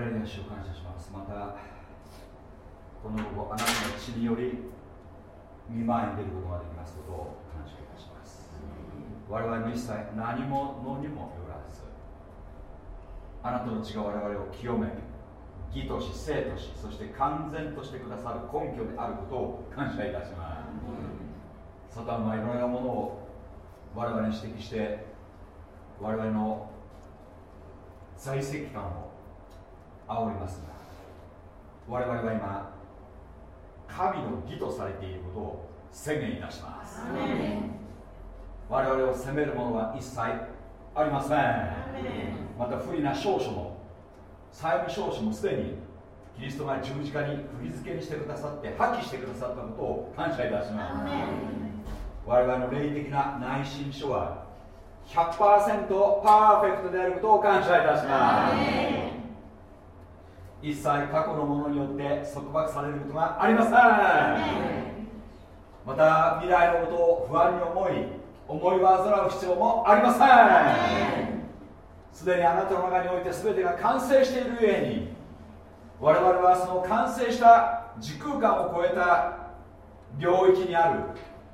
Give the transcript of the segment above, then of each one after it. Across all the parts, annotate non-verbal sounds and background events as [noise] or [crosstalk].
レルヤ主を感謝します。またこの後あなたの血により見舞いに出ることができますことを感謝いたします。我々の一切何者にもよらずあなたの血が我々を清め義とし生としそして完全としてくださる根拠であることを感謝いたします。サタンはいろいろなものを我々に指摘して我々の在籍感を煽りますが我々は今神の義とされていることを宣言いたします。我々を責めるものは一切ありません。また不利な証書も債務証書もすでにキリストが十字架に釘付けにしてくださって破棄してくださったことを感謝いたします。我々の霊的な内心書は100%パーフェクトであることを感謝いたします一切過去のものによって束縛されることがありませんまた未来のことを不安に思い思い煩う必要もありません。すでにあなたの中において全てが完成しているゆえに我々はその完成した時空間を超えた領域にある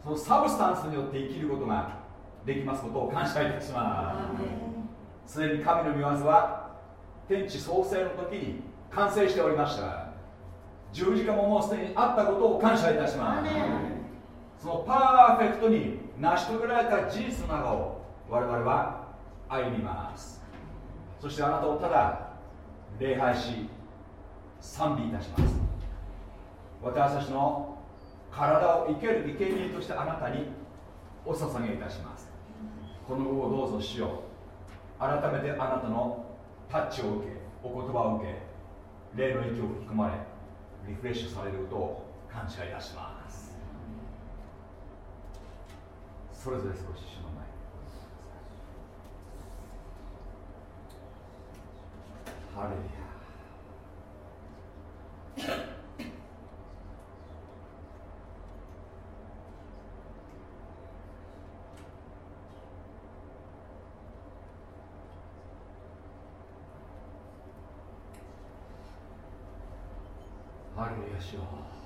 そのサブスタンスによって生きることができますことを感謝いたします。すでに神の御業は天地創生の時に完成しておりました。十字架ももうすでにあったことを感謝いたします。そのパーフェクトに成し遂げられた事実の中を我々は歩みます。そしてあなたをただ礼拝し賛美いたします。私たちの体を生ける生贄としてあなたにお捧げいたします。この後をどうぞしよう。改めてあなたのタッチを受けお言葉を受け霊の息を吹き込まれリフレッシュされることを感謝いたします。それぞれ少し主の前ハレルヤ。ハレ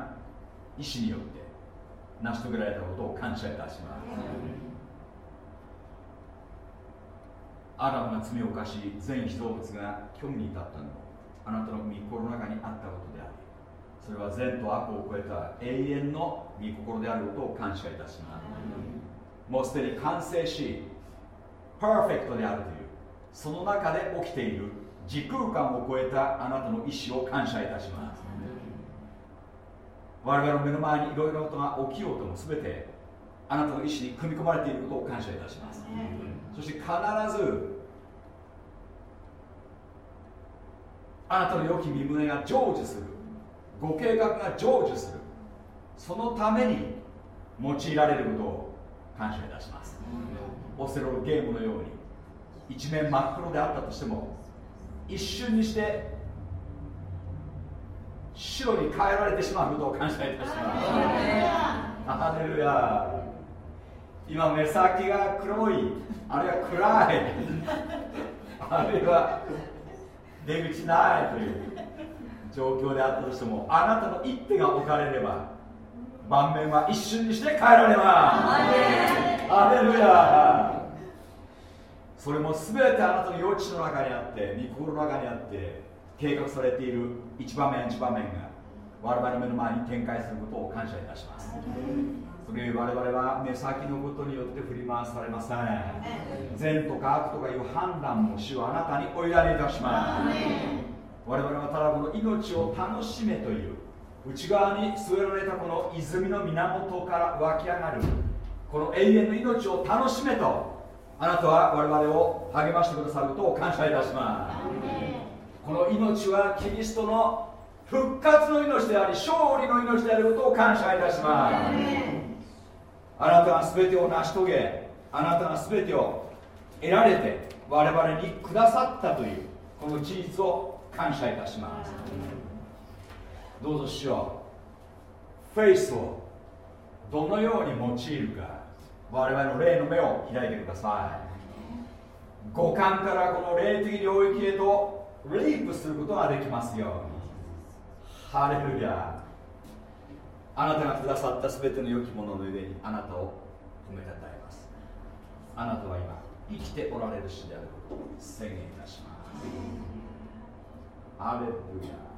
な意志によって成し遂げられたことを感謝いたします。アダムが罪を犯し全被造物が虚無に至ったのもあなたの御心の中にあったことでありそれは善と悪を超えた永遠の御心であることを感謝いたします。もうすでに完成しパーフェクトであるというその中で起きている時空間を超えたあなたの意志を感謝いたします。我々の目の前にいろいろなことが起きようとも全てあなたの意志に組み込まれていることを感謝いたします。そして必ずあなたの良き身胸が成就する。ご計画が成就する。そのために用いられることを感謝いたします。オセロのゲームのように一面真っ黒であったとしても一瞬にして白に変えられてしまうことを感謝いたします。ハレルヤ。今目先が黒いあるいは暗い。あるいは出口ないという状況であったとしてもあなたの一手が置かれれば盤面は一瞬にして変えられます。アレルヤ。それも全てあなたの幼稚の中にあって御心の中にあって計画されている一場面一場面が我々の目の前に展開することを感謝いたします。それ我々は目先のことによって振り回されません。善とか悪とかいう判断も主はあなたにお委ねいたします。我々はただこの命を楽しめという内側に据えられたこの泉の源から湧き上がる。この永遠の命を楽しめとあなたは我々を励ましてくださることを感謝いたします。この命はキリストの復活の命であり勝利の命であることを感謝いたします。あなたが全てを成し遂げあなたが全てを得られて我々にくださったというこの事実を感謝いたします。どうぞしようフェイスをどのように用いるか我々の霊の目を開いてください。五感からこの霊的領域へとリープすることができますように。ハレルヤあなたがくださった全ての良きものの上にあなたを褒めたたえます。あなたは今生きておられる主であることを宣言いたします。ハレルヤ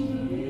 Amen.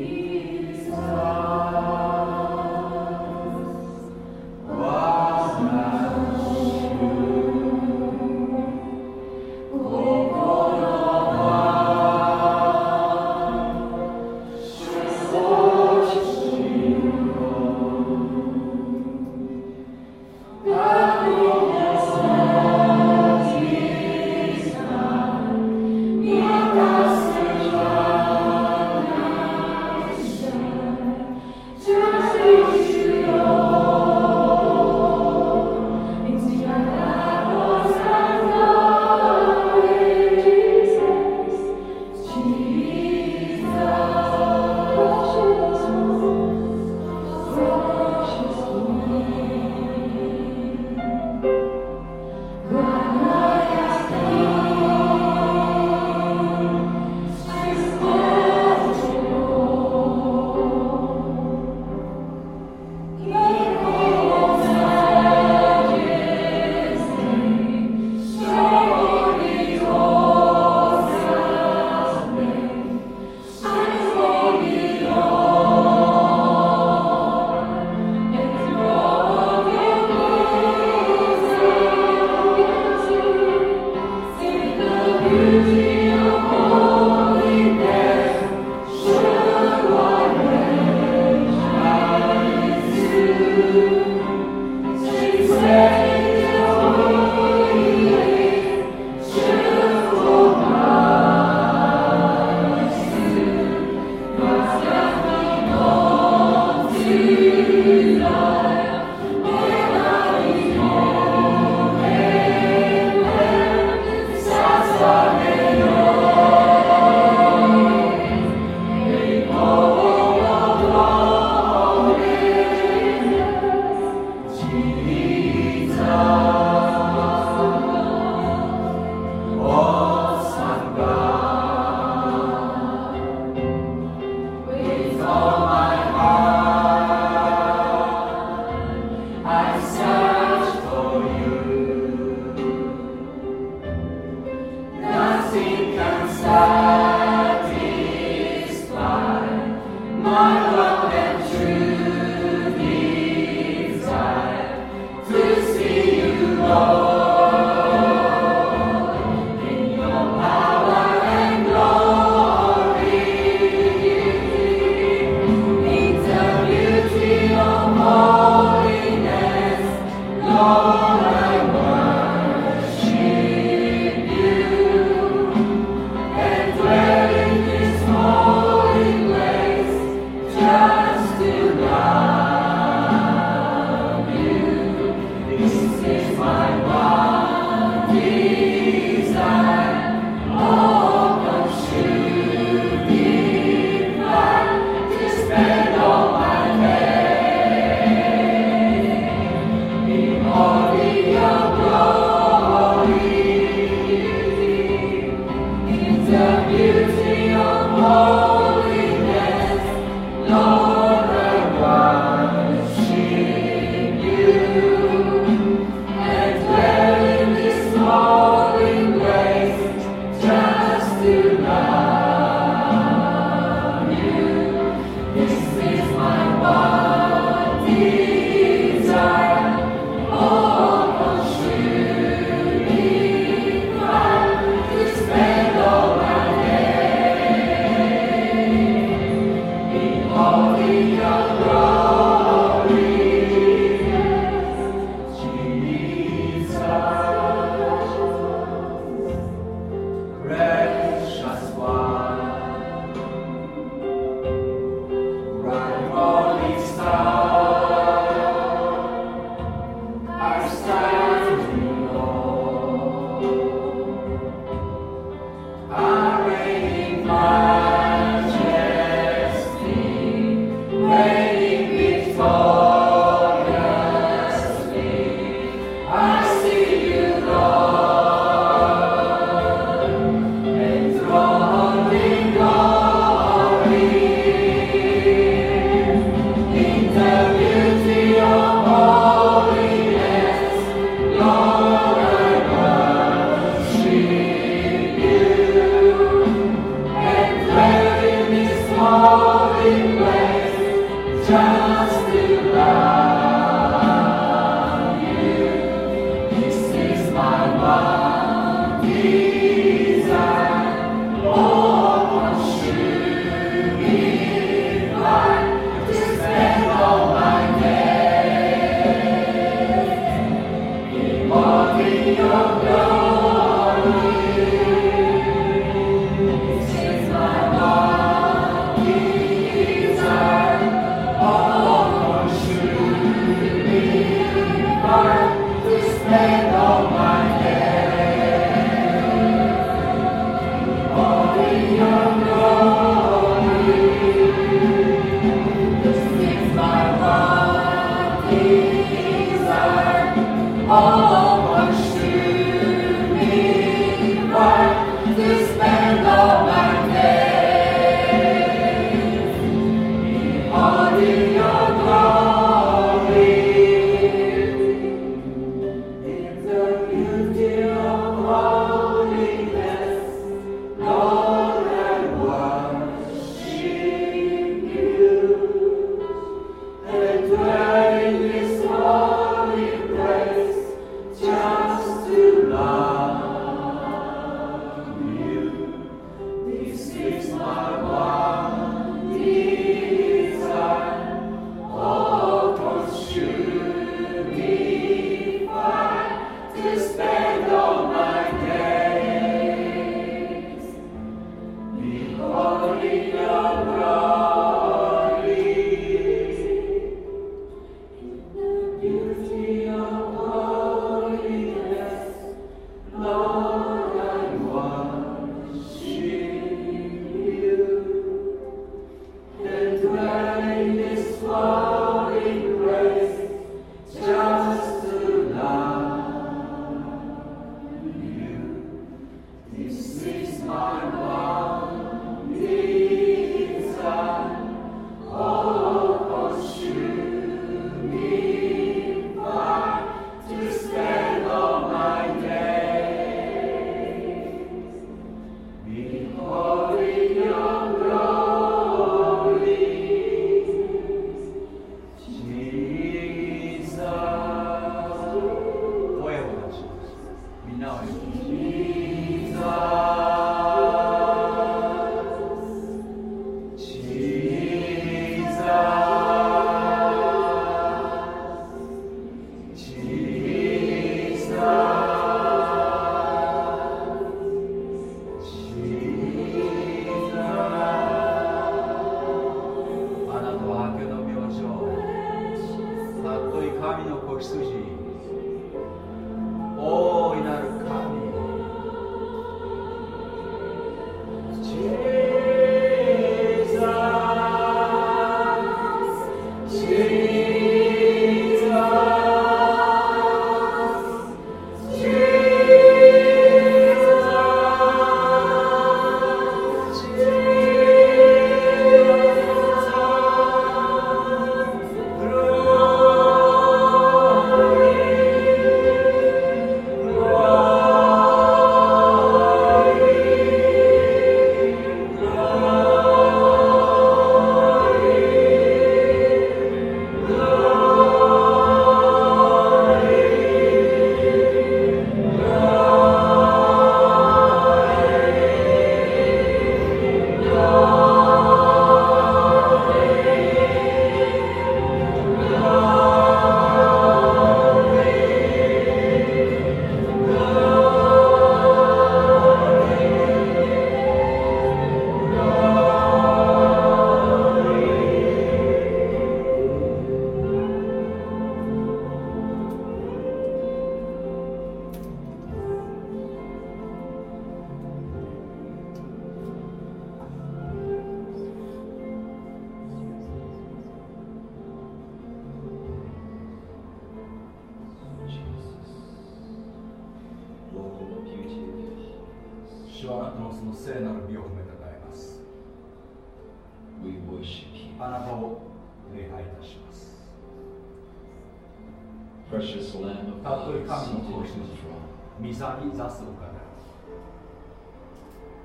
膝に座すお方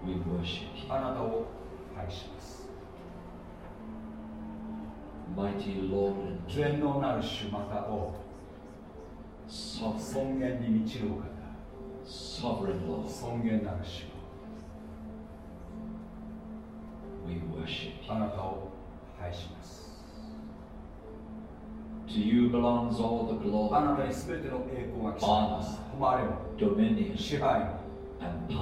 We worship あなたを愛します。Mighty Lord 全能なる主またを尊厳に満ちるお方。Sovereign 尊厳なる主。We worship あなたを愛します。To you belongs all the glory. あなたにすべての栄光が来た。あなたにすべての栄光が来た。あなたにすべての栄光が来た。あなた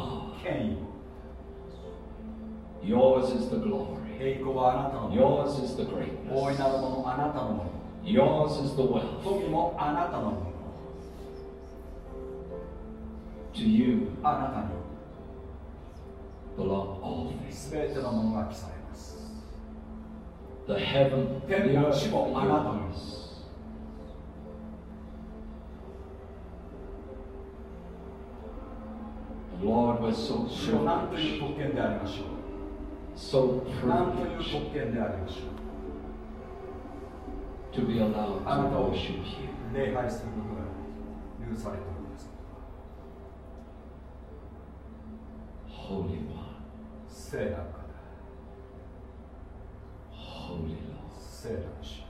にすべての栄光が来た。あなたにすべての栄光が来た。あなたのもの Yours is the wealth. 富もあなたのもの。To you あなたに belong all things. すべてのものが来されます。The heaven, 天の地もあなたのもの。Lord, we're so 主を何という privileged, 特権でありましょ so う何という privileged 特権でありましょ to be allowed うあなた to を worship you. 礼拝することが許されております Holy One, 聖なる方 Holy Lord. 聖なる主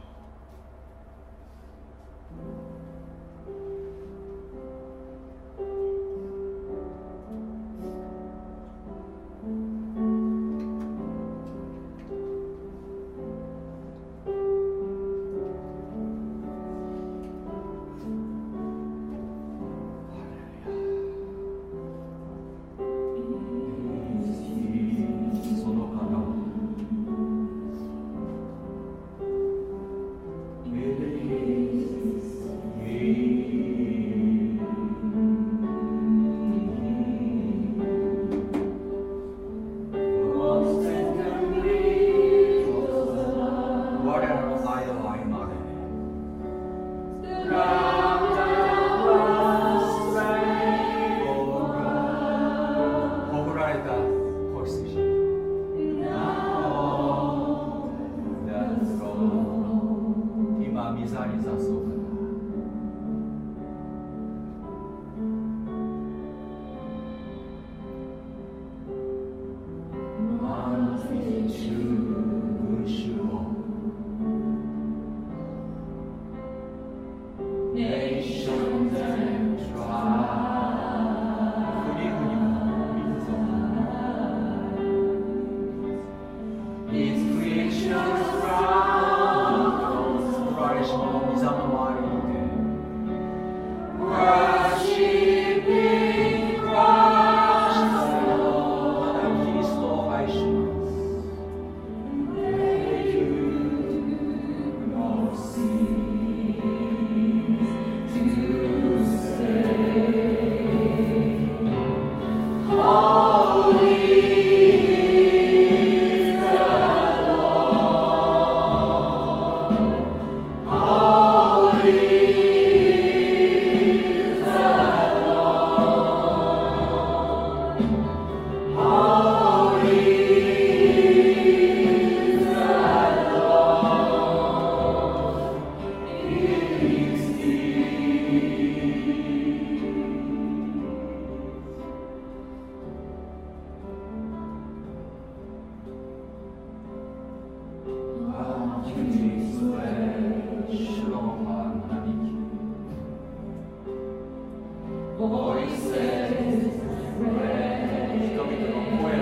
Capito? Non puoi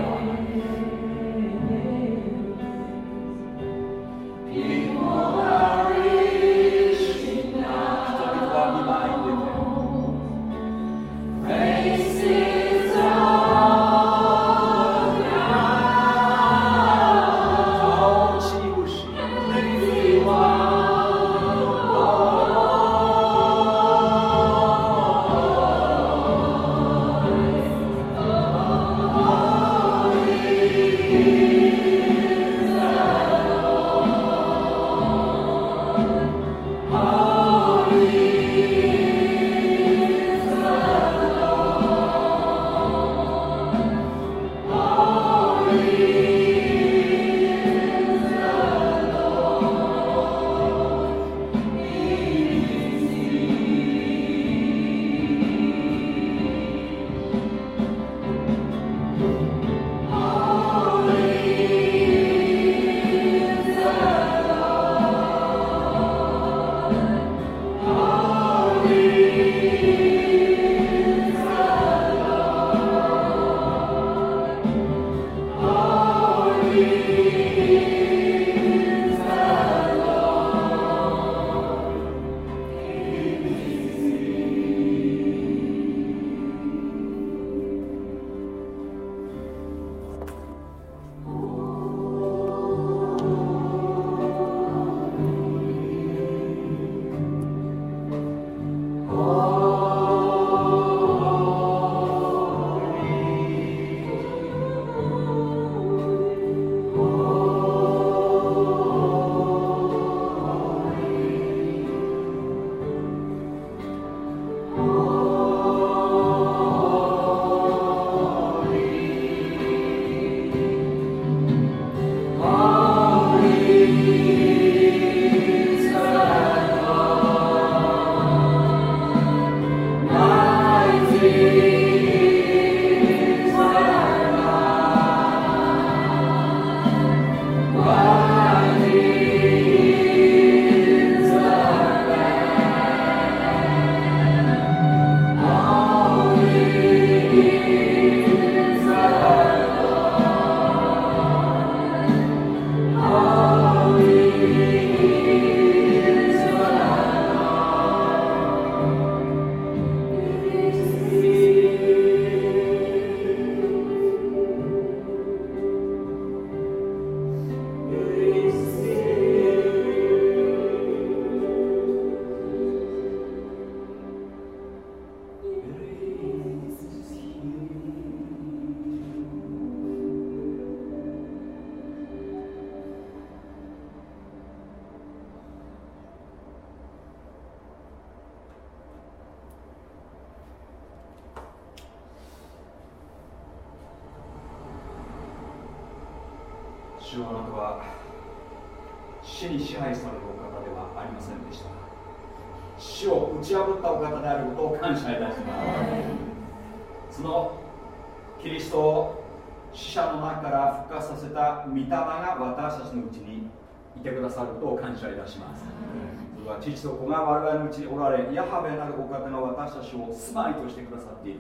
それは父と子が我々のうちにおられヤハベなるお方が私たちを住まいとしてくださっている。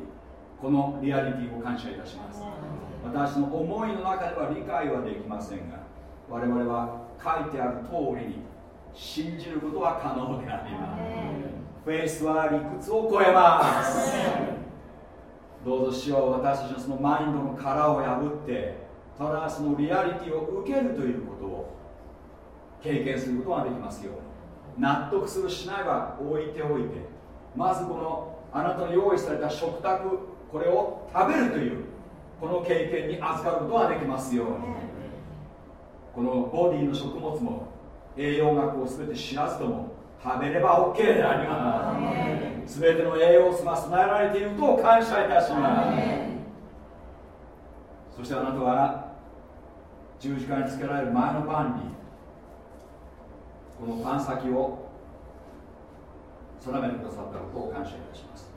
このリアリティを感謝いたします。私の思いの中では理解はできませんが我々は書いてある通りに信じることは可能であります。フェイスは理屈を超えます。どうぞ主よ私たちのそのマインドの殻を破ってただそのリアリティを受けるということを経験することができますよ。うに納得するしないは置いておいてまずこのあなたの用意された食卓これを食べるというこの経験に預かることができますように。このボディの食物も栄養学を全て知らずとも食べれば OK であります。全ての栄養素が備えられていることを感謝いたします。そしてあなたは十字架につけられる前の晩にこのパン先を定めてくださったことを感謝いたします。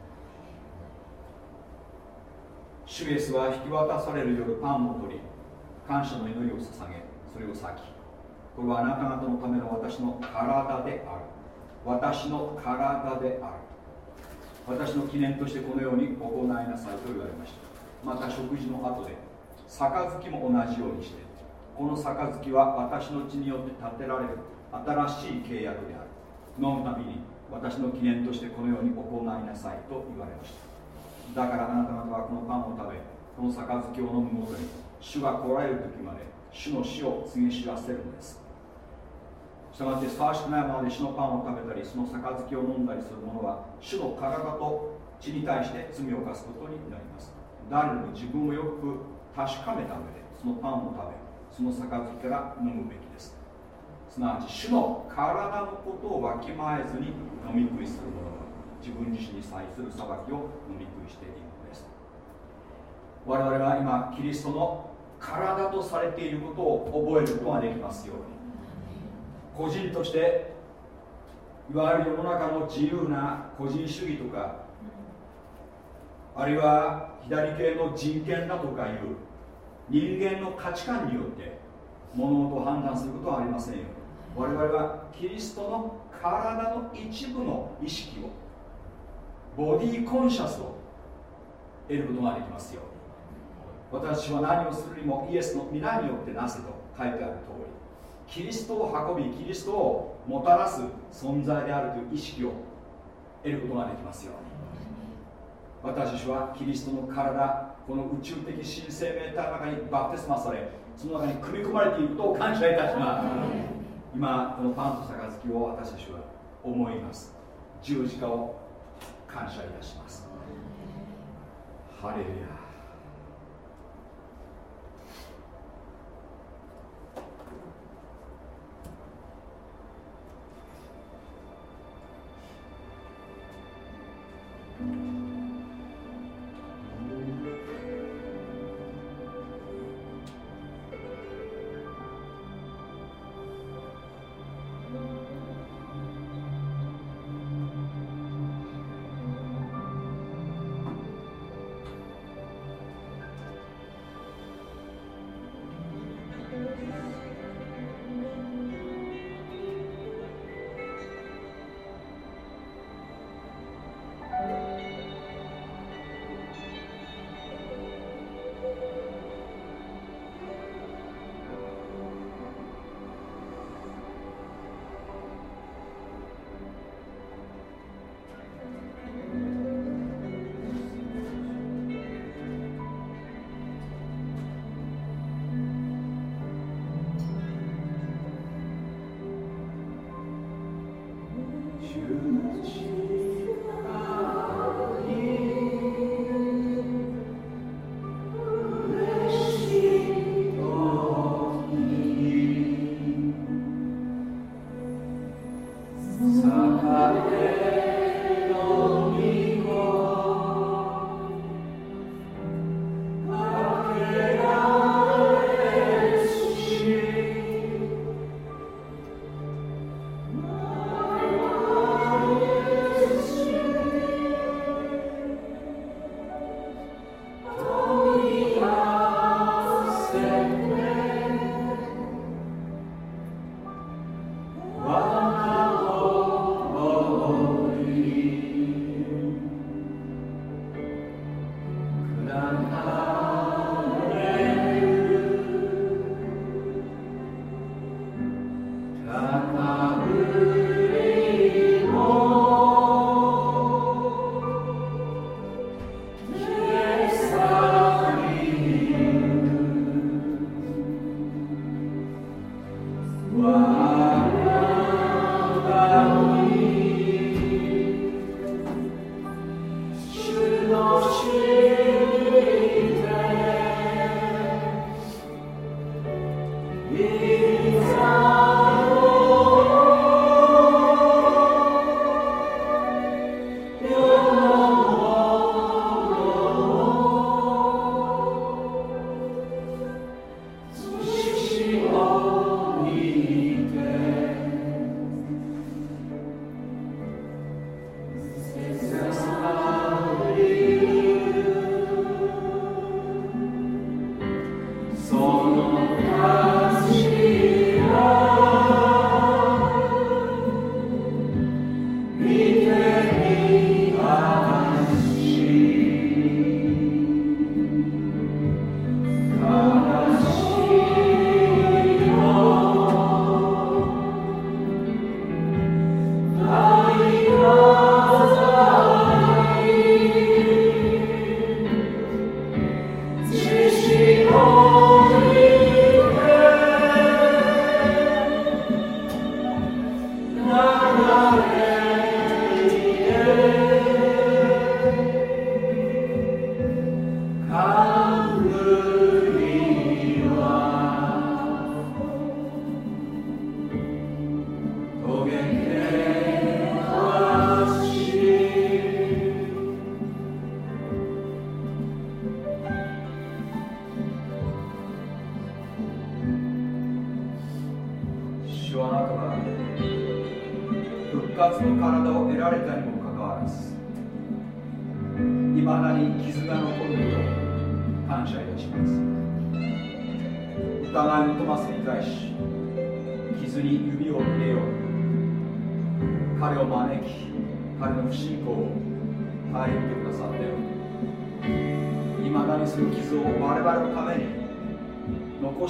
主イエスは引き渡される夜パンを取り感謝の祈りを捧げそれを裂きこれはあなた方のための私の体である。私の体である。私の記念としてこのように行いなさいと言われました。また食事の後で杯も同じようにしてこの杯は私の血によって建てられる。新しい契約である。飲むたびに私の記念としてこのように行いなさいと言われました。だからあなた方はこのパンを食べこの杯を飲むごとに主が来られる時まで主の死を告げ知らせるのです。したがってふさわしくないままで主のパンを食べたりその杯を飲んだりする者は主の体と血に対して罪を犯すことになります。誰でも自分をよく確かめた上でそのパンを食べその杯から飲むべき。すなわち主の体のことをわきまえずに飲み食いする者は自分自身に際する裁きを飲み食いしているのです。我々は今キリストの体とされていることを覚えることができますように。個人としていわゆる世の中の自由な個人主義とかあるいは左系の人権だとかいう人間の価値観によって物事を判断することはありませんよ。我々はキリストの体の一部の意識をボディコンシャスを得ることができますよ私は何をするにもイエスの皆によってなせと書いてある通りキリストを運びキリストをもたらす存在であるという意識を得ることができますよ私たちはキリストの体この宇宙的新生命体の中にバプテスマされその中に組み込まれていることを感謝いたします。今このパンと杯を私たちは思います十字架を感謝いたしますハレルヤうん。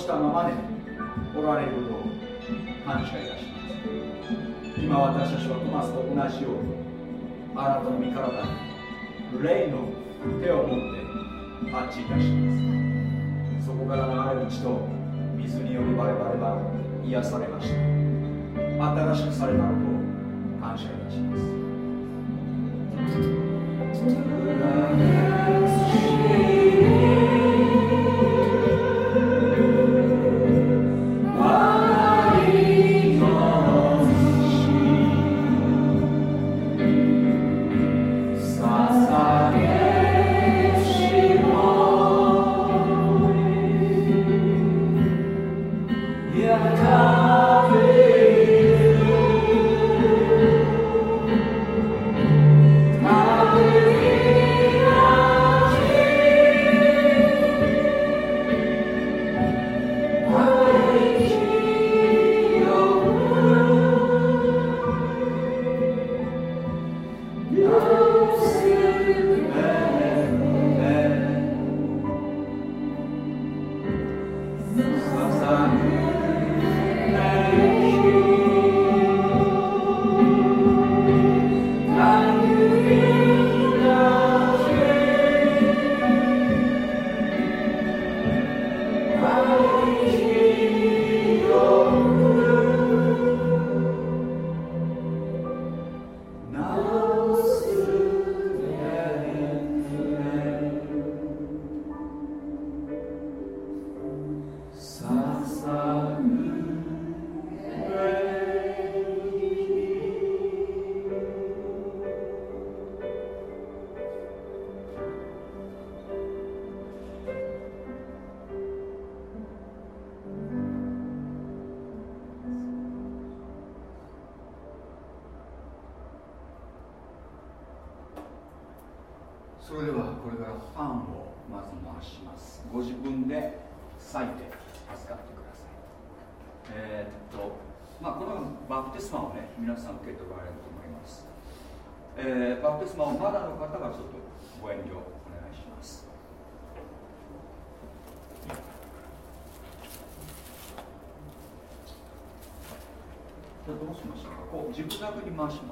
したままでおられることを感謝いたします。今私たちはトマスと同じようにあなたの身体に霊の手を持ってタッチいたします。そこから流れる血と水により我々は癒されました。新しくされたことを感謝いたします。自分だけに回します。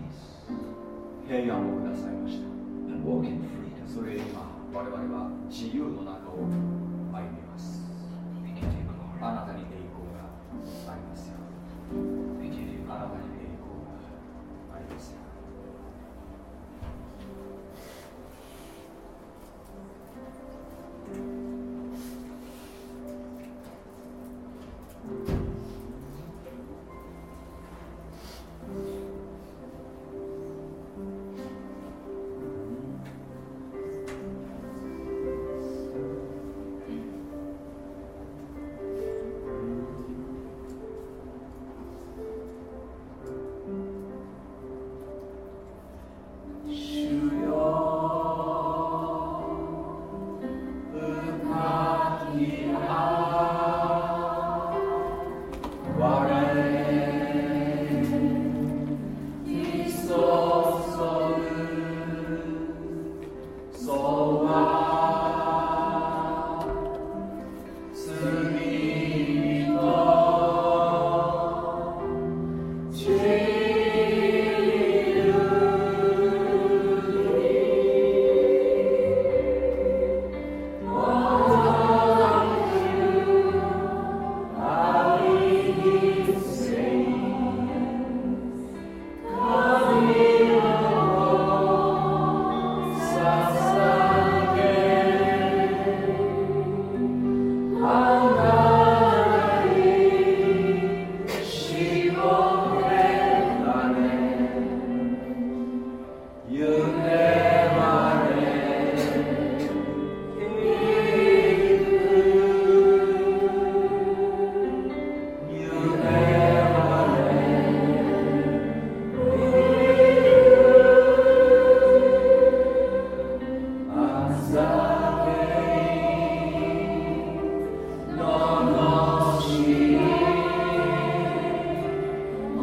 平安をくださいました。それで今、我々は自由の中を歩みます。あなたに栄光がありますよ。あなたに栄光がありますよ。で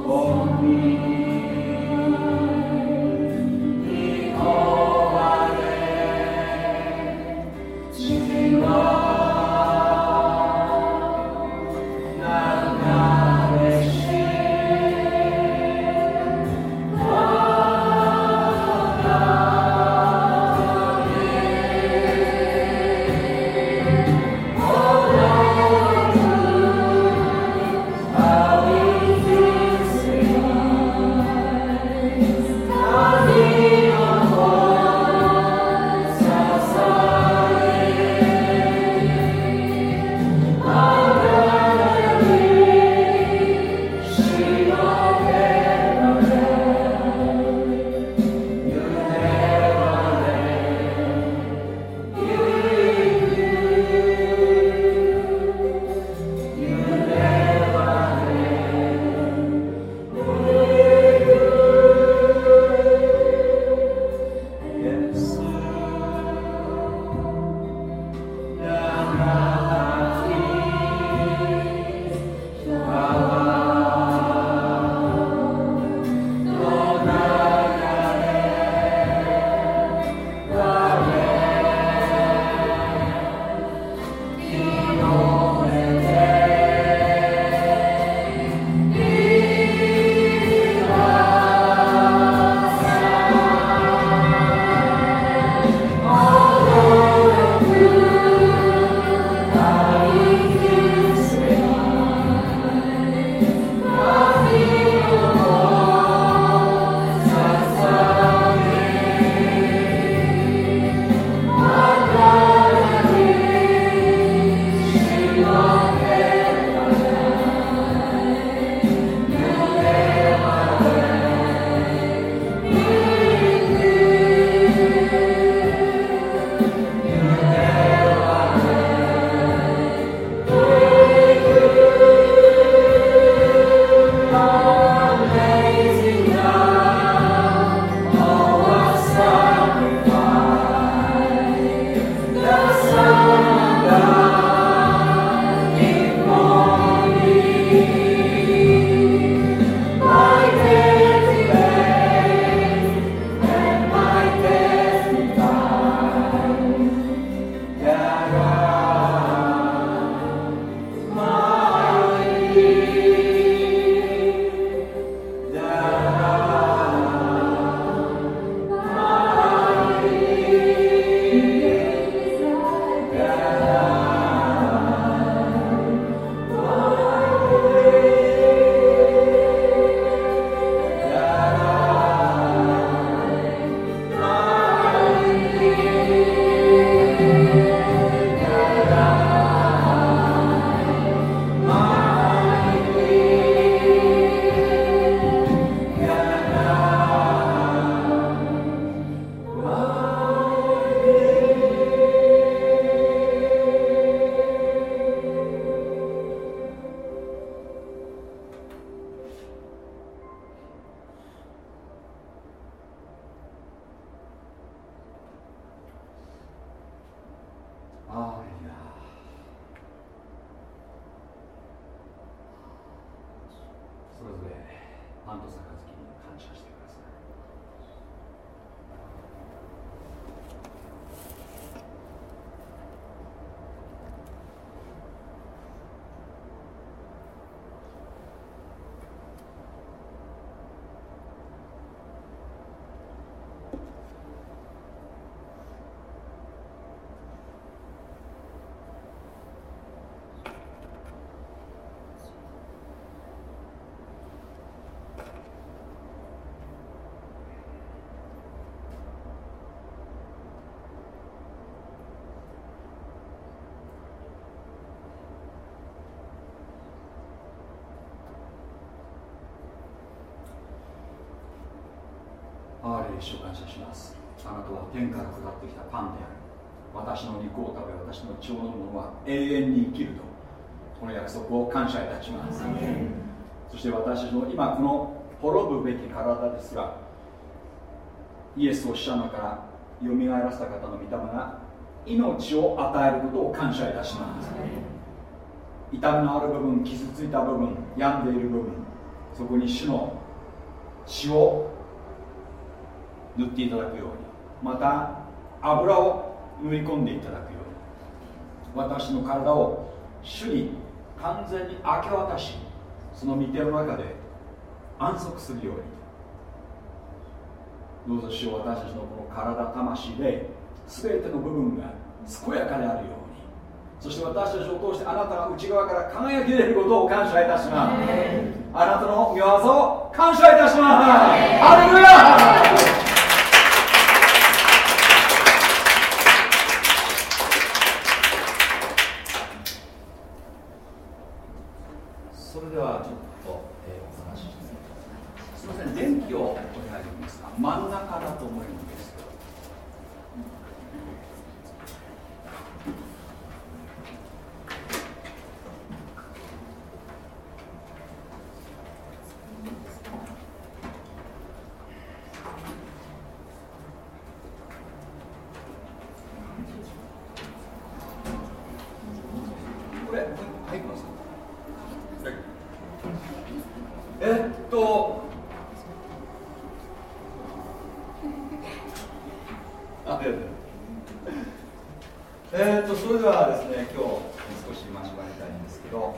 for me. 天から下ってきたパンである。私の肉を食べ私の血を飲む者は永遠に生きると。この約束を感謝いたします。そして私たちの今この滅ぶべき体ですがイエスを死者のからよみがえらせた方の御霊が命を与えることを感謝いたします。痛みのある部分傷ついた部分病んでいる部分そこに主の血を塗っていただくようにまた油を塗り込んでいただくように私の体を主に。完全に明け渡しその御手の中で安息するように。どうぞ主を私たちのこの体魂で全ての部分が健やかであるようにそして私たちを通してあなたが内側から輝き出ることを感謝いたします。あなたの御業を感謝いたします。ハレルヤそれではちょっと、えー、お話ししてすみません電気をお願いできますか真ん中だと思いますけどこれ入ってますかえっとありがとうございますえっとそれではですね今日少し交わりたいんですけど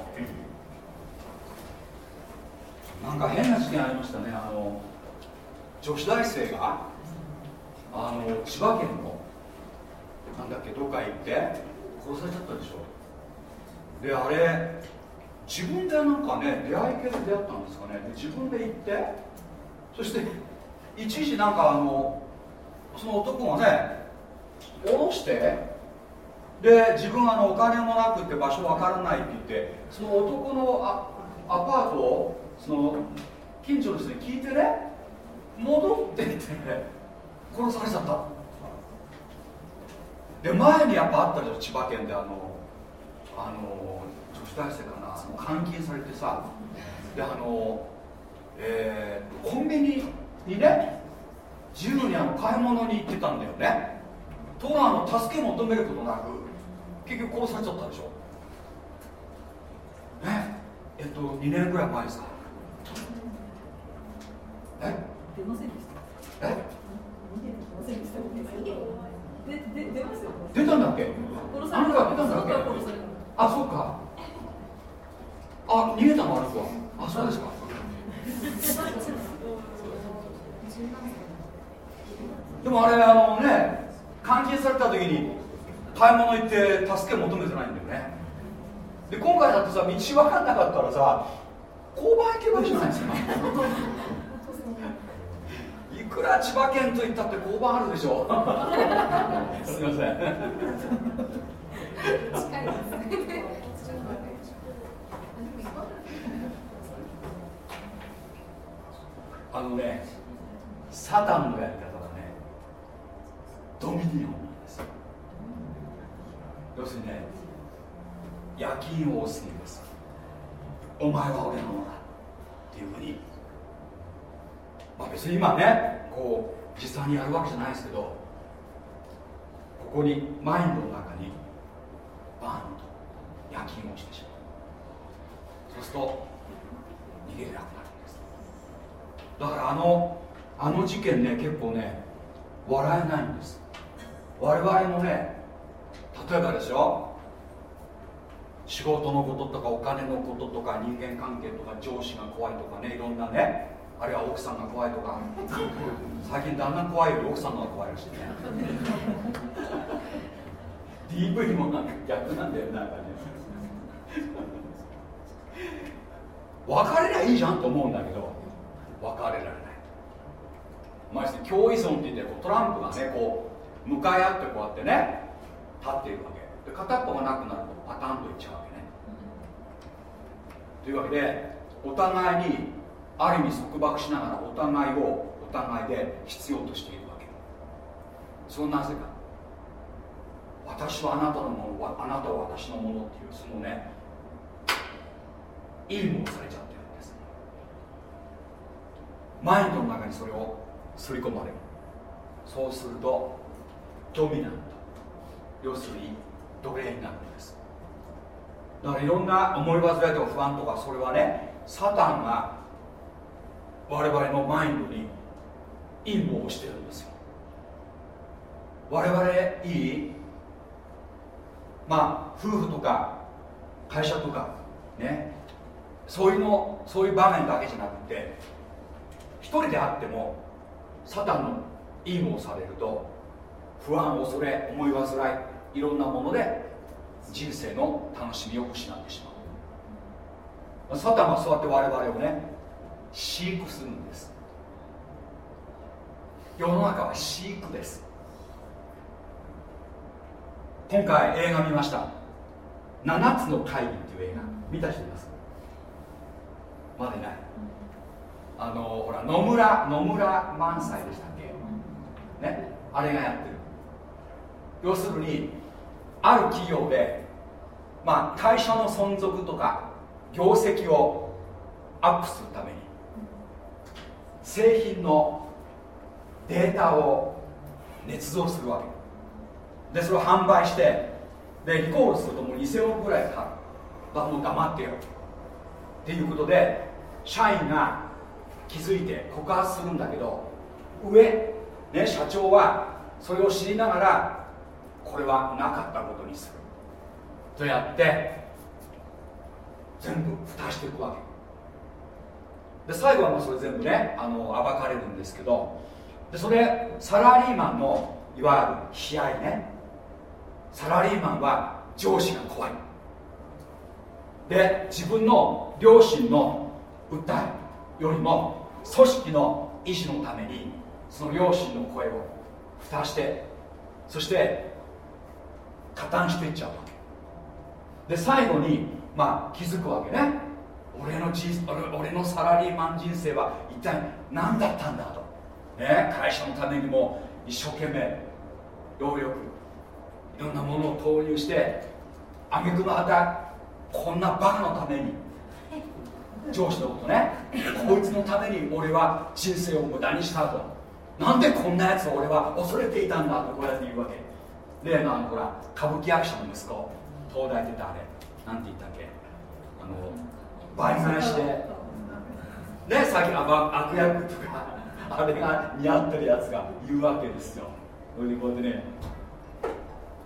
なんか変な事件ありましたねあの女子大生があの千葉県のなんだっけどっか行って殺されちゃったでしょであれ自分でなんかね出会い系で出会ったんですかねで自分で行ってそして一時なんかあのその男がね下ろしてで自分あのお金もなくって場所わからないって言ってその男のアアパートをその近所の人に聞いてね戻ってって殺されちゃった。で前にやっぱあったでしょ千葉県であのあの女子大生かな監禁されてさであのえー、コンビニにね自由にあの買い物に行ってたんだよね。ところがあの助け求めることなく結局殺されちゃったでしょ。ねえっと2年ぐらい前ですか。え出ませんでした。え出た。んだっけあの子は出たんだっけ？あそうかあ逃げたのあの子はあそうですかでもあれあのね監禁された時に買い物行って助け求めてないんだよねで今回だってさ道分かんなかったらさ交番行けばいいじゃないですかいくら千葉県といったって交番あるでしょ。[laughs] すみません。近いです。あのねサタンのやり方はねドミニオンなんです。よ要するにね夜勤を押すんです。お前は俺のものだ。っていうふうに。まあ別に今ねこう実際にやるわけじゃないですけどここにマインドの中にバーンと夜勤をしてしまう。そうすると逃げれなくなるんです。だからあのあの事件ね結構ね笑えないんです。我々もね例えばですよ仕事のこととかお金のこととか人間関係とか上司が怖いとかねいろんなねあるいは奥さんが怖いとか。最近旦那怖いより奥さんが怖いらしいね。DV もなんか逆なんだよなんかね。別れりゃいいじゃんと思うんだけど別れられない。まあ共依存って言ってこうトランプがねこう向かい合ってこうやってね立っているわけ。で片っぽがなくなるとパタンといっちゃうわけね。というわけでお互いにある意味束縛しながらお互いを疑いで必要としているわけ。それなぜか。私はあなたのものあなたは私のものっていうそのねいいものされちゃってるんです。マインドの中にそれを刷り込まれる。そうするとドミナント。要するに奴隷になるんです。だからいろんな思い煩いとか不安とかそれはねサタンが我々のマインドに陰謀をしてるんですよ。我々いいまあ夫婦とか会社とかねそういうのそういう場面だけじゃなくて一人であってもサタンのいいもをされると不安恐れ思い煩いいろんなもので人生の楽しみを失ってしまう。サタンはそうやって我々をね飼育するんです。世の中は飼育です。今回映画見ました「七つの会議」っていう映画。見た人います？まだいない。あのほら野村野村萬斎でしたっけ？ね？あれがやってる。要するにある企業でまあ会社の存続とか業績をアップするために製品のデータを捏造するわけ。でそれを販売してでリコールするともう2000億ぐらいかかるだからもう黙ってよ。っていうことで社員が気づいて告発するんだけど上、ね、社長はそれを知りながらこれはなかったことにする。とやって全部蓋していくわけ。で最後はもうそれ全部ねあの暴かれるんですけどでそれサラリーマンのいわゆる悲哀ねサラリーマンは上司が怖い。で自分の両親の訴えよりも組織の維持のためにその両親の声を蓋してそして加担していっちゃうわけ。で最後にまあ気づくわけね。俺の人俺のサラリーマン人生は一体何だったんだと、ね、会社のためにも一生懸命労力いろんなものを投入して挙句の果たこんなバカのために。上司のことね。こいつのために俺は人生を無駄にしたと。なんでこんなやつを俺は恐れていたんだとこうやって言うわけ。例のあのほら歌舞伎役者の息子東大出たあれなんて言ったっけ？あの倍返しでねさっきの悪役とかあれが似合ってるやつが言うわけですよ。それでこうやってね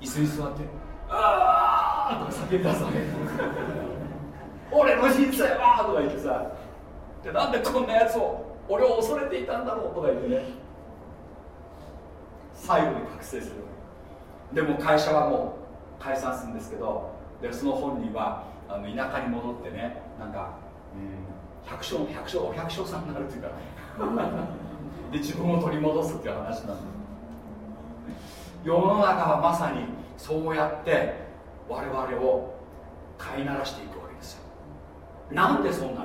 椅子に座って「ああ!」とか叫び出すわけ俺の人生はとか言ってさ。でなんでこんなやつを俺を恐れていたんだろうとか言ってね。最後に覚醒する。でも会社はもう解散するんですけどでその本人はあの田舎に戻ってねなんか、うん、百姓百姓百姓さんになるっていうか。[laughs] で自分を取り戻すっていう話なんだ。世の中はまさにそうやって我々を飼いならしていくわけですよ。なんでそうなるか。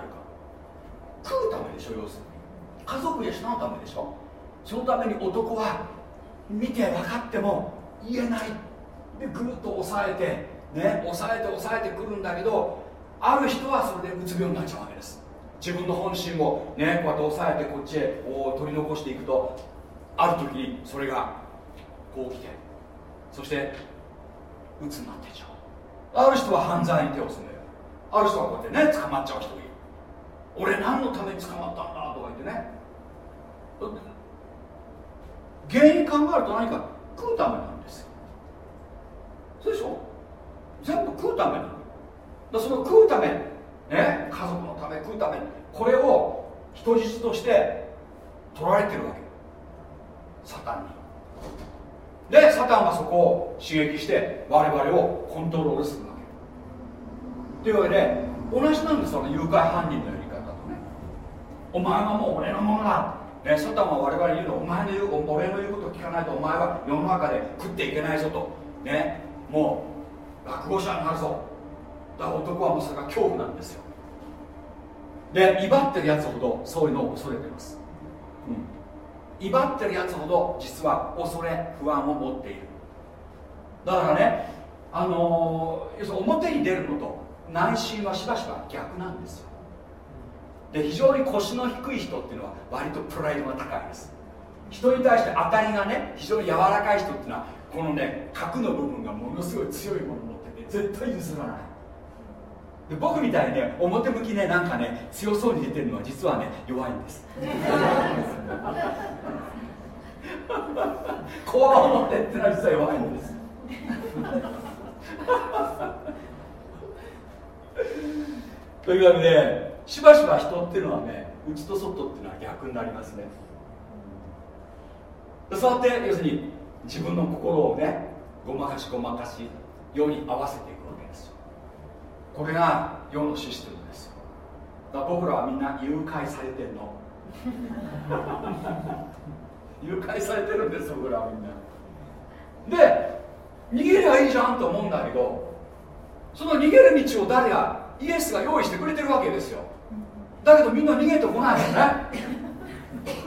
食うためでしょ要するに。家族養うためでしょ。そのために男は見て分かっても言えない。でぐっと抑えてね抑えて抑えてくるんだけどある人はそれでうつ病になっちゃうわけです。自分の本心をねこうやって抑えてこっちへ取り残していくとある時にそれがこう来てそして鬱になっていっちゃう。ある人は犯罪に手を染める。ある人はこうやってね捕まっちゃう人がいる。俺何のために捕まったんだとか言ってね。原因考えると何か食うためなんですよ。そうでしょ？全部食うためなのだその食うためね家族のため食うためこれを人質として取られてるわけ。サタンに。でサタンはそこを刺激して我々をコントロールするわけ。というわけで同じなんですよ誘拐犯人のやり方とね。お前はもう俺のものだ、ね、サタンは我々に言うのお前の言う俺の言うことを聞かないとお前は世の中で食っていけないぞと。ねもう落語者になるぞ。だから男はもうそれが恐怖なんですよ。で威張ってるやつほどそういうのを恐れてます、うん、威張ってるやつほど実は恐れ不安を持っている。だからねあのー、要するに表に出るのと内心はしばしば逆なんですよ。で非常に腰の低い人っていうのは割とプライドが高いです。人に対して当たりがね非常に柔らかい人っていうのはこのね核の部分がものすごい強いものを持ってて絶対譲らない。で僕みたいにね表向きねなんかね強そうに出てるのは実はね弱いんです。[laughs] こう思ってってのは実は弱いんです。[laughs] というわけでしばしば人っていうのはね内と外っていうのは逆になりますね。そうやって要するに自分の心をねごまかしごまかし世に合わせていく。これが世のシステムです。だから僕らはみんな誘拐されてんの。[laughs] 誘拐されてるんです僕らはみんな。で逃げりゃいいじゃんと思うんだけどその逃げる道を誰がイエスが用意してくれてるわけですよ。だけどみんな逃げてこないよね。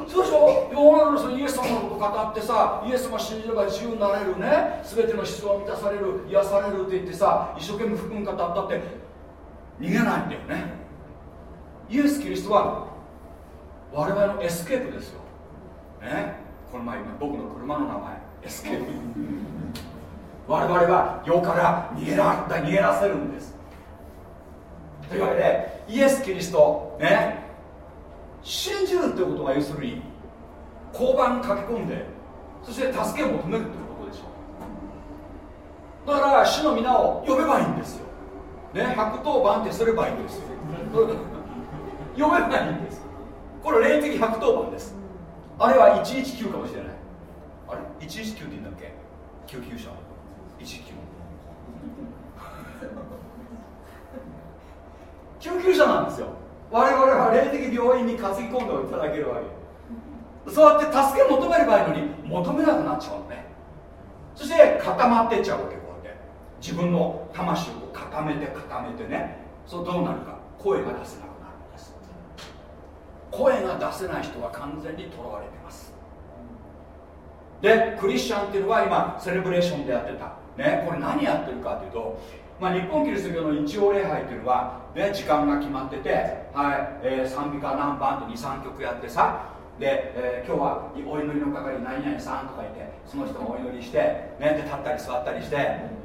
そうでしょ？ヨハネのそのイエス様のこと語ってさイエス様信じれば自由になれるね。全ての必要を満たされる癒されるって言ってさ一生懸命福音語ったって逃げないんだよね。イエス・キリストは我々のエスケープですよ。ね？この前僕の車の名前。エスケープ。我々は世から逃げら逃げらせるんです。というわけでイエス・キリストね信じるってことが要するに交番に駆け込んでそして助けを求めるってことでしょ。うだから主の御名を呼べばいいんですよ。ね110番ってすればいいんですよ。呼べばいいんです。これ霊的110番です。あれは119かもしれない。あれ？119って言うんだっけ？救急車。119救急車なんですよ。我々は霊的病院に担ぎ込んでいただけるわけ。そうやって助け求めればいいのに求めなくなっちゃうのね。そして固まってっちゃうわけこうやって。自分の魂を。固めて固めてね。そうどうなるか。声が出せなくなるんです。声が出せない人は完全にとらわれてます。でクリスチャンっていうのは今セレブレーションでやってた。ねこれ何やってるかというとまあ、日本キリスト教の日曜礼拝っていうのは、ね、時間が決まってて、はいえー、賛美歌何番と23曲やってさで、えー、今日はお祈りの係何々さんとか言ってその人がお祈りして、ね、で立ったり座ったりして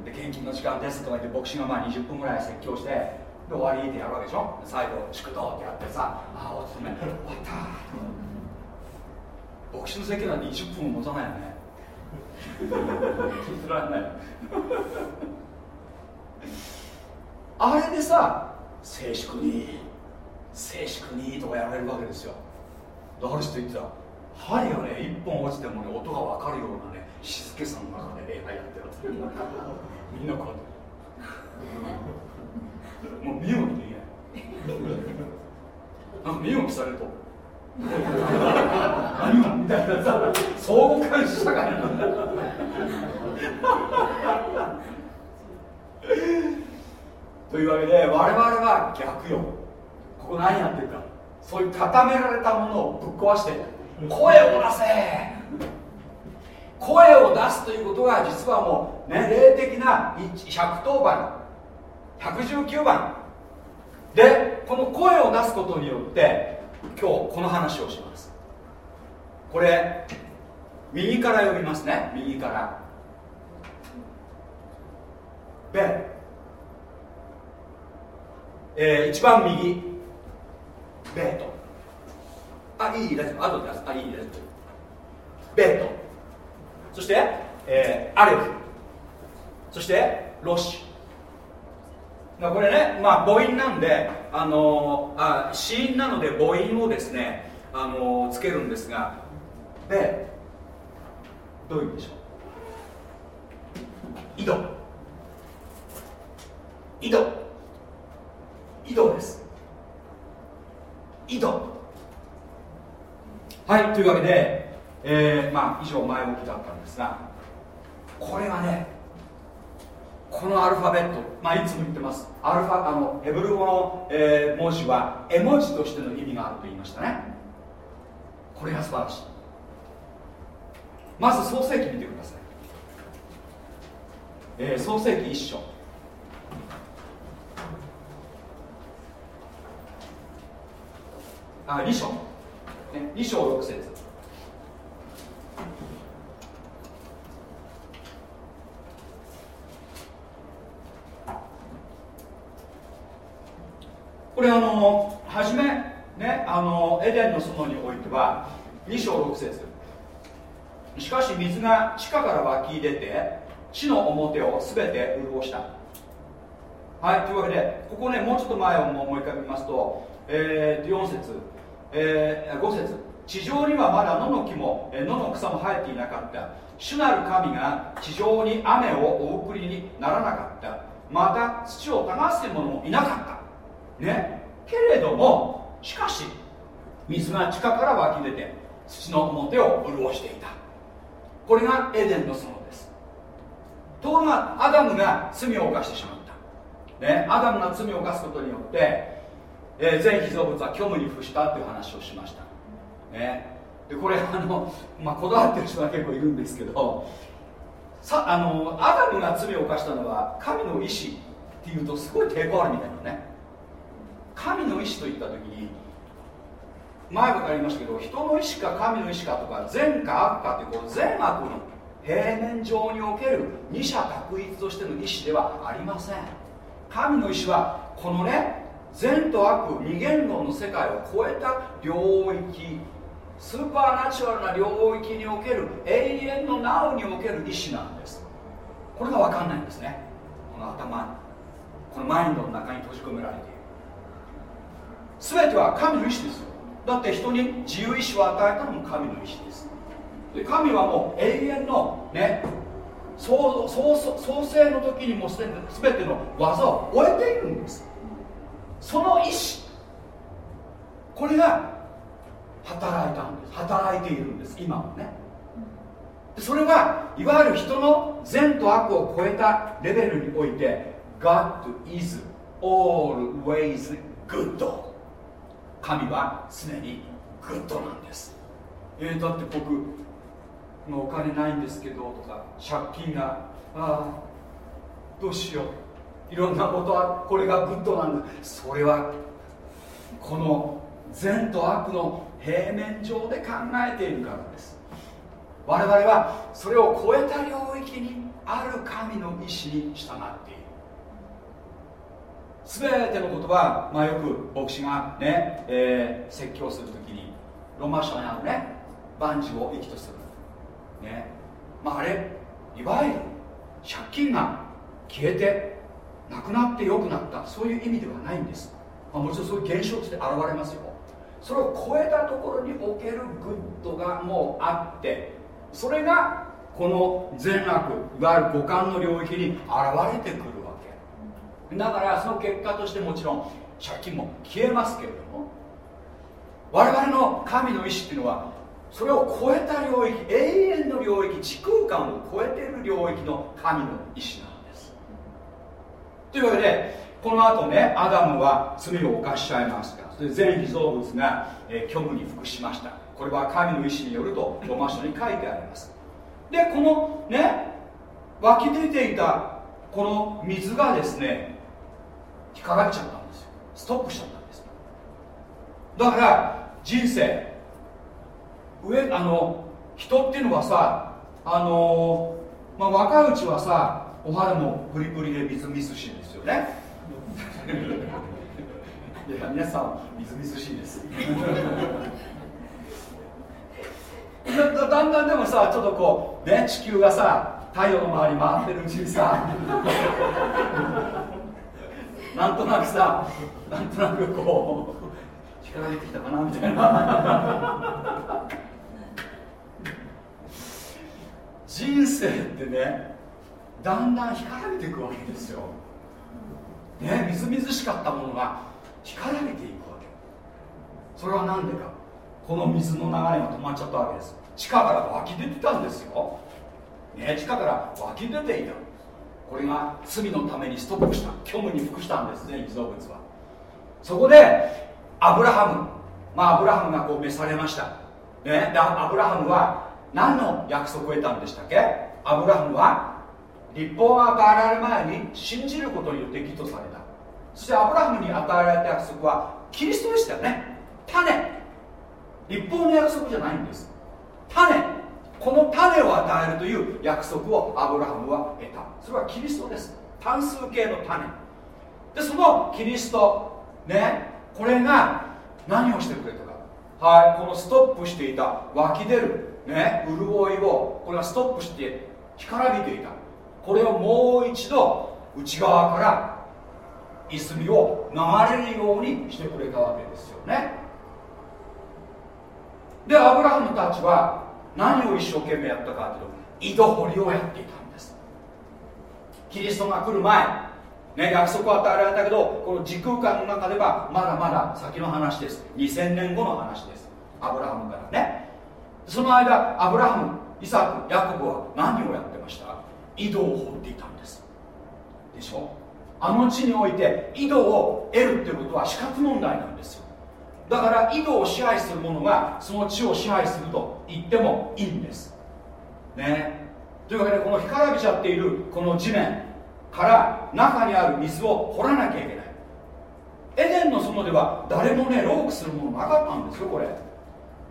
で献金の時間ですとか言って牧師がまあ20分ぐらい説教してで終わりってやるわけでしょ？最後祝祷ってやってさああおつめ終わった牧師の説教なんて20分も持たないよね。聞いてらない。あれでさ静粛に静粛にとかやられるわけですよ。だから人言ってた。針がね一本落ちてもね音が分かるようなね静けさの中で礼拝やってるみんなこうもう身動きできない身動きされると。何がみたいなさ相互監視社会なんだというわけで我々は逆よ。ここ何やってるかそういう固められたものをぶっ壊して声を出せ。声を出すということが実はもうね霊的な110番119番。でこの声を出すことによって今日この話をします。これ右から読みますね。右から。ベえー、一番右。ベート。あいい大丈夫。後です。あいい大丈夫。ベート。そして、えー、アレフ。そしてロシ。これねまあ母音なんであのー、あ子音なので母音をですねあのー、つけるんですが。でどういう意味でしょう。井戸。井戸。井戸です。井戸。はいというわけで、えー、まあ以上前置きだったんですがこれはねこのアルファベット、まあ、いつも言ってます。アルファあのヘブル語の、えー、文字は絵文字としての意味があると言いましたね。これが素晴らしい。まず創世記見てください、えー、創世記一章。あ2章、ね、2章6節。これあの初めねあのエデンの園においては2章6節。しかし水が地下から湧き出て地の表を全て潤した。はいというわけでここねもうちょっと前を思い浮かべますと、えー、4節、えー、5節。地上にはまだ野の木も野の草も生えていなかった。主なる神が地上に雨をお送りにならなかった。また土を耕す者もいなかった。ね。けれどもしかし水が地下から湧き出て土の表を潤していた。これがエデンの園です。ところがアダムが罪を犯してしまった。ね。アダムが罪を犯すことによって、えー、全被造物は虚無に伏したっていう話をしました。ね。でこれあの、まあ、こだわってる人が結構いるんですけどさあのアダムが罪を犯したのは神の意志っていうとすごい抵抗あるみたいなね。神の意志といった時に前も言いましたけど人の意志か神の意志かとか善か悪かってこう善悪の平面上における二者択一としての意志ではありません。神の意志はこのね善と悪二元論の世界を超えた領域スーパーナチュラルな領域における永遠のナウにおける意志なんです。これが分かんないんですね。この頭このマインドの中に閉じ込められている。全ては神の意志です。よだって人に自由意志を与えたのも神の意志です。で神はもう永遠のね創創創生の時にもすでに全ての技を終えているんです。その意志。これが働いたんです。働いているんです。今もね。それはいわゆる人の善と悪を超えたレベルにおいて God is always good. 神は常にグッドなんです。えー、だって僕もうお金ないんですけどとか借金がああどうしよう。いろんなことはこれが good なんですそれはこの善と悪の平面上で考えているからです。我々はそれを超えた領域にある神の意志に従っている。全てのことは、まあ、よく牧師がね、えー、説教するときにロマ書にあるね万事を益とする、ね。まあ、あれいわゆる借金が消えてなくなって良くなった。そういう意味ではないんです、まあ、もちろんそういう現象として現れますよ。それを超えたところにおける good がもうあってそれがこの善悪いわゆる五感の領域に現れてくるわけ。だからその結果としてもちろん借金も消えますけれども我々の神の意志っていうのはそれを超えた領域永遠の領域時空間を超えている領域の神の意志なんです。というわけでこの後ねアダムは罪を犯しちゃいますからそれで全被造物が、えー、虚無に服しました。これは神の意志によるとロマン書に書いてあります。でこのね湧き出ていたこの水がですね引っかかっちゃったんですよ。ストップしちゃったんです。だから人生上あの人っていうのはさあのまあ、若いうちはさお肌もプリプリでみずみずしいんですよね。いや皆さんみずみずしいです。[laughs] だだんだんでもさちょっとこうね地球がさ太陽の周り回ってるうちにさ [laughs] なんとなくさなんとなくこう力出てきたかなみたいな。人生ってねだんだん干からびていくわけですよ。ねみずみずしかったものが干からびていくわけ。それは何でか。この水の流れが止まっちゃったわけです。地下から湧き出てたんですよ、ね、地下から湧き出ていた。これが罪のためにストップした。虚無に服したんですね被造物は。そこでアブラハム。まあアブラハムがこう召されました。ねでアブラハムは何の約束を得たんでしたっけ？アブラハムは立法が与えられる前に信じることによって義とされた。そしてアブラハムに与えられた約束はキリストでしたよね。種。立法の約束じゃないんです。種。この種を与えるという約束をアブラハムは得た。それはキリストです。単数形の種。でそのキリストねこれが何をしてくれたか。はいこのストップしていた湧き出るね潤いをこれがストップして干からびていた。これをもう一度内側から泉を流れるようにしてくれたわけですよね。でアブラハムたちは何を一生懸命やったかというと井戸掘りをやっていたんです。キリストが来る前ね、約束を与えられたけどこの時空間の中ではまだまだ先の話です。2000年後の話です。アブラハムからね。その間アブラハムイサクヤコブは何をやってました？井戸を掘っていたんです。でしょ？あの地において井戸を得るっていうことは死活問題なんですよ。だから井戸を支配する者がその地を支配すると言ってもいいんです。ね？というわけでこの干からびちゃっているこの地面から中にある水を掘らなきゃいけない。エデンの園では誰もねロークするものなかったんですよこれ。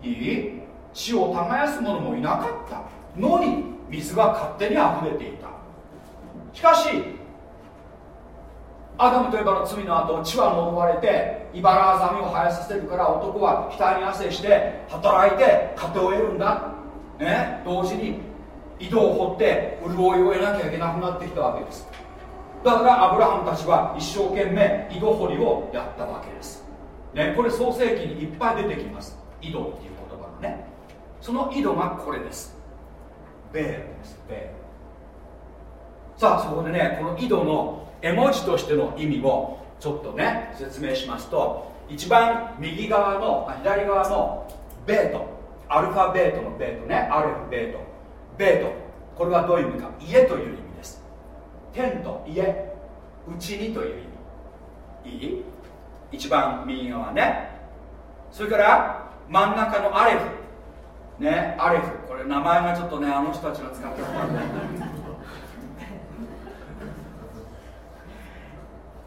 いい？地を耕す者もいなかった。のに水が勝手に溢れていた。しかしアダムとエバの罪の後地は呪われて茨あざみを生やさせるから男は額に汗して働いて糧を得るんだ。ね？同時に井戸を掘って潤いを得なきゃいけなくなってきたわけです。だからアブラハムたちは一生懸命井戸掘りをやったわけです、ね、これ創世記にいっぱい出てきます。井戸っていう言葉がね。その井戸がこれです。ベールです。ベール。さあそこでねこの井戸の絵文字としての意味をちょっとね説明しますと一番右側の左側のベートアルファベートのベートねアルファベート。ベートこれはどういう意味か。家という意味です。天と家うちにという意味。いい？一番右側ね。それから真ん中のアレフ。ねアレフこれ名前がちょっとねあの人たちが使ってる。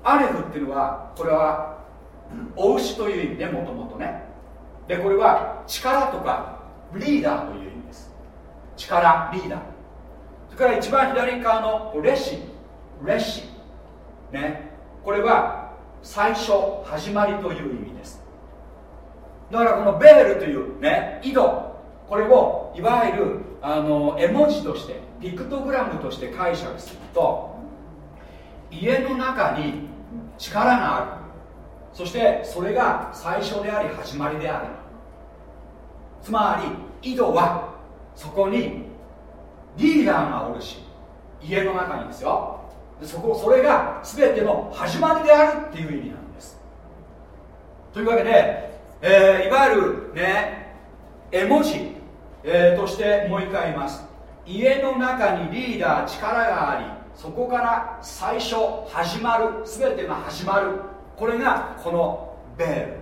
アレフっていうのはこれはお牛という意味ねもともとね。でこれは力とかリーダーという意味です。力リーダー。それから一番左側のレシレシ。ね。これは最初始まりという意味です。だからこのベールというね井戸。これをいわゆるあの絵文字としてピクトグラムとして解釈すると家の中に力がある。そしてそれが最初であり始まりである。つまり井戸はそこにリーダーがおるし家の中にですよ。そこそれが全ての始まりであるっていう意味なんです。というわけで、えー、いわゆるね絵文字、えー、としてもう一回言います。家の中にリーダー力がありそこから最初始まる全てが始まる。これがこのベール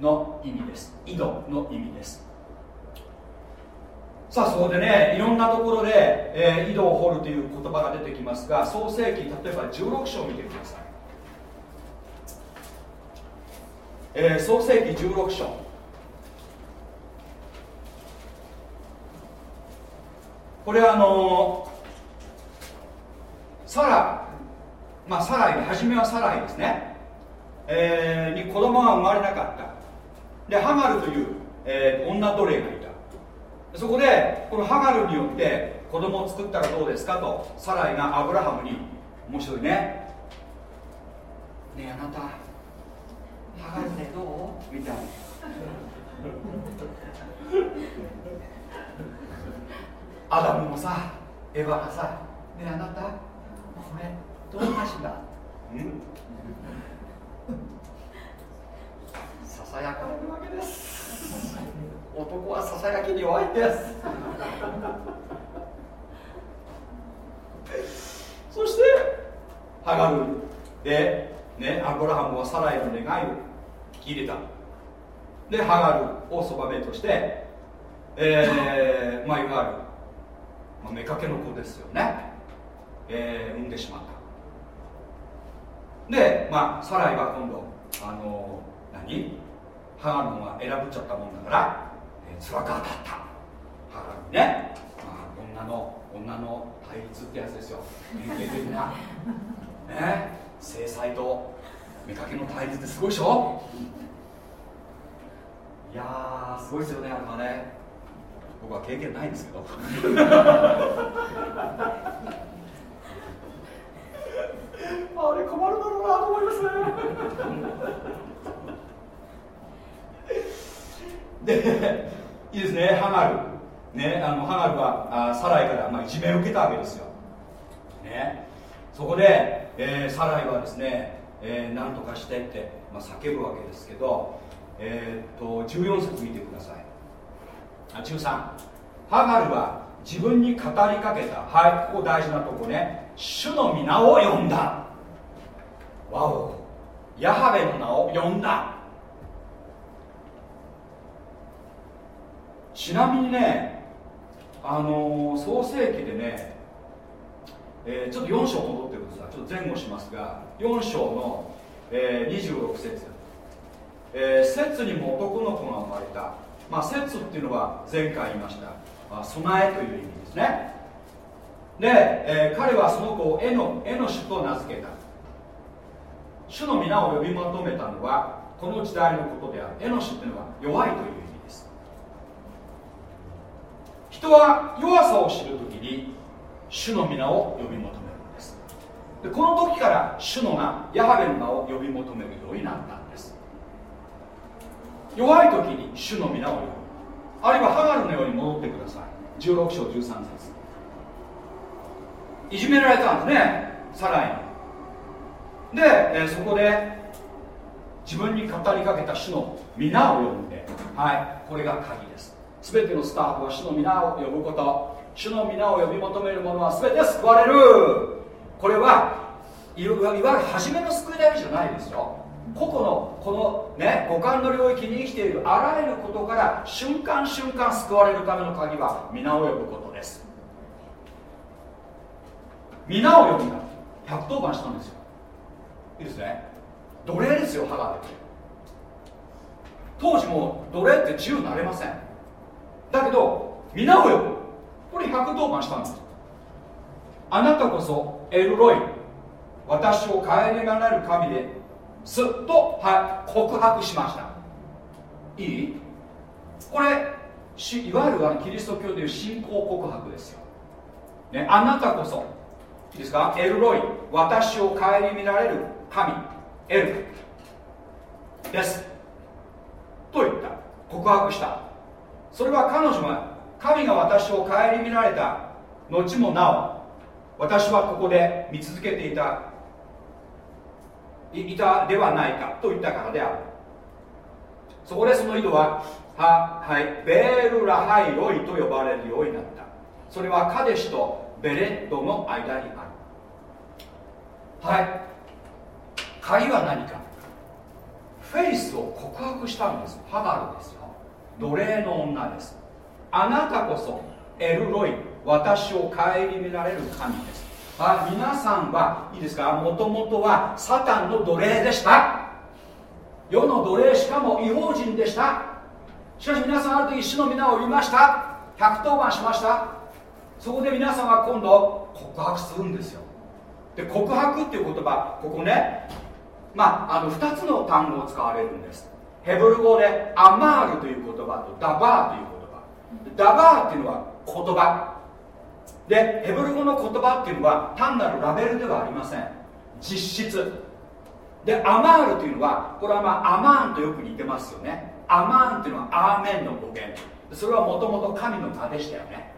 の意味です。井戸の意味です。さあそこでねいろんなところで、えー、井戸を掘るという言葉が出てきますが創世記例えば16章を見てください、えー、創世記16章。これはあのー、サラまあサライ初めはサライですね、えー、に子供が生まれなかった。でハガルという、えー、女奴隷がいた。そこでこのハガルによって子供を作ったらどうですかとサライがアブラハムに面白いね。ねえあなたハガルでどう？みた。い [laughs] なアダムもさエヴァがさねえあなたこれどうかしら？うん？ささやかれるわけです。男はささやきに弱いんです。そしてハガルで、ね、アブラハムはサライの願いを聞き入れた。でハガルをそばめとしてえー、まあいわゆる、まあ、妾の子ですよね、えー、産んでしまった。でまあサライは今度あの何？ハガルのが選ぶっちゃったもんだから、えー、辛かった。ハガルね、まあ、女の女の対立ってやつですよ。典型的な。ね。制裁と妾の対立ってすごいでしょ？いやすごいですよねあれはね。僕は経験ないんですけどあれ困るだろうなと思いますね。でいいですね。ハガルね、あのハガルはあサライから、まあ、いじめを受けたわけですよ、ね、そこで、えー、サライはですね、えー、何とかしてって、まあ、叫ぶわけですけど、えー、っと14節見てくださいあ13ハガルは自分に語りかけた。はいここ大事なとこね。主の皆を呼んだ。わお。ヤハベの名を呼んだ。ちなみにねあの創世記でね、えー、ちょっと4章戻ってください。ちょっと前後しますが4章の、えー、26節、えー、節にも男の子が生まれた、まあ、節っていうのは前回言いました、まあ、備えという意味ですね。で、えー、彼はその子をエノエノシュと名付けた。主の皆を呼び求めたのはこの時代のことである。エノシュっていうのは弱いという意味です。人は弱さを知るときに主の皆を呼び求めるんです。でこの時から主の名ヤハベの名を呼び求めるようになった。弱い時に主の皆を呼ぶ。あるいはハガルのように戻ってください。16章13節。いじめられたんですね。サライに。で、え、そこで自分に語りかけた主の皆を呼んで。はい。これが鍵です。全てのスタートは主の皆を呼ぶこと。主の皆を呼び求める者は全て救われる。これはいわゆる初めの救いだけじゃないですよ。個々のこのね五感の領域に生きているあらゆることから瞬間瞬間救われるための鍵は皆を呼ぶことです。皆を呼ぶんだ。110番したんですよ。いいですね。奴隷ですよ歯が当時も奴隷って自由になれません。だけど皆を呼ぶ。これ110番したんですあなたこそエルロイ。私を顧みられる神ですっと、はい、告白しました。いい？これいわゆるあのキリスト教でいう信仰告白ですよ、ね、あなたこそいいですか？エルロイ私を顧みられる神エルです。と言った。告白した。それは彼女が神が私を顧みられた後もなお私はここで見続けていたいたではないかと言ったからであるそこでその井戸はは、はい、ベールラハイロイと呼ばれるようになったそれはカデシとベレッドの間にあるはい鍵は何かフェイスを告白したんですハガルですよ奴隷の女ですあなたこそエルロイ私を顧みられる神ですあ皆さんはいいですか？もともとはサタンの奴隷でした。世の奴隷しかも違法人でした。しかし皆さんある時主の皆を見ました。110番しました。そこで皆さんは今度告白するんですよ。で告白っていう言葉ここねまああの2つの単語を使われるんです。ヘブル語でアマールという言葉とダバーという言葉。ダバーっていうのは言葉。でヘブル語の言葉っていうのは単なるラベルではありません。実質。でアマールというのはこれはまあアマーンとよく似てますよね。アマーンっていうのはアーメンの語源。それはもともと神の名でしたよね。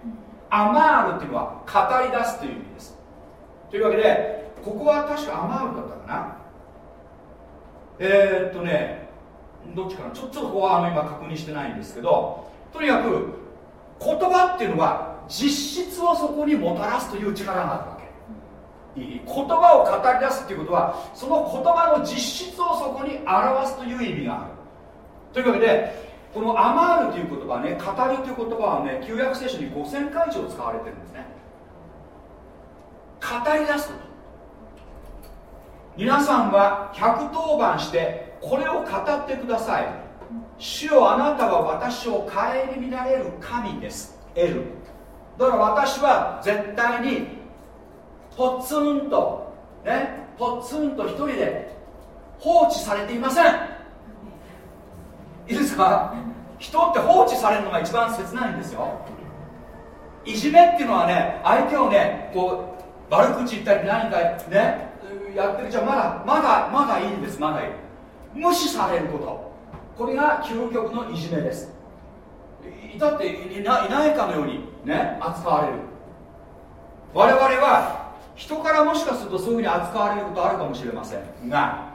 アマールっていうのは語り出すという意味です。というわけでここは確かアマールだったかな。えー、っとねどっちかな。ちょちょっとここはあの今確認してないんですけどとにかく言葉っていうのは実質をそこにもたらすという力があるわけ。言葉を語り出すっていうことはその言葉の実質をそこに表すという意味がある。というわけでこのアマールという言葉ね語るという言葉はね旧約聖書に5000回以上使われてるんですね。語り出すこと。皆さんは110番してこれを語ってください。主よあなたは私を顧みられる神です。エル。だから私は絶対にポツンとねポツンと一人で放置されていません。いいですか？人って放置されるのが一番切ないんですよ。いじめっていうのはね相手をねこう悪口言ったり何かねやってるじゃまだまだまだいいんですまだいい。無視されること。これが究極のいじめです。いたっていないないかのようにね？扱われる。我々は人からもしかするとそういうふうに扱われることあるかもしれませんが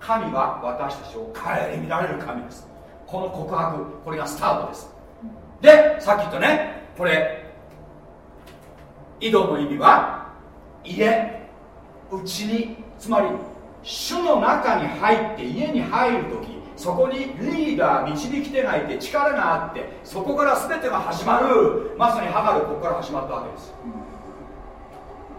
神は私たちを顧みられる神です。この告白これがスタートです。でさっき言ったね。これ井戸の意味は家うちにつまり主の中に入って家に入る時そこにリーダー導き手がいて力があってそこから全てが始まるまさにハガルここから始まったわけです。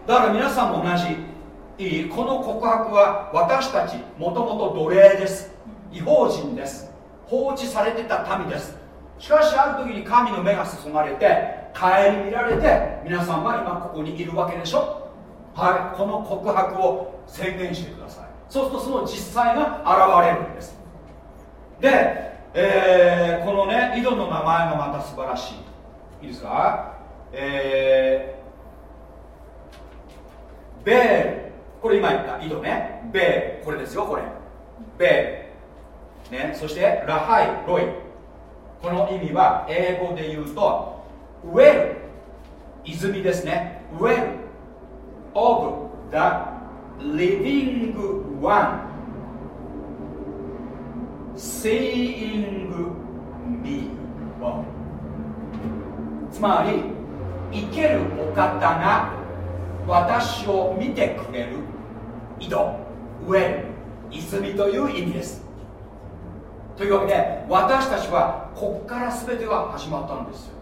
だから皆さんも同じ。いいこの告白は私たちもともと奴隷です。違法人です。放置されてた民です。しかしある時に神の目が注がれて顧みられて皆さんは今ここにいるわけでしょ。はいこの告白を宣言してください。そうするとその実際が現れるんです。で、えー、このね井戸の名前がまた素晴らしい。いいですか？えー、ベールこれ今言った。井戸ね。ベールこれですよこれ。ベー。ルねそしてラハイロイ。この意味は英語で言うとウェル泉ですね。ウェル of the living one seeing me つまり生けるお方が私を見てくれる井戸ウェル泉という意味です。というわけで私たちはここから全てが始まったんですよ、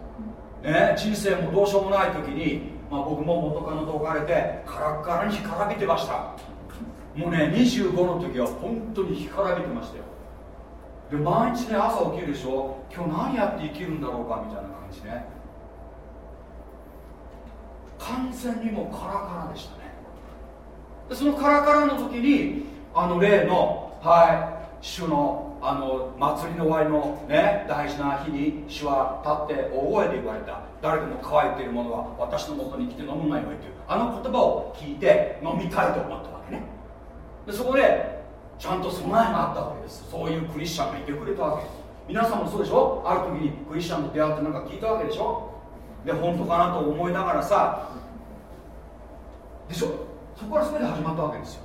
ね、人生もどうしようもない時に、まあ、僕も元カノと置かれてカラッカラに干からびてました。もうね25の時は本当に干からびてましたよ。で毎日ね朝起きるでしょ。今日何やって生きるんだろうかみたいな感じね。完全にもうカラカラでしたね。でそのカラカラの時にあの例のはい主のあの祭りの終わりのね大事な日に主は立って大声で言われた。誰でも乾いているものは私のもとに来て飲むがよいというあの言葉を聞いて飲みたいと思ったわけね。でそこでちゃんと備えがあったわけです。そういうクリスチャンがいてくれたわけ。皆さんもそうでしょ？ある時にクリスチャンと出会ってなんか聞いたわけでしょ？で本当かなと思いながらさ。でしょ？そこから全て始まったわけですよ。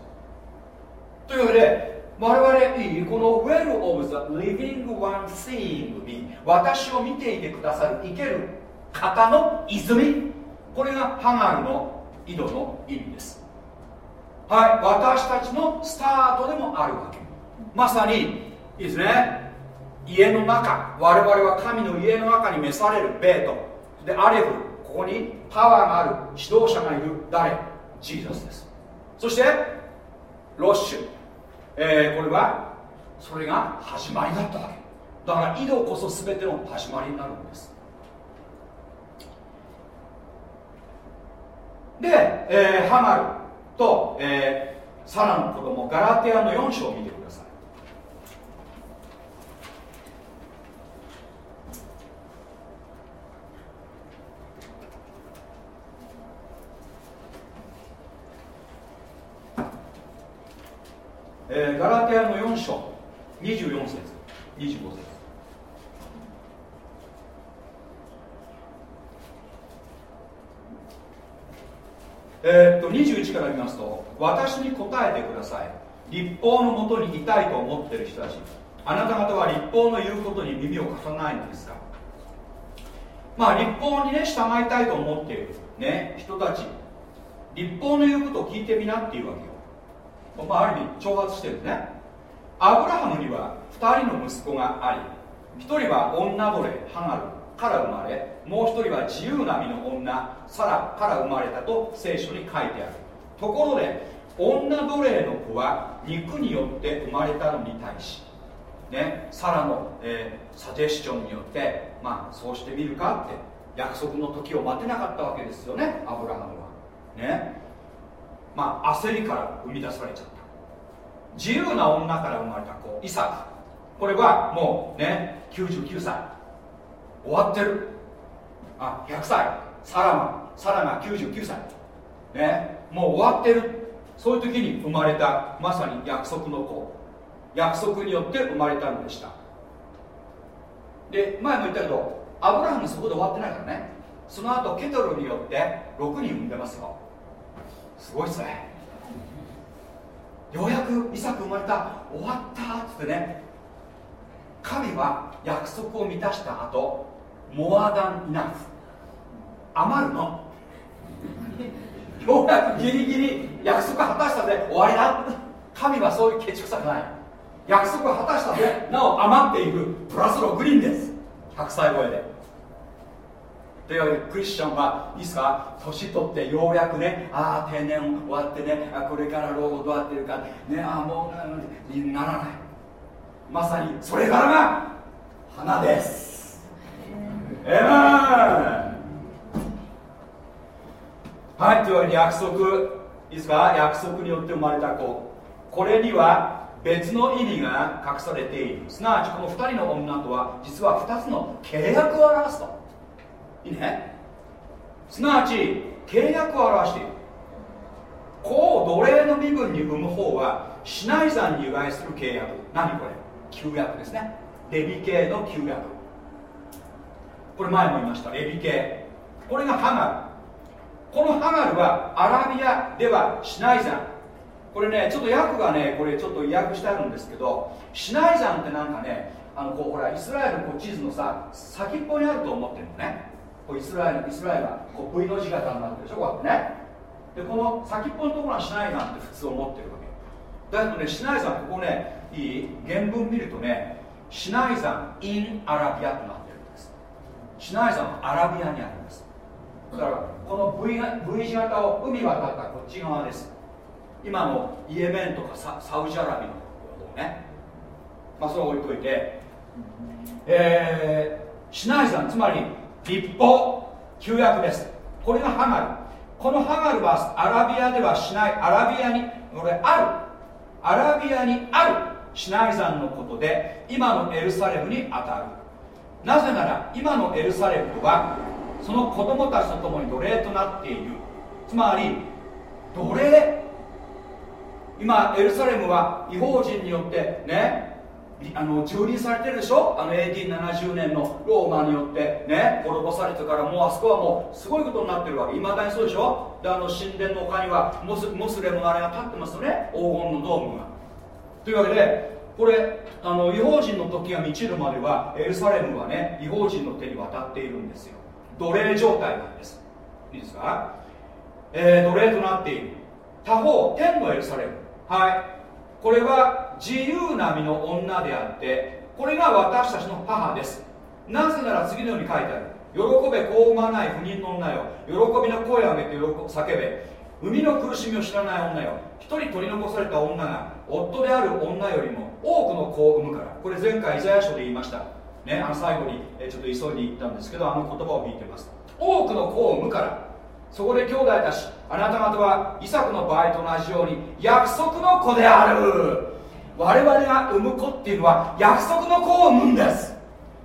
というわけで我々この Well of the Living One Seeing Me 私を見ていてくださる生ける方の泉。これがハガルの井戸の意味です。はい私たちのスタートでもあるわけ。まさにいいですね。家の中我々は神の家の中に召されるベート。でアレフここにパワーがある指導者がいる誰？ジーザスです。そしてロッシュ、えー、これはそれが始まりだったわけ。だから井戸こそ全ての始まりになるんです。で、えー、ハマル。と、えー、サラの子供ガラテアの4章を見てください。えー、ガラテアの4章24節25節。えー、っと21から見ますと私に答えてください。立法のもとにいたいと思っている人たち。あなた方は立法の言うことに耳を貸さないのですか？まあ立法にね従いたいと思っている、ね、人たち。立法の言うことを聞いてみなっていうわけよ、まあ、ある意味挑発してるね。アブラハムには2人の息子があり一人は女奴隷ハガルから生まれもう一人は自由な身の女サラから生まれたと聖書に書いてある。ところで女奴隷の子は肉によって生まれたのに対し、ね、サラの、えー、サジェスチョンによって、まあ、そうしてみるかって約束の時を待てなかったわけですよねアブラハムは。ね。まあ焦りから生み出されちゃった。自由な女から生まれた子イサク。これはもうね99歳。終わってる。あ100歳。サラマサラが99歳。ね。もう終わってる。そういう時に生まれたまさに約束の子。約束によって生まれたのでした。で前も言ったけどアブラハムそこで終わってないからね。その後ケトルによって6人産んでますよ。すごいっすね。ようやくイサク生まれた。終わったっつってね。神は約束を満たした後モアダンイナフ余るの？ようやくギリギリ約束果たしたで終わりだ。神はそういうケチくさくない。約束を果たしたでなお余っているプラス6人です。100歳超えで。というわけでクリスチャンはいいですか年取ってようやくね。ああ定年終わってね。あこれから老後どうやってるか。ねああもうならない。まさにそれからが花です。ええはいというわけで約束。いいですか約束によって生まれた子。これには別の意味が隠されている。すなわちこの2人の女とは実は2つの契約を表すと。いいね。すなわち契約を表している。子を奴隷の身分に産む方はシナイ山に由来する契約。何これ？旧約ですね。レビ系の旧約。これ前も言いました。レビ系。これがハガル。このハガルはアラビアではシナイ山これねちょっと訳がねこれちょっと訳してあるんですけどシナイ山ってなんかねあのこうほらイスラエルのこう地図のさ先っぽにあると思ってるのね。こうイスラエルイスラエルはこう V の字型になってるでしょこうやってね。でこの先っぽのところはシナイ山って普通思ってるわけ。だけどねシナイ山ここねいい原文見るとねシナイ山 in アラビアとなってるんです。シナイ山はアラビアにあります。だからこの V, が v 字型を海渡ったこっち側です。今のイエメンとかササウジアラビアのところね。まあそれを置いといて。えー、シナイ山つまり立法旧約です。これがハガル。このハガルはアラビアではしない。アラビアにこれある。アラビアにある。シナイ山のことで今のエルサレムに当たる。なぜなら今のエルサレムはその子供たちと共に奴隷となっている。つまり奴隷。今エルサレムは違法人によってねあの蹂躙されてるでしょ？あの AD70 年のローマによってね滅ぼされてからもうあそこはもうすごいことになってるわけ。いまだにそうでしょ？であの神殿の丘にはモスモスレムのあれが立ってますよね。黄金のドームが。というわけでこれあの違法人の時が満ちるまではエルサレムはね違法人の手に渡っているんですよ。奴隷状態なんです。いいですか、えー、奴隷となっている。他方天のエルサレム。はい。これは自由な身の女であってこれが私たちの母です。なぜなら次のように書いてある。喜べ子を産まない不妊の女よ。喜びの声を上げて叫べ。生みの苦しみを知らない女よ。一人取り残された女が夫である女よりも多くの子を産むから。これ前回イザヤ書で言いました。ねあの最後にちょっと急いで言ったんですけどあの言葉を引いてます。多くの子を産むからそこで兄弟たちあなた方はイサクの場合と同じように約束の子である。我々が産む子っていうのは約束の子を産むんです。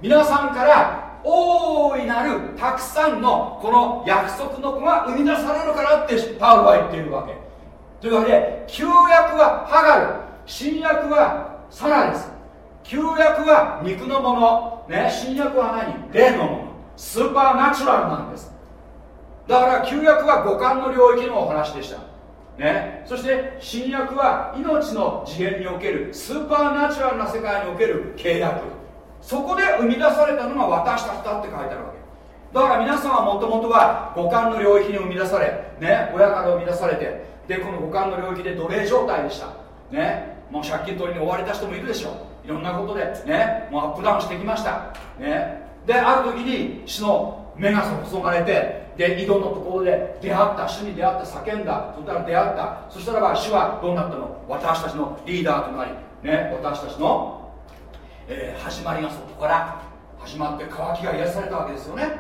皆さんから大いなるたくさんのこの約束の子が生み出されるからってパウロは言っているわけ。というわけで旧約はハガル新約はサラです。旧約は肉のもの、ね、新約は何？霊のもの。スーパーナチュラルなんです。だから旧約は五感の領域のお話でした。ね、そして新約は命の次元におけるスーパーナチュラルな世界における契約。そこで生み出されたのが私たちだって書いてあるわけ。だから皆さんはもともとは五感の領域に生み出され、ね、親から生み出されてでこの五感の領域で奴隷状態でした、ね、もう借金取りに追われた人もいるでしょう。いろんなことでねもうアップダウンしてきました。ね。である時に主の目が注がれてで井戸のところで出会った主に出会った叫んだそしたら出会った。そしたらば主はどうなったの？私たちのリーダーとなりね私たちの、えー始まりがそこから始まって渇きが癒されたわけですよね。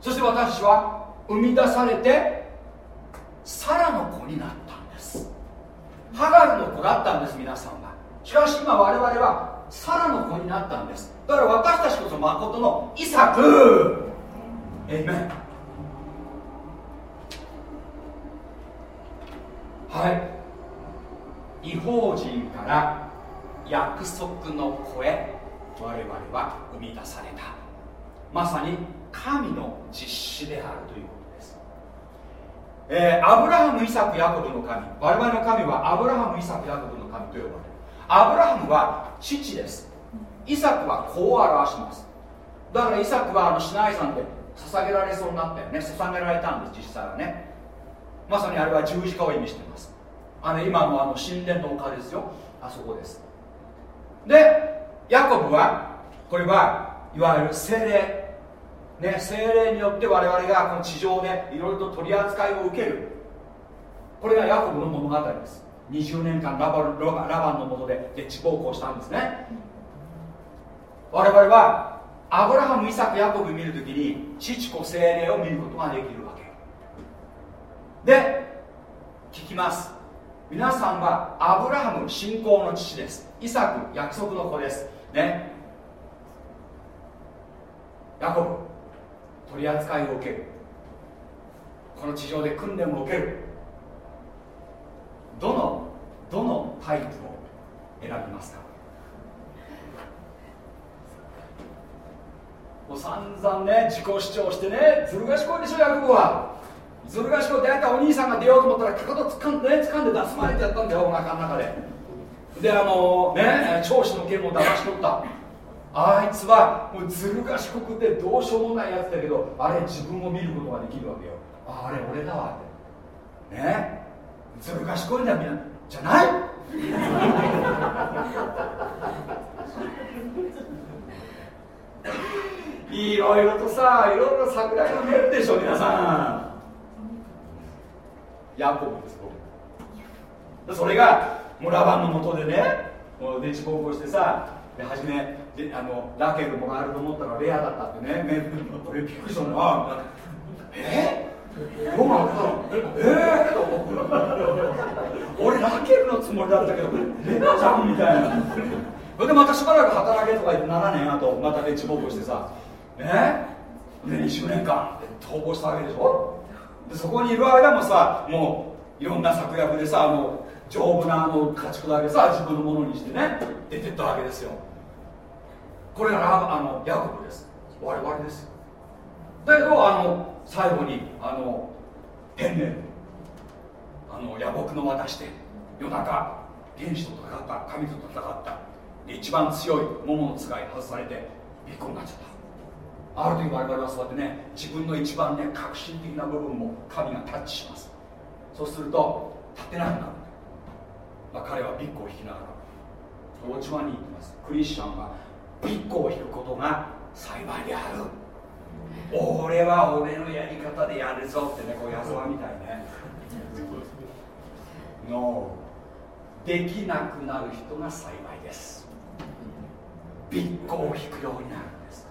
そして私は生み出されてサラの子になったんです。ハガルの子だったんです皆さんは。しかし今我々はサラの子になったんです。だから私たちこそ誠のイサクエイメンはい。違法人から約束の子へ我々は生み出された。まさに神の実施であるということです、えーアブラハムイサクヤコブの神。我々の神はアブラハムイサクヤコブの神と呼ばれるアブラハムは父です。イサクは子を表します。だからイサクはあのシナイ山で捧げられそうになったよね。捧げられたんです実際はね。まさにあれは十字架を意味しています。あの今のあの神殿の丘ですよ。あそこです。でヤコブはこれはいわゆる精霊。ね精霊によって我々がこの地上でいろいろと取り扱いを受ける。これがヤコブの物語です。20年間ラバラバラバンのもとでで地暴行したんですね。我々はアブラハムイサクヤコブ見るときに父子精霊を見ることができるわけ。で聞きます。皆さんはアブラハム信仰の父です。イサク約束の子です。ね。ヤコブ取り扱いを受ける。この地上で訓練を受ける。どのどのタイプを選びますか？もう散々ね自己主張してねずる賢いでしょヤコブは。ずる賢い大体お兄さんが出ようと思ったらかかと掴んでね掴んで出すまれてやったんだよお腹の中で。であのね長子の剣も騙し取った。あいつはもうずる賢くてどうしようもないやつだけどあれ自分を見ることができるわけよ。ああれ俺だわって。ね。ずる賢いんだみんなじゃない？[laughs] いろいろとさいろいろ桜が見えるでしょ皆さん。ヤコブです僕。それがラバンのもとでね電池暴行してさで初めであのラケルもらえると思ったらレアだったってねめ俺びっくりしたの。あえ？どうなったのええー、俺ラケルのつもりだったけどレアじゃんみたいな。それでまたしばらく働けとか言って7年後また電池暴行してさねで20年間。逃亡したわけでしょ？でそこにいる間もさもういろんな策略でさもう丈夫なあの家畜だけさ自分のものにしてね出てったわけですよ。これがあのヤコブです。我々ですだけどあの最後にあの天然あの野木の渡して夜中天使と戦った神と戦った。一番強い桃の使い外されてびっくりになっちゃった。ある時我々はそうやってね自分の一番ね革新的な部分も神がタッチします。そうすると立てなくなる、まあ、彼はビッグを引きながらおちわに言ってます。クリスチャンはビッグを引くことが幸いである。俺は俺のやり方でやるぞってねこう矢沢みたいね。[laughs] No できなくなる人が幸いです。ビッグを引くようになるんです。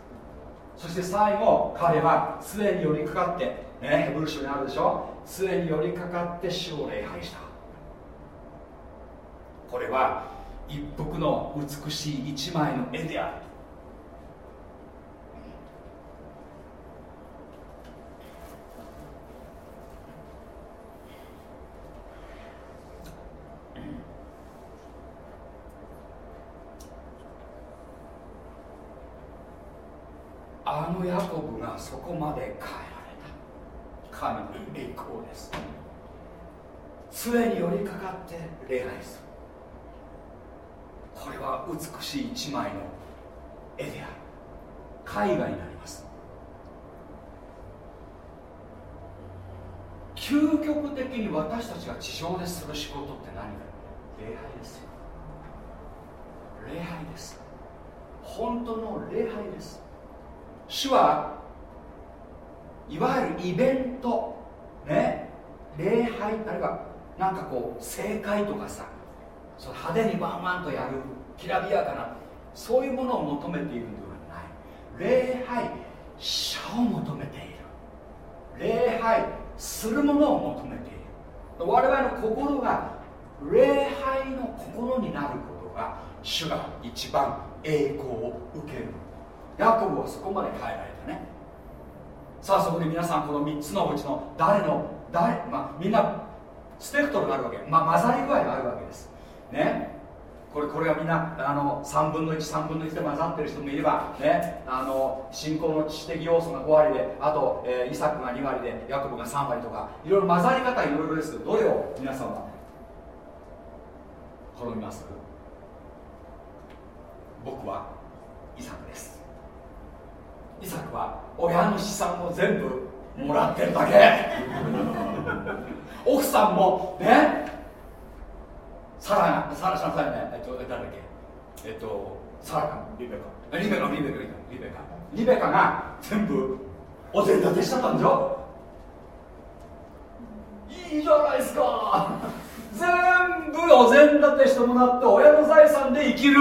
そして最後彼は杖に寄りかかってねヘブル書にあるでしょ？杖に寄りかかって主を礼拝した。これは一幅の美しい一枚の絵である。あのヤコブがそこまで変えられた。神の栄光です。杖に寄りかかって礼拝する。これは美しい一枚の絵である。絵画になります。究極的に私たちが地上でする仕事って何か。礼拝ですよ。礼拝です。本当の礼拝です。主はいわゆるイベントね礼拝あるいはなんかこう正解とかさそ派手にワンワンとやるきらびやかなそういうものを求めているのではない。礼拝者を求めている。礼拝するものを求めている。我々の心が礼拝の心になることが主が一番栄光を受ける。ヤコブはそこまで変えられたね。さあそこで皆さんこの3つのうちの誰の誰まあみんなスペクトルがあるわけ、まあ、混ざり具合があるわけです。ね。これこれがみんなあの3分の13分の1で混ざってる人もいれば、ね、あの信仰の知識的要素が5割であと、えー、イサクが2割でヤコブが3割とかいろいろ混ざり方いろいろですけどどれを皆さんは好みます？僕はイサクです。イサクは親の資産を全部もらってるだけ。[laughs] 奥さんもね。サラがサラさんさね。えっと誰だっけ？えっとサラかリベカ。リベカリベカリベカ。リベカ。リベカが全部お膳立てしちゃったんでしょ？いいじゃないですか。全部お膳立てしてもらって親の財産で生きる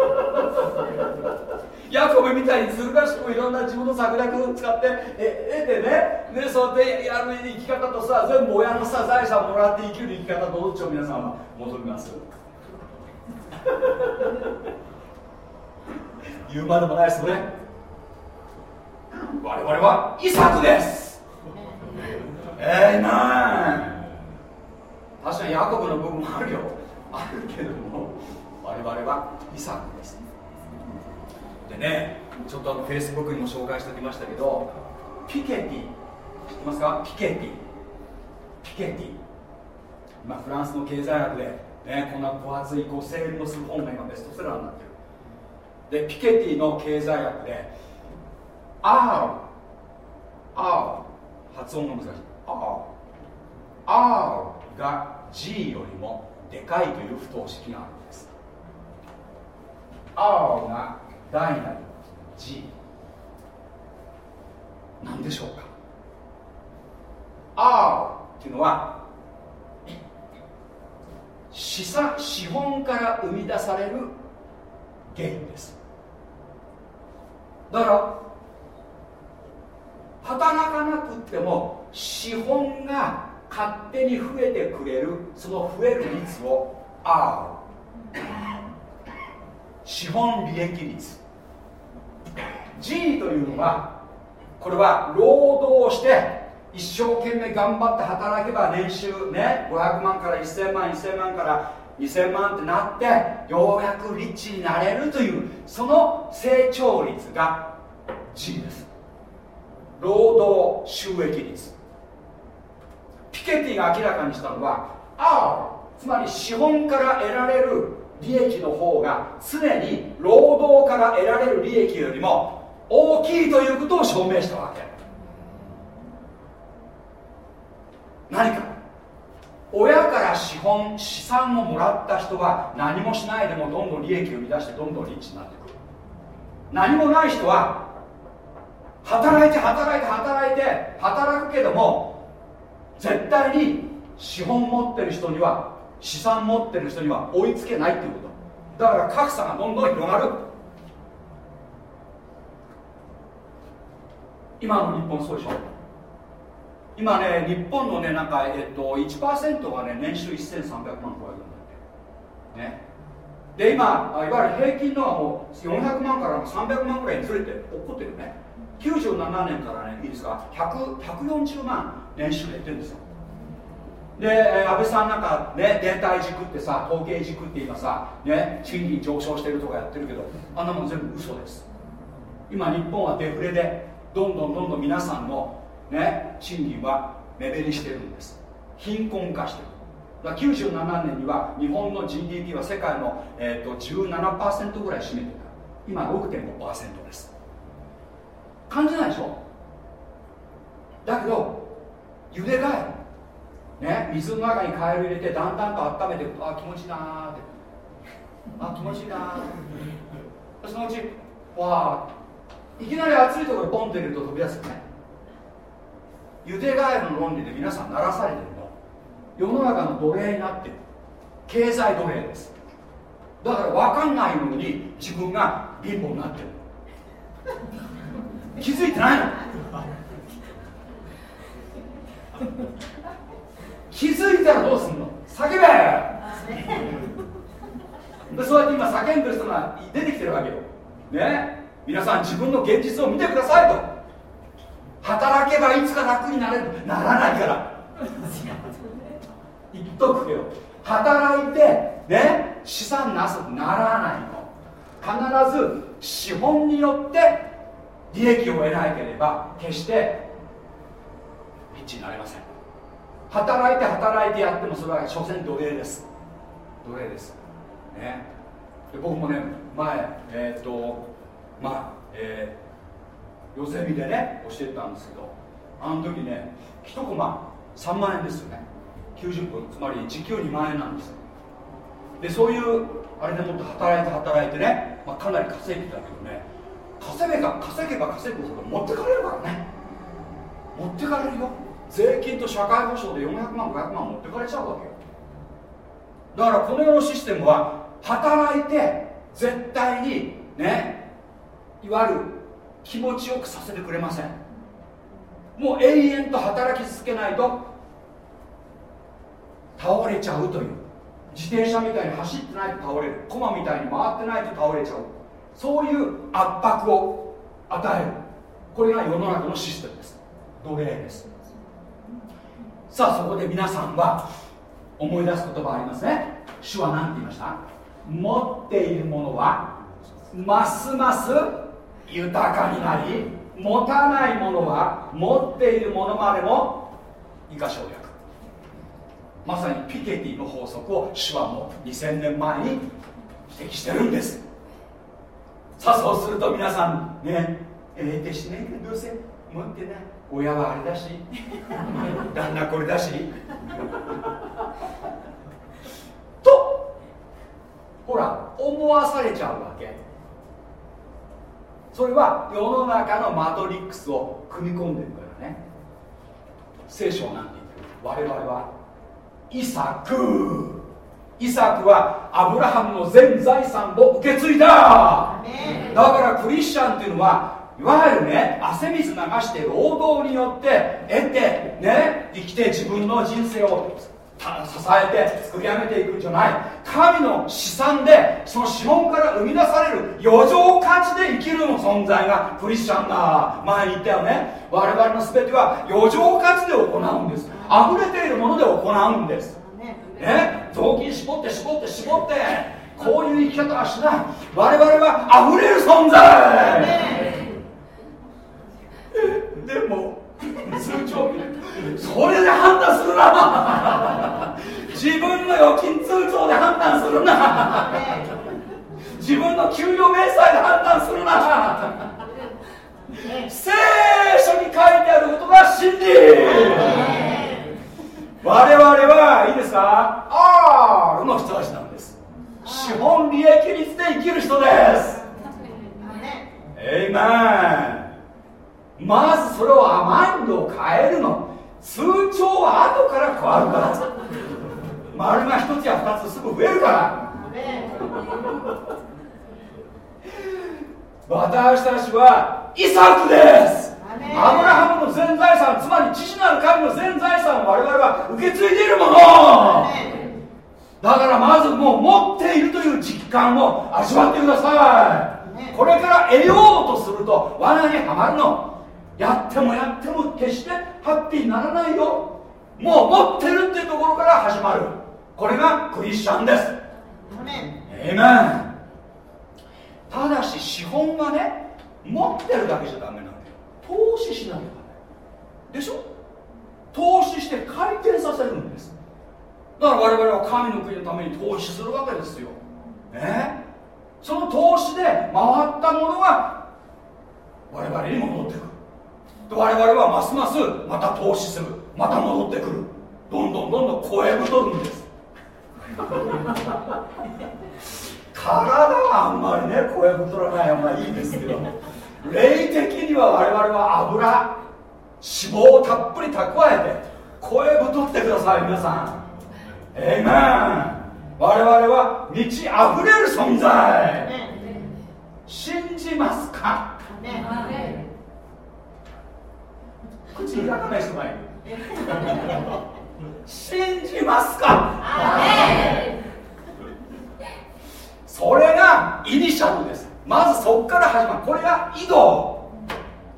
[laughs] ヤコブみたいにずる賢くいろんな自分の策略を使ってえ得てねねそうやってやる生き方とさ全部親のさ財産もらって生きる生き方どっちを皆さんは。求めます [laughs] 言うまでもないですね。我々はイサクです。ええー、な確かにヤコブの部分もあるよ。あるけども。我々はイサクです。でねちょっとあのフェイスブックにも紹介しておきましたけどピケティ知ってますか？ピケティ。ピケティ。今フランスの経済学で、ね、こんな分厚いこうセールのする本が今ベストセラーになってる。でピケティの経済学で R R 発音が難しい。R R が G よりもでかいという不等式がある。R が大なる G 何でしょうか。R っていうのは資産資本から生み出されるゲインです。だから働かなくっても資本が勝手に増えてくれるその増える率を R 資本利益率。G というのはこれは労働して一生懸命頑張って働けば年収ね500万から1000万1000万から2000万ってなってようやくリッチになれるというその成長率が G です。労働収益率。ピケティが明らかにしたのは R つまり資本から得られる利益の方が常に労働から得られる利益よりも大きいということを証明したわけ。何か。親から資本資産をもらった人は何もしないでもどんどん利益を生み出してどんどんリッチになってくる。何もない人は働いて働いて働いて働くけども絶対に資本持ってる人には資産持ってる人には追いつけないっていうこと。だから格差がどんどん広がる。今の日本そうでしょ今ね日本のねなんか、えっと、1%がね年収1300万超えるんだって。ね。で今いわゆる平均のはもう400万から300万ぐらいにずれて起こってるね。97年からねいいですか？140万年収減ってるんですよ。で、安倍さんなんかね全体軸ってさ統計軸って今さね賃金上昇してるとかやってるけどあんなもん全部嘘です。今日本はデフレでどんどんどんどん皆さんのね賃金は目減りしてるんです。貧困化してる。だから97年には日本の GDP は世界の、えーと、17%ぐらい占めてた。今6.5%です。感じないでしょ？だけど茹で替えね水の中にカエル入れてだんだんと温めていくとあ気持ちいいなーって。あ気持ちいいなーって。そのうちわあいきなり熱いところにポンって入れると飛び出すよね。ゆでガエルの論理で皆さん鳴らされてるの。世の中の奴隷になってる。経済奴隷です。だから分かんないのに自分が貧乏になってる。気づいてないの。気づいたらどうすんの？叫べ！でそうやって今叫んでる人が出てきてるわけよ。ね？皆さん自分の現実を見てくださいと。働けばいつか楽になれる。ならないから。[laughs] 言っとくけど。働いてね？資産なす。ならないの。必ず資本によって利益を得なければ決してピッチになれません働いて働いてやってもそれは所詮奴隷です。奴隷です。ね。で僕もね前えーっとまあえー、ヨゼミでね教えてたんですけどあの時ね1コマ3万円ですよね。90分。つまり時給2万円なんです。でそういうあれでもって働いて働いてね、まあ、かなり稼いでたけどね稼げば稼げば稼ぐほど持ってかれるからね。持ってかれるよ。税金と社会保障で400万500万持ってかれちゃうわけよ。だからこの世のシステムは働いて絶対にねいわゆる気持ちよくさせてくれません。もう永遠と働き続けないと倒れちゃうという。自転車みたいに走ってないと倒れる。コマみたいに回ってないと倒れちゃう。そういう圧迫を与える。これが世の中のシステムです。奴隷です。さあそこで皆さんは思い出す言葉ありますね。主は何て言いました？持っているものはますます豊かになり持たないものは持っているものまでも以下省略まさにピケティの法則を主はも2000年前に指摘してるんです。さあそうすると皆さんねええー、てしねえどうせ持ってない。親はあれだし。[laughs] 旦那これだし。[laughs] とほら思わされちゃうわけ。それは世の中のマトリックスを組み込んでるからね。聖書は何て言ってる？我々はイサク。イサクはアブラハムの全財産を受け継いだ。だからクリスチャンっていうのはいわゆるね汗水流して労働によって得てね生きて自分の人生を支えて作り上げていくんじゃない。神の資産でその資本から生み出される余剰価値で生きるの存在がクリスチャンだ前に言ったよね。我々の全ては余剰価値で行うんです。溢れているもので行うんです。ね。雑巾絞って絞って絞ってこういう生き方はしない。我々は溢れる存在でも通帳それで判断するな。自分の預金通帳で判断するな。自分の給与明細で判断するな。聖書に書いてあることが真理。我々はいいですか？R の人たちなんです。資本利益率で生きる人です。エイメンまずそれをマインドを変えるの。通帳は後から変わるから。丸が1つや2つすぐ増えるから。私たちはイサクです。アブラハムの全財産つまり父なる神の全財産を我々は受け継いでいるもの。だからまずもう持っているという実感を味わってください。これから得ようとすると罠にはまるのやってもやっても決してハッピーにならないよ。もう持ってるっていうところから始まる。これがクリスチャンです。エメン。ただし資本はね持ってるだけじゃダメなんだよ。投資しなきゃダメ。でしょ？投資して回転させるんです。だから我々は神の国のために投資するわけですよ。ね？その投資で回ったものは我々に戻ってくる我々はますますまた投資する。また戻ってくる。どんどんどんどん声太るんです。体はあんまりね声太らない方がいいですけど霊的には我々は油脂肪をたっぷり蓄えて声太ってください皆さん。えいめん我々は満ち溢れる存在。信じますか？口開かない人がいる信じますか？[laughs] それがイニシャルです。まずそこから始まる。これが井戸。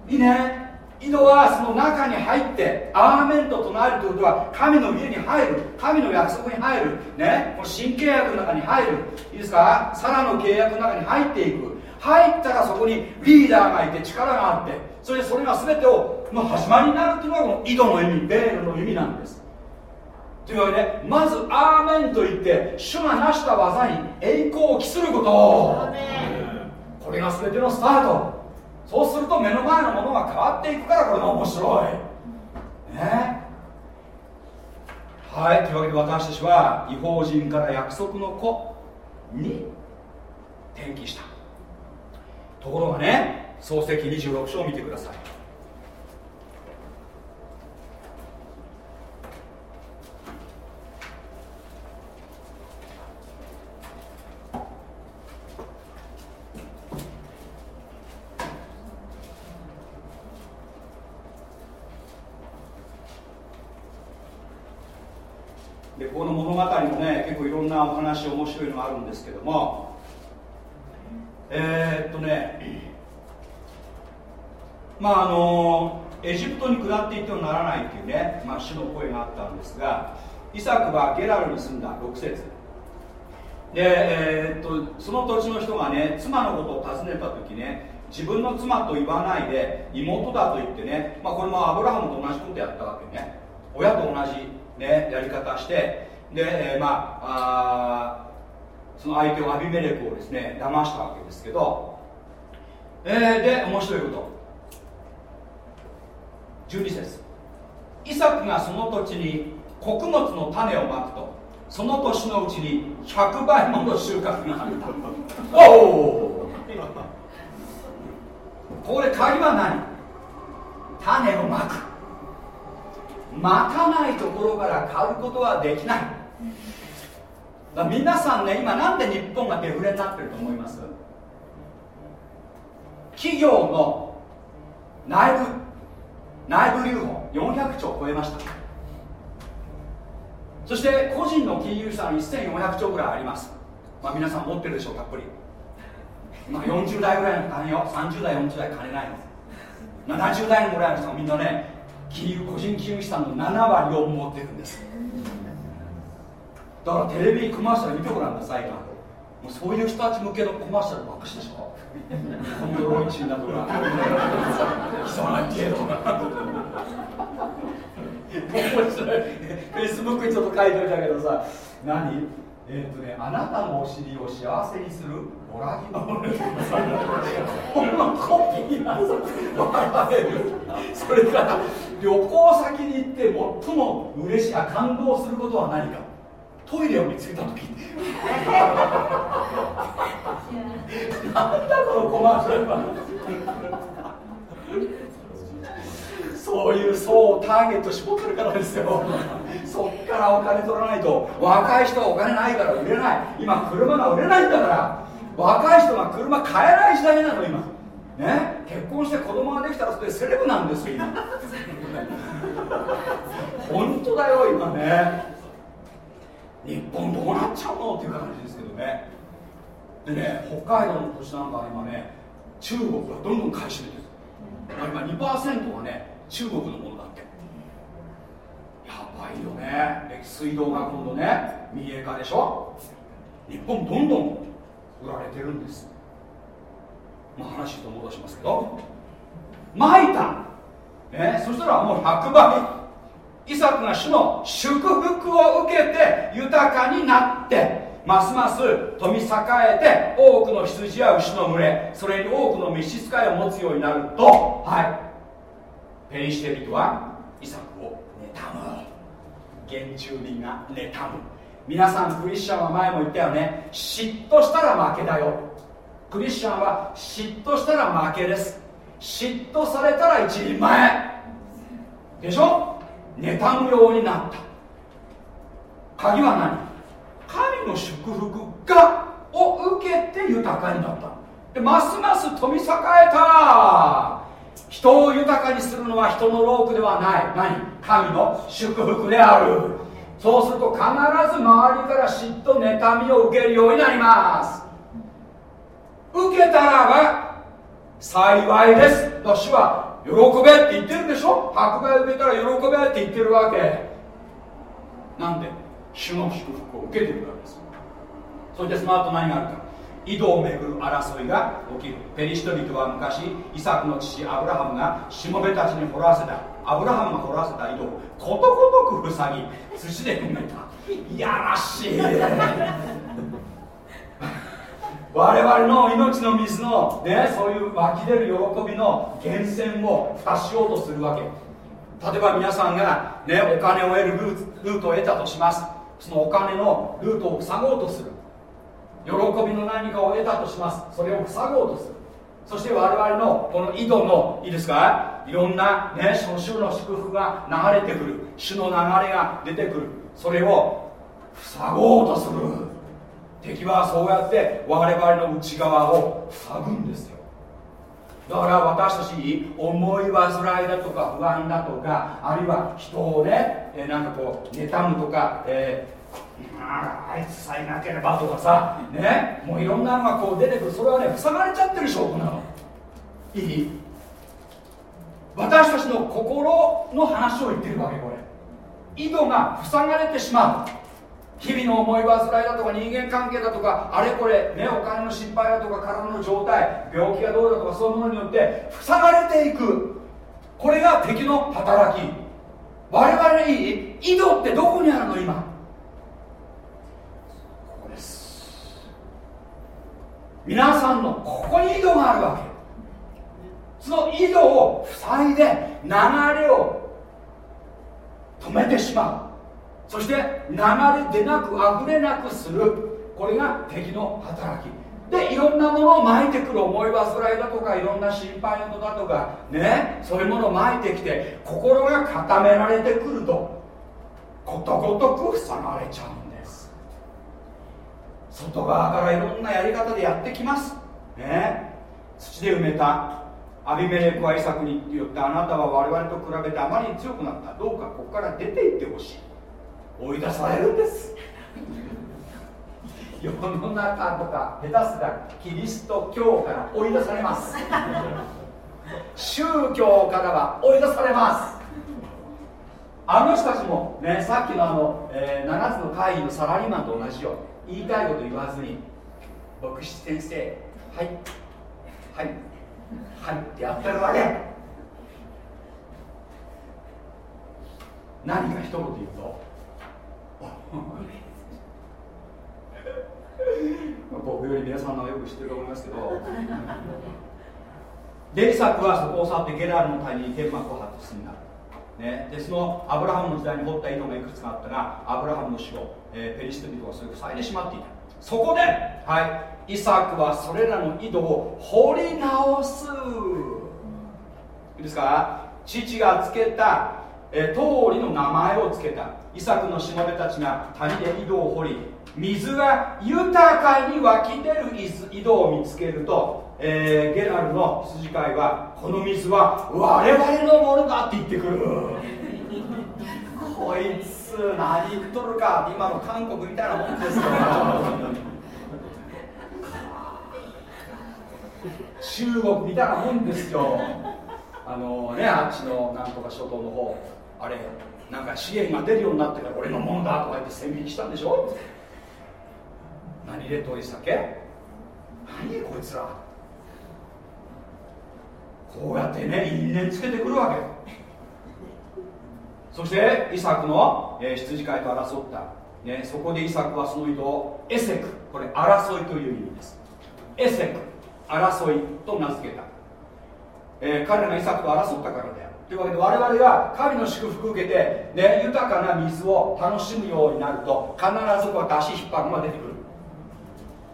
いいね。井戸はその中に入ってアーメンと唱えるということは神の家に入る。神の約束に入る。ね。この新契約の中に入る。いいですか？さらの契約の中に入っていく。入ったらそこにリーダーがいて力があってそれでそれが全てをの始まりになるっていうのがこの井戸の意味ベールの意味なんです。というわけでまずアーメンと言って主が成した技に栄光を期すること。これが全てのスタート。そうすると目の前のものが変わっていくからこれが面白い。ね。はいというわけで私たちは違法人から約束の子に転記した。ところがね漱石26章を見てくださいでこの物語もね結構いろんなお話面白いのがあるんですけども。えー、っとね。まああのエジプトに下っていってはならないっていうね、まあ、主の声があったんですがイサクはゲラルに住んだ6節。で、えー、っとその土地の人がね妻のことを尋ねた時ね自分の妻と言わないで妹だと言ってね、まあ、これもアブラハムと同じことやったわけね。親と同じ、ね、やり方してで、えー、まあその相手をアビメレクをですね騙したわけですけど、えー、で面白いこと。12節。イサクがその土地に穀物の種をまくとその年のうちに100倍もの収穫があった。[laughs] おおここで鍵は何？種をまく。まかないところから買うことはできないだ皆さんね今なんで日本がデフレになってると思います？企業の内部内部留保400兆超えました。そして個人の金融資産1400兆ぐらいあります。まあ皆さん持ってるでしょうたっぷり。まあ40代ぐらいの金よ。30代40代金ないの70代ぐらいの人がみんなね金融個人金融資産の7割を持ってるんです。だからテレビコマーシャル見てごらんなさい今もうそういう人たち向けのコマーシャルばっかしでしょ。コントロールチンだとか貴様な系とかフェイスブックにちょっと書いておいたけどさ。何？えっ、ー、とねあなたのお尻を幸せにする。ボラギノールこのコピーが笑える。それから旅行先に行って最も嬉しい感動することは何か。トイレを見つけた時なんだこのコマーシャルはそういう層をターゲット絞ってるからですよ。そっからお金取らないと若い人はお金ないから売れない。今車が売れないんだから。若い人が車買えない時代なの今。ね？結婚して子供ができたらそれセレブなんですよ今。本当だよ今ね日本どうなっちゃうのっていう感じですけどねでね北海道の土地なんか今ね中国がどんどん買い占めてる。今2%はね中国のものだって。やばいよね。水道が今度ね民営化でしょ。日本どんどん売られてるんです。まあ話と戻しますけど。まいた、ね、そしたらもう100倍。イサクが主の祝福を受けて豊かになってますます富栄えて多くの羊や牛の群れそれに多くの召使いを持つようになるとはい。ペリシテ人はイサクを妬む。原住民が妬む。皆さんクリスチャンは前も言ったよね。嫉妬したら負けだよ。クリスチャンは嫉妬したら負けです。嫉妬されたら一人前。でしょ？妬むようになった。鍵は何？神の祝福がを受けて豊かになった。でますます富栄えた人を豊かにするのは人の労苦ではない。何？神の祝福である。そうすると必ず周りから嫉妬妬みを受けるようになります。受けたらば幸いです。私は喜べって言ってるでしょ？迫害を受けたら喜べって言ってるわけ。なんで？主の祝福を受けてるわけです。それでその後何があるか？井戸をめぐる争いが起きる。ペリシト人は昔イサクの父アブラハムがしもべたちに掘らせた。アブラハムが掘らせた井戸をことごとく塞ぎ土で埋めた。いやらしい。我々の命の水の、ね、そういう湧き出る喜びの源泉を蓋しようとするわけ。例えば皆さんが、ね、お金を得るルートを得たとします。そのお金のルートを塞ごうとする。喜びの何かを得たとします。それを塞ごうとする。そして我々のこの井戸のいいですか？いろんなねその主の祝福が流れてくる。主の流れが出てくる。それを塞ごうとする。敵はそうやって我々の内側を塞ぐんですよ。だから私たちに思い煩いだとか不安だとかあるいは人をね、えなんかこう妬むとか、えーあいつさえなければとかさねもういろんなのがこう出てくる。それはね塞がれちゃってる証拠なの。いい？私たちの心の話を言ってるわけこれ。井戸が塞がれてしまう。日々の思い煩いだとか人間関係だとかあれこれ、ね、お金の心配だとか体の状態病気がどうだとかそういうものによって塞がれていく。これが敵の働き。我々に井戸ってどこにあるの今？ここです。皆さんのここに井戸があるわけ。その井戸を塞いで流れを止めてしまう。そして流れでなく溢れなくする。これが敵の働き。でいろんなものを巻いてくる思い煩いだとかいろんな心配事だとかねそういうものを巻いてきて心が固められてくるとことごとく塞がれちゃうんです。外側からいろんなやり方でやってきます、ね、土で埋めたアビメレクはイサクによってあなたは我々と比べてあまりに強くなった。どうかここから出ていってほしい。追い出されるんです。[laughs] 世の中とか下手すらキリスト教から追い出されます。宗教からは追い出されます。あの人たちもねさっきのあの、えー、7つの会議のサラリーマンと同じよ言いたいこと言わずに牧師先生はいはいはいってやってるわけ。何か一言言うと僕より皆さんのよく知ってると思いますけど。デリサクはそこを去ってゲラールの谷に天幕を張って進んだね、でそのアブラハムの時代に掘った井戸がいくつかあったがアブラハムの死を、えー、ペリシテ人はそれを塞いでしまっていた。そこで、はい、イサクはそれらの井戸を掘り直す。いいですか？父がつけた、え、通りの名前をつけた。イサクのしもべたちが谷で井戸を掘り水が豊かに湧き出る井戸を見つけると、えー、ゲラルの羊飼いはこの水は我々のものだって言ってくる。こいつ何言っとるか今の韓国みたいなもんですよ。中国みたいなもんですよ。あのねあっちのなんとか諸島の方。あれなんか資源が出るようになってから俺のものだとか言って線引きしたんでしょ？何で取り酒何こいつら？こうやってね因縁つけてくるわけ。そしてイサクの、えー、羊飼いと争った、ね、そこでイサクはその人をエセク。これ争いという意味です。エセク争いと名付けた、えー、彼がイサクと争ったからであるというわけで我々が神の祝福を受けて、ね、豊かな水を楽しむようになると必ずこう足引っ張るのが出てくる。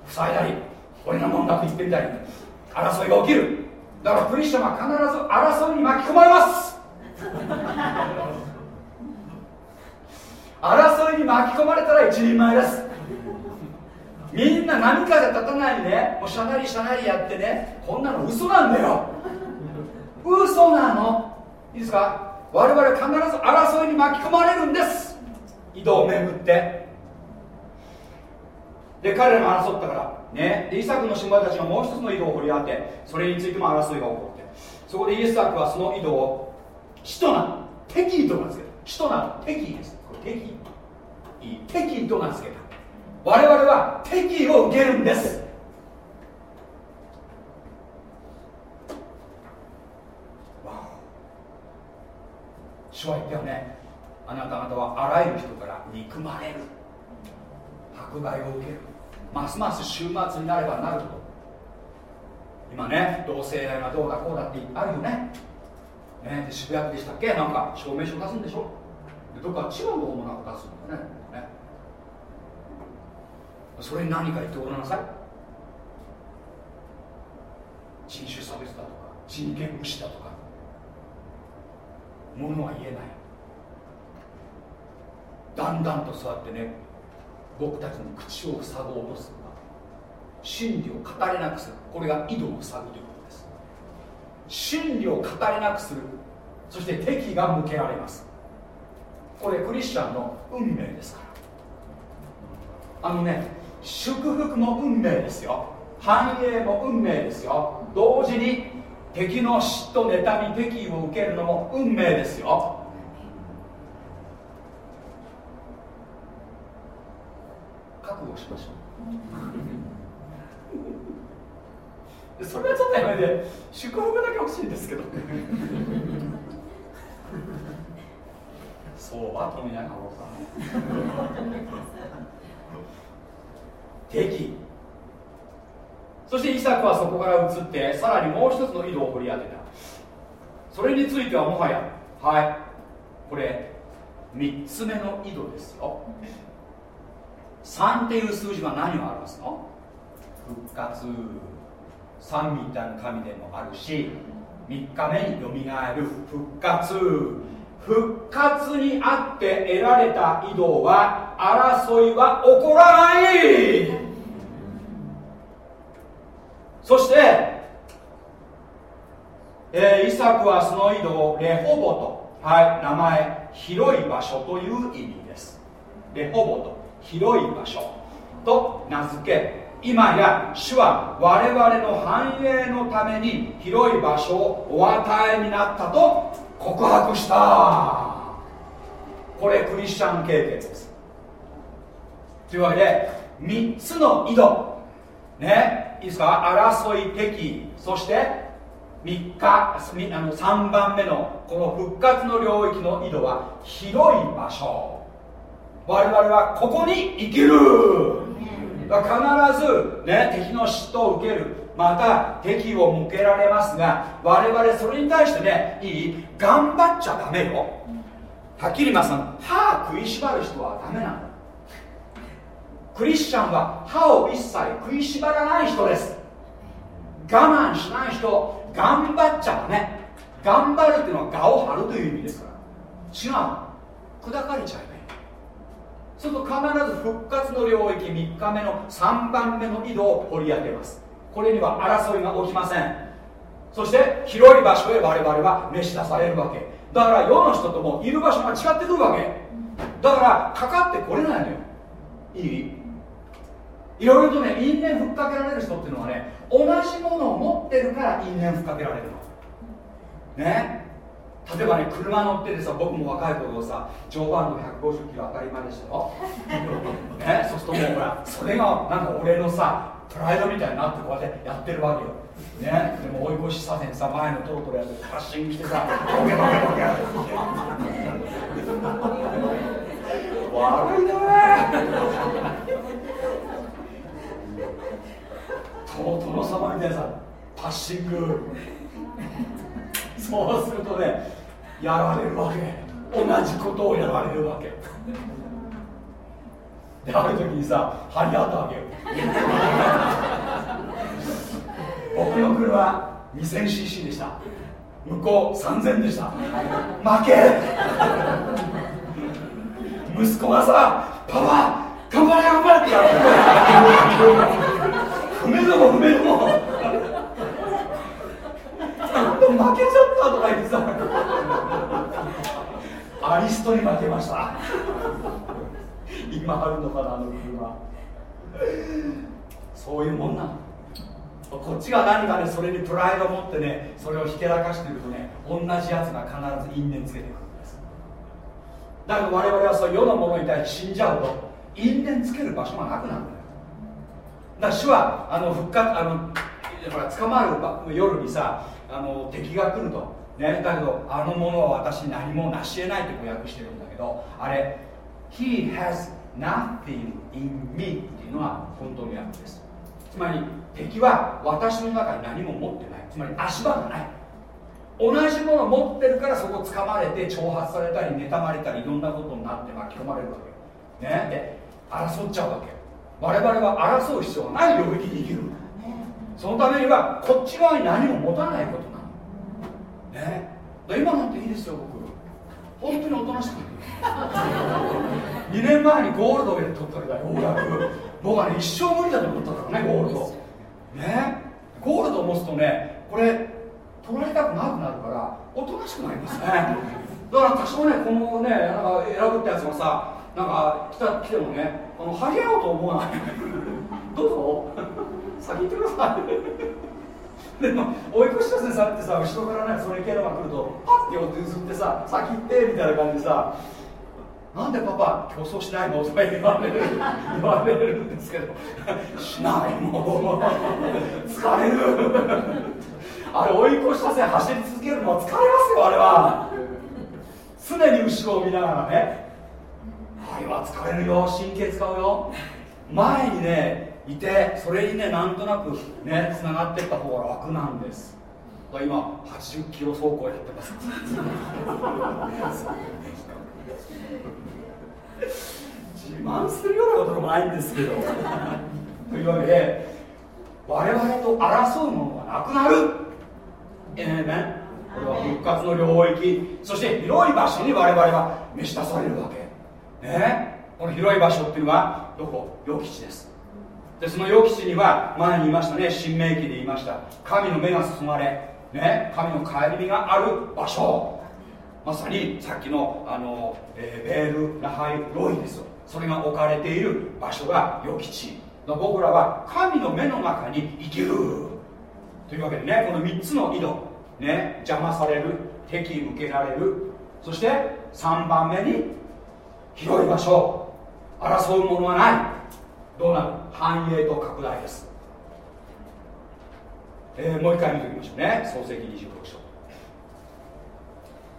塞いだり俺のもんだと言ってみたり争いが起きる。だからクリスチャンは必ず争いに巻き込まれます。[laughs] 争いに巻き込まれたら一人前です。みんな波風立たないねもうしゃなりしゃなりやってねこんなの嘘なんだよ。嘘なの。いいですか？我々必ず争いに巻き込まれるんです。井戸を巡って。で彼らが争ったから。ねでイサクの姉妹たちがもう一つの井戸を掘り当てそれについても争いが起こって。そこでイエスサクはその井戸を使徒な敵意と名付けた。使徒な敵意です。これ敵意。敵意と名付けた。我々は敵意を受けるんです。は言ったよね。あなた方はあらゆる人から憎まれる。迫害を受ける。ますます週末になればなるほど。今ね同性愛がどうだこうだってあるよね。ねで渋谷区でしたっけ？なんか証明書出すんでしょ？でどっか千葉の方もなんか出すんだよね。ね。それに何か言ってごらんなさい。人種差別だとか人権無視だとか。ものは言えない。だんだんとそうやってね僕たちの口を塞ごうとする真理を語れなくする。これが井戸を塞ぐということです。真理を語れなくする。そして敵が向けられます。これクリスチャンの運命ですから。あのね祝福も運命ですよ。繁栄も運命ですよ。同時に敵の嫉妬妬み敵意を受けるのも運命ですよ。覚悟しましょう。それはちょっとやめて祝福だけ欲しいんですけど。そうは富永さん敵そしてイサクはそこから移ってさらにもう一つの井戸を掘り当てた。それについてはもはやはいこれ3つ目の井戸ですよ。3っていう数字は何を表すの？復活。三位一体の神でもあるし3日目によみがえる。復活。復活にあって得られた井戸は争いは起こらないそして、えー、イサクはその井戸をレホボト。はい名前広い場所という意味です。レホボト。広い場所。と名付け今や主は我々の繁栄のために広い場所をお与えになったと告白した。これクリスチャン経験です。というわけで3つの井戸。ね。いいですか？争い敵そして3日あの3番目のこの復活の領域の井戸は広い場所。我々はここに生きる。必ず、ね、敵の嫉妬を受ける。また敵を向けられますが我々それに対してねいい？頑張っちゃダメよ。はっきり言います。歯食いしばる人はダメなのクリスチャンは歯を一切食いしばらない人です。我慢しない人頑張っちゃダメ。頑張るっていうのは我を張るという意味ですから。違う。砕かれちゃえばい。いすると必ず復活の領域3日目の3番目の井戸を掘り当てます。これには争いが起きません。そして広い場所へ我々は召し出されるわけ。だから世の人ともいる場所が違ってくるわけ。だからかかってこれないのよ。いい？いろいろとね因縁ふっかけられる人っていうのはね同じものを持ってるから因縁ふっかけられるの。ね？例えばね車乗っててさ僕も若い頃さ常磐道150キロ当たり前でしたよ、[laughs] ね、そうするともうほらそれがなんか俺のさプライドみたいになってこうやってやってるわけよ。ね、でも追い越し車線さ前のトロトロやってパッシングしてさボケボケボケ [laughs] 悪いね殿様みたいなさパッシング。そうするとねやられるわけ。同じことをやられるわけ。である時にさ張り合ったわけよ。僕の車 2000cc でした。向こう3000でした。負け。息子がさパパ頑張れ頑張れってやって踏めるも踏めるも負けちゃったとか言ってさ。アリストに負けました。今あるのかなあの車。そういうもんなこっちが何かねそれにプライドを持ってねそれをひけらかしてるとね同じやつが必ず因縁つけてくるんです。だけど我々はそう世のものに対して死んじゃうと因縁つける場所がなくなる。だから主はあの復活あのほら捕まる夜にさあの敵が来ると、ね、だけどあの者は私に何も成し得ないってこう訳してるんだけどあれ He has nothing in me っていうのは本当の訳です。つまり敵は私の中に何も持ってない。つまり足場がない。同じものを持ってるからそこ掴まれて挑発されたり妬まれたりいろんなことになって巻き込まれるわけ、ね、で争っちゃうわけ。我々は争う必要がない領域に生きる。そのためにはこっち側に何も持たないことなの。ね。今なんていいですよ僕。本当におとなしく2年前にゴールドで取ったからようやく僕はね一生無理だと思ったからねゴールド。ね。ゴールドを持つとねこれ取られたくなくなるからおとなしくなりますね。だから多少ねこのね選ぶってやつがさなんか来た来てもねあの張り合おうと思わない？[laughs] どうぞ。先行ってください。[laughs] でも追い越し車線されてさ後ろからねそれ系のが来るとパッて寄って譲ってさ先行ってみたいな感じでさなんでパパ競争しないの？とか言われる言われるんですけど。[laughs] しないもう。疲れる。あれ追い越し車線走り続けるのは疲れますよあれは。常に後ろを見ながらね。あれは疲れるよ神経使うよ。前にねいてそれにねなんとなくねつながっていった方が楽なんです。今80キロ走行やってます。自慢するようなことでもないんですけど。というわけで我々と争うものがなくなる。ええねこれは復活の領域。そして広い場所に我々は召し出されるわけ。ねこの広い場所っていうのはどこ？予期地です。でその予期地には前に言いましたね。新明記で言いました。神の目が注がれね？神の顧みがある場所。まさにさっきのあの、えー、ベール・ラハイ・ロイですよ。それが置かれている場所が予期地僕らは神の目の中に生きる。というわけでねこの3つの井戸ね？邪魔される敵受けられる。そして3番目に広い場所争うものはない。どうなる？繁栄と拡大です、えー、もう一回見ておきましょうね。創世記26章。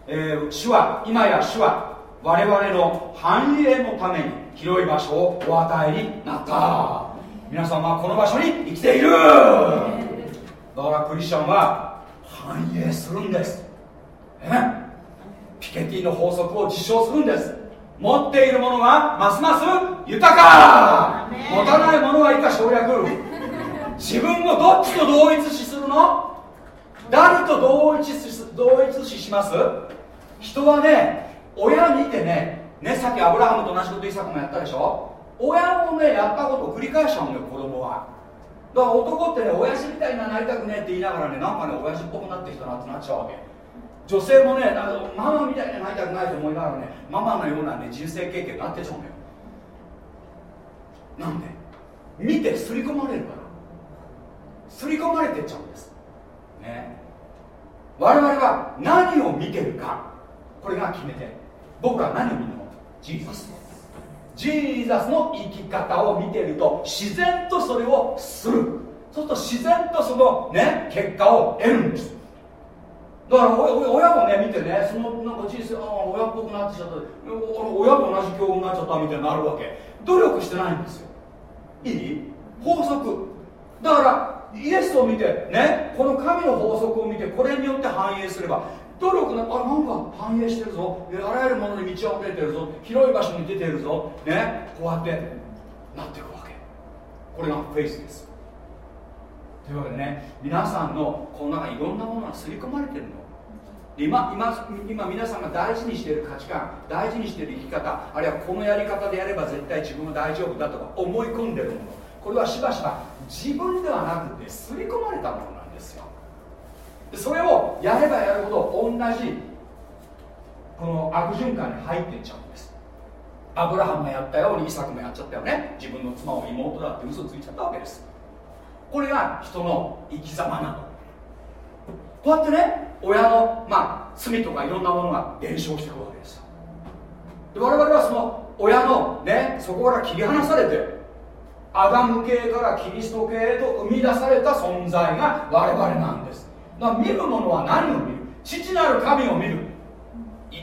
えー、主は今や主は我々の繁栄のために広い場所をお与えになった。皆さんはこの場所に生きている。だからクリスチャンは繁栄するんです、ね、ピケティの法則を実証するんです。持っているものがますます豊か。持たないものは以下省略。自分をどっちと同一視するの？誰と同一視同一視します？人はね親見てねねさっきアブラハムと同じことイサクもやったでしょ？親のねやったことを繰り返しちゃうんだよ子供は。だから男ってね親父みたいになりたくねって言いながらねなんかね親父っぽくなってきたなってなっちゃうわけ女性もねあのママみたいになりたくないと思いながらねママのようなね人生経験になってちゃうんだよ。なんで？見て刷り込まれるから。刷り込まれてっちゃうんです。ね。我々は何を見てるかこれが決め手僕は何を見るの？ Jesus。Jesus の生き方を見てると自然とそれをする。そうすると自然とそのね結果を得るんです。だから親もね見てねそのなんか人生ああ親っぽくなってちゃった。親と同じ境遇になっちゃったみたいになるわけ。努力してないんですよ。いい？法則。だからイエスを見てねこの神の法則を見てこれによって反映すれば努力のあなんか反映してるぞ。あらゆるものに道を溢れてるぞ。広い場所に出てるぞ。ね？こうやってなっていくわけ。これがフェイスです。というわけでね皆さんのこの中いろんなものが刷り込まれてるの。今今今皆さんが大事にしている価値観大事にしている生き方あるいはこのやり方でやれば絶対自分は大丈夫だとか思い込んでるもの。これはしばしば自分ではなくて刷り込まれたものなんですよ。それをやればやるほど同じこの悪循環に入っていっちゃうんです。アブラハムがやったようにイサクもやっちゃったよね。自分の妻を妹だって嘘ついちゃったわけです。これが人の生き様なの。こうやってね親の、まあ、罪とかいろんなものが伝承していくわけですよ。で我々はその親のねそこから切り離されてアダム系からキリスト系へと生み出された存在が我々なんです。だから見るものは何を見る？父なる神を見る。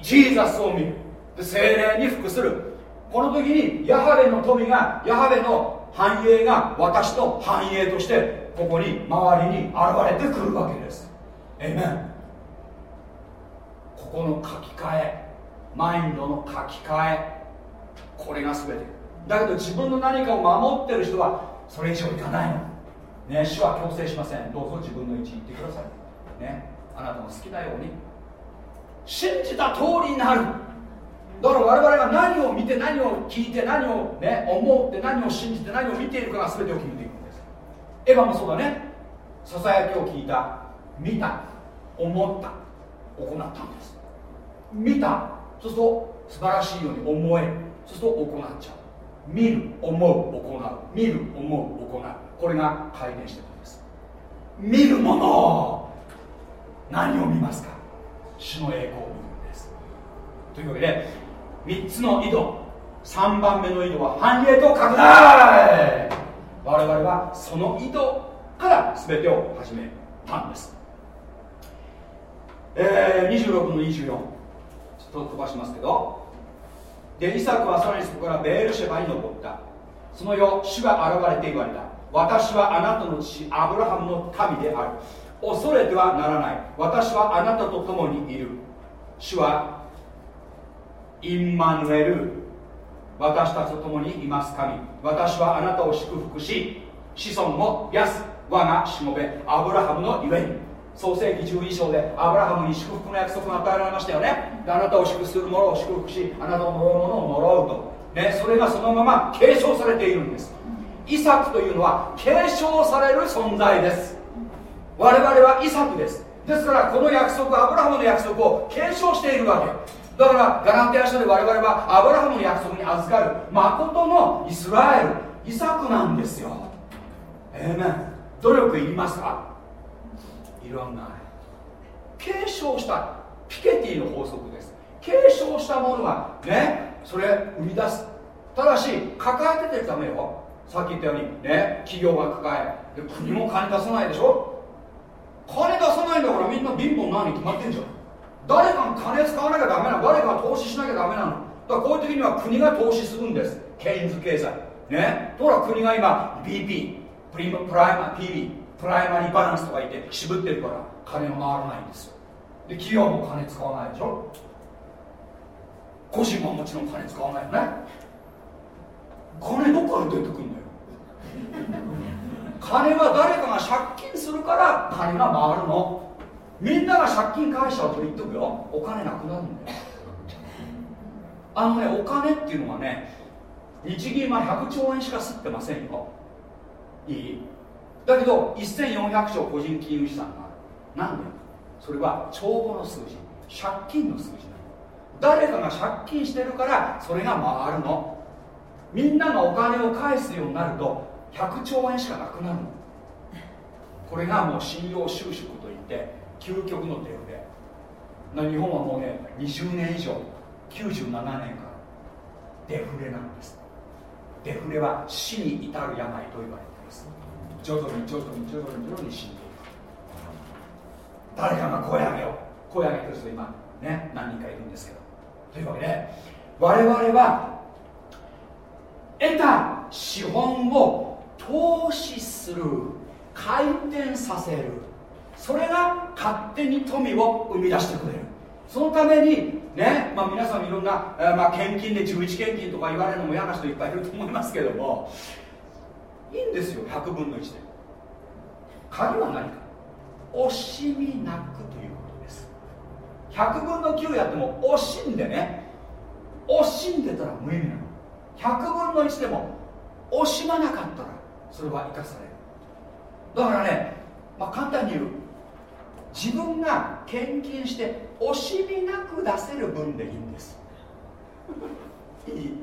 ジーザスを見る。で精霊に服する。この時にヤハベの富がヤハベの繁栄が私の繁栄としてここに周りに現れてくるわけです。えめんここの書き換えマインドの書き換えこれが全て。だけど自分の何かを守ってる人はそれ以上いかないの。ね主は強制しません。どうぞ自分の位置に行ってください。ねあなたの好きなように。信じた通りになる。だから我々が何を見て何を聞いて何を、ね、思って何を信じて何を見ているかが全てを決めていくんです。エヴァもそうだね。ささやきを聞いた。見た思った行ったんです。見たそうすると素晴らしいように思えそうすると行っちゃう。見る思う行う。見る思う行う。これが回転していくんです。見るもの何を見ますか？主の栄光を見るんです。というわけで3つの井戸3番目の井戸は繁栄と拡大。我々はその井戸から全てを始めたんです。えー、26の24ちょっと飛ばしますけど。でイサクはさらにそこからベールシェバに登った。その夜主が現れて言われた。私はあなたの父アブラハムの神である。恐れてはならない。私はあなたと共にいる。主はインマヌエル。私たちと共にいます神。私はあなたを祝福し子孫を癒す我がしもべアブラハムのゆえに。創世紀12章でアブラハムに祝福の約束が与えられましたよね。あなたを祝福する者を祝福しあなたの呪う者を呪うと、ね、それがそのまま継承されているんです。イサクというのは継承される存在です。我々はイサクです。ですからこの約束アブラハムの約束を継承しているわけ。だからガランテヤ書で我々はアブラハムの約束に預かる誠のイスラエルイサクなんですよ。ええー、ね努力いりますか？いらない継承したピケティの法則です。継承したものはねそれ生み出す。ただし抱えててるためよ。さっき言ったようにね企業が抱え国も金出さないでしょ。金出さないんだからみんな貧乏なのに決まってんじゃん。誰かが金使わなきゃダメなの。誰かが投資しなきゃダメなの。だからこういう時には国が投資するんです。ケインズ経済。ね。ところが国が今 BP プリプライマー PB プライマリーバランスとか言って渋ってるから金が回らないんですよ。で企業も金使わないでしょ。個人ももちろん金使わないよね。金どっから出てくんだよ。金は誰かが借金するから金が回るの。みんなが借金返しちゃうと言っとくよ。お金なくなるんだよ。あのねお金っていうのはね日銀は100兆円しか吸ってませんよ。いい？だけど1400兆個人金融資産がある。なんでそれは帳簿の数字。借金の数字なの誰かが借金してるからそれが回るの。みんながお金を返すようになると100兆円しかなくなるの。これがもう信用収縮といって究極のデフレ。日本はもうね20年以上97年からデフレなんです。デフレは死に至る病と言われています。徐々に徐々に徐々に徐々に死んでいく誰かが声上げよう声上げてる人今ね何人かいるんですけどというわけで我々は得た資本を投資する回転させるそれが勝手に富を生み出してくれるそのためにね、まあ、皆さんいろんな、えーまあ、献金で11献金とか言われるのも嫌な人いっぱいいると思いますけどもいいんですよ100分の1で。鍵は何か。惜しみなくということです。100分の9やっても惜しんでね。惜しんでたら無意味なの。100分の1でも惜しまなかったらそれは生かされる。だからね、まあ、簡単に言う。自分が献金して惜しみなく出せる分でいいんです。いい？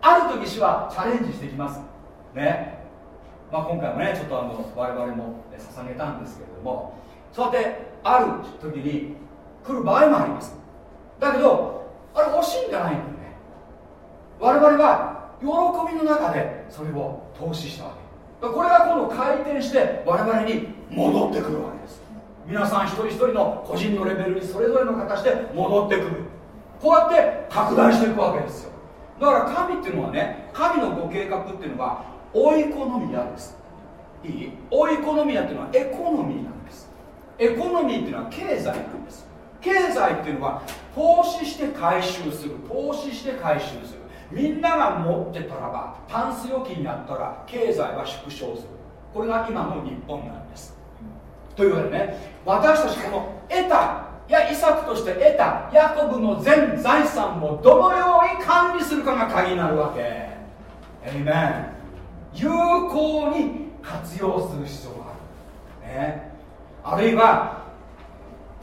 ある時主はチャレンジしてきます。ね。まあ、今回もねちょっとあの我々も捧げたんですけれどもそうやってある時に来る場合もあります。だけどあれ惜しいんじゃないんだよね。我々は喜びの中でそれを投資したわけ。これが今度回転して我々に戻ってくるわけです。皆さん一人一人の個人のレベルにそれぞれの形で戻ってくる。こうやって拡大していくわけですよ。だから神っていうのはね神のご計画っていうのはオイコノミアです。いい？オイコノミアっていうのはエコノミーなんです。エコノミーっていうのは経済なんです。経済っていうのは投資して回収する。投資して回収する。みんなが持ってたらばタンス預金やったら経済は縮小する。これが今の日本なんです。というわけでね私たちこの得たいやイサクとして得たヤコブの全財産をどのように管理するかが鍵になるわけ。エイメン有効に活用する必要がある、ね、あるいは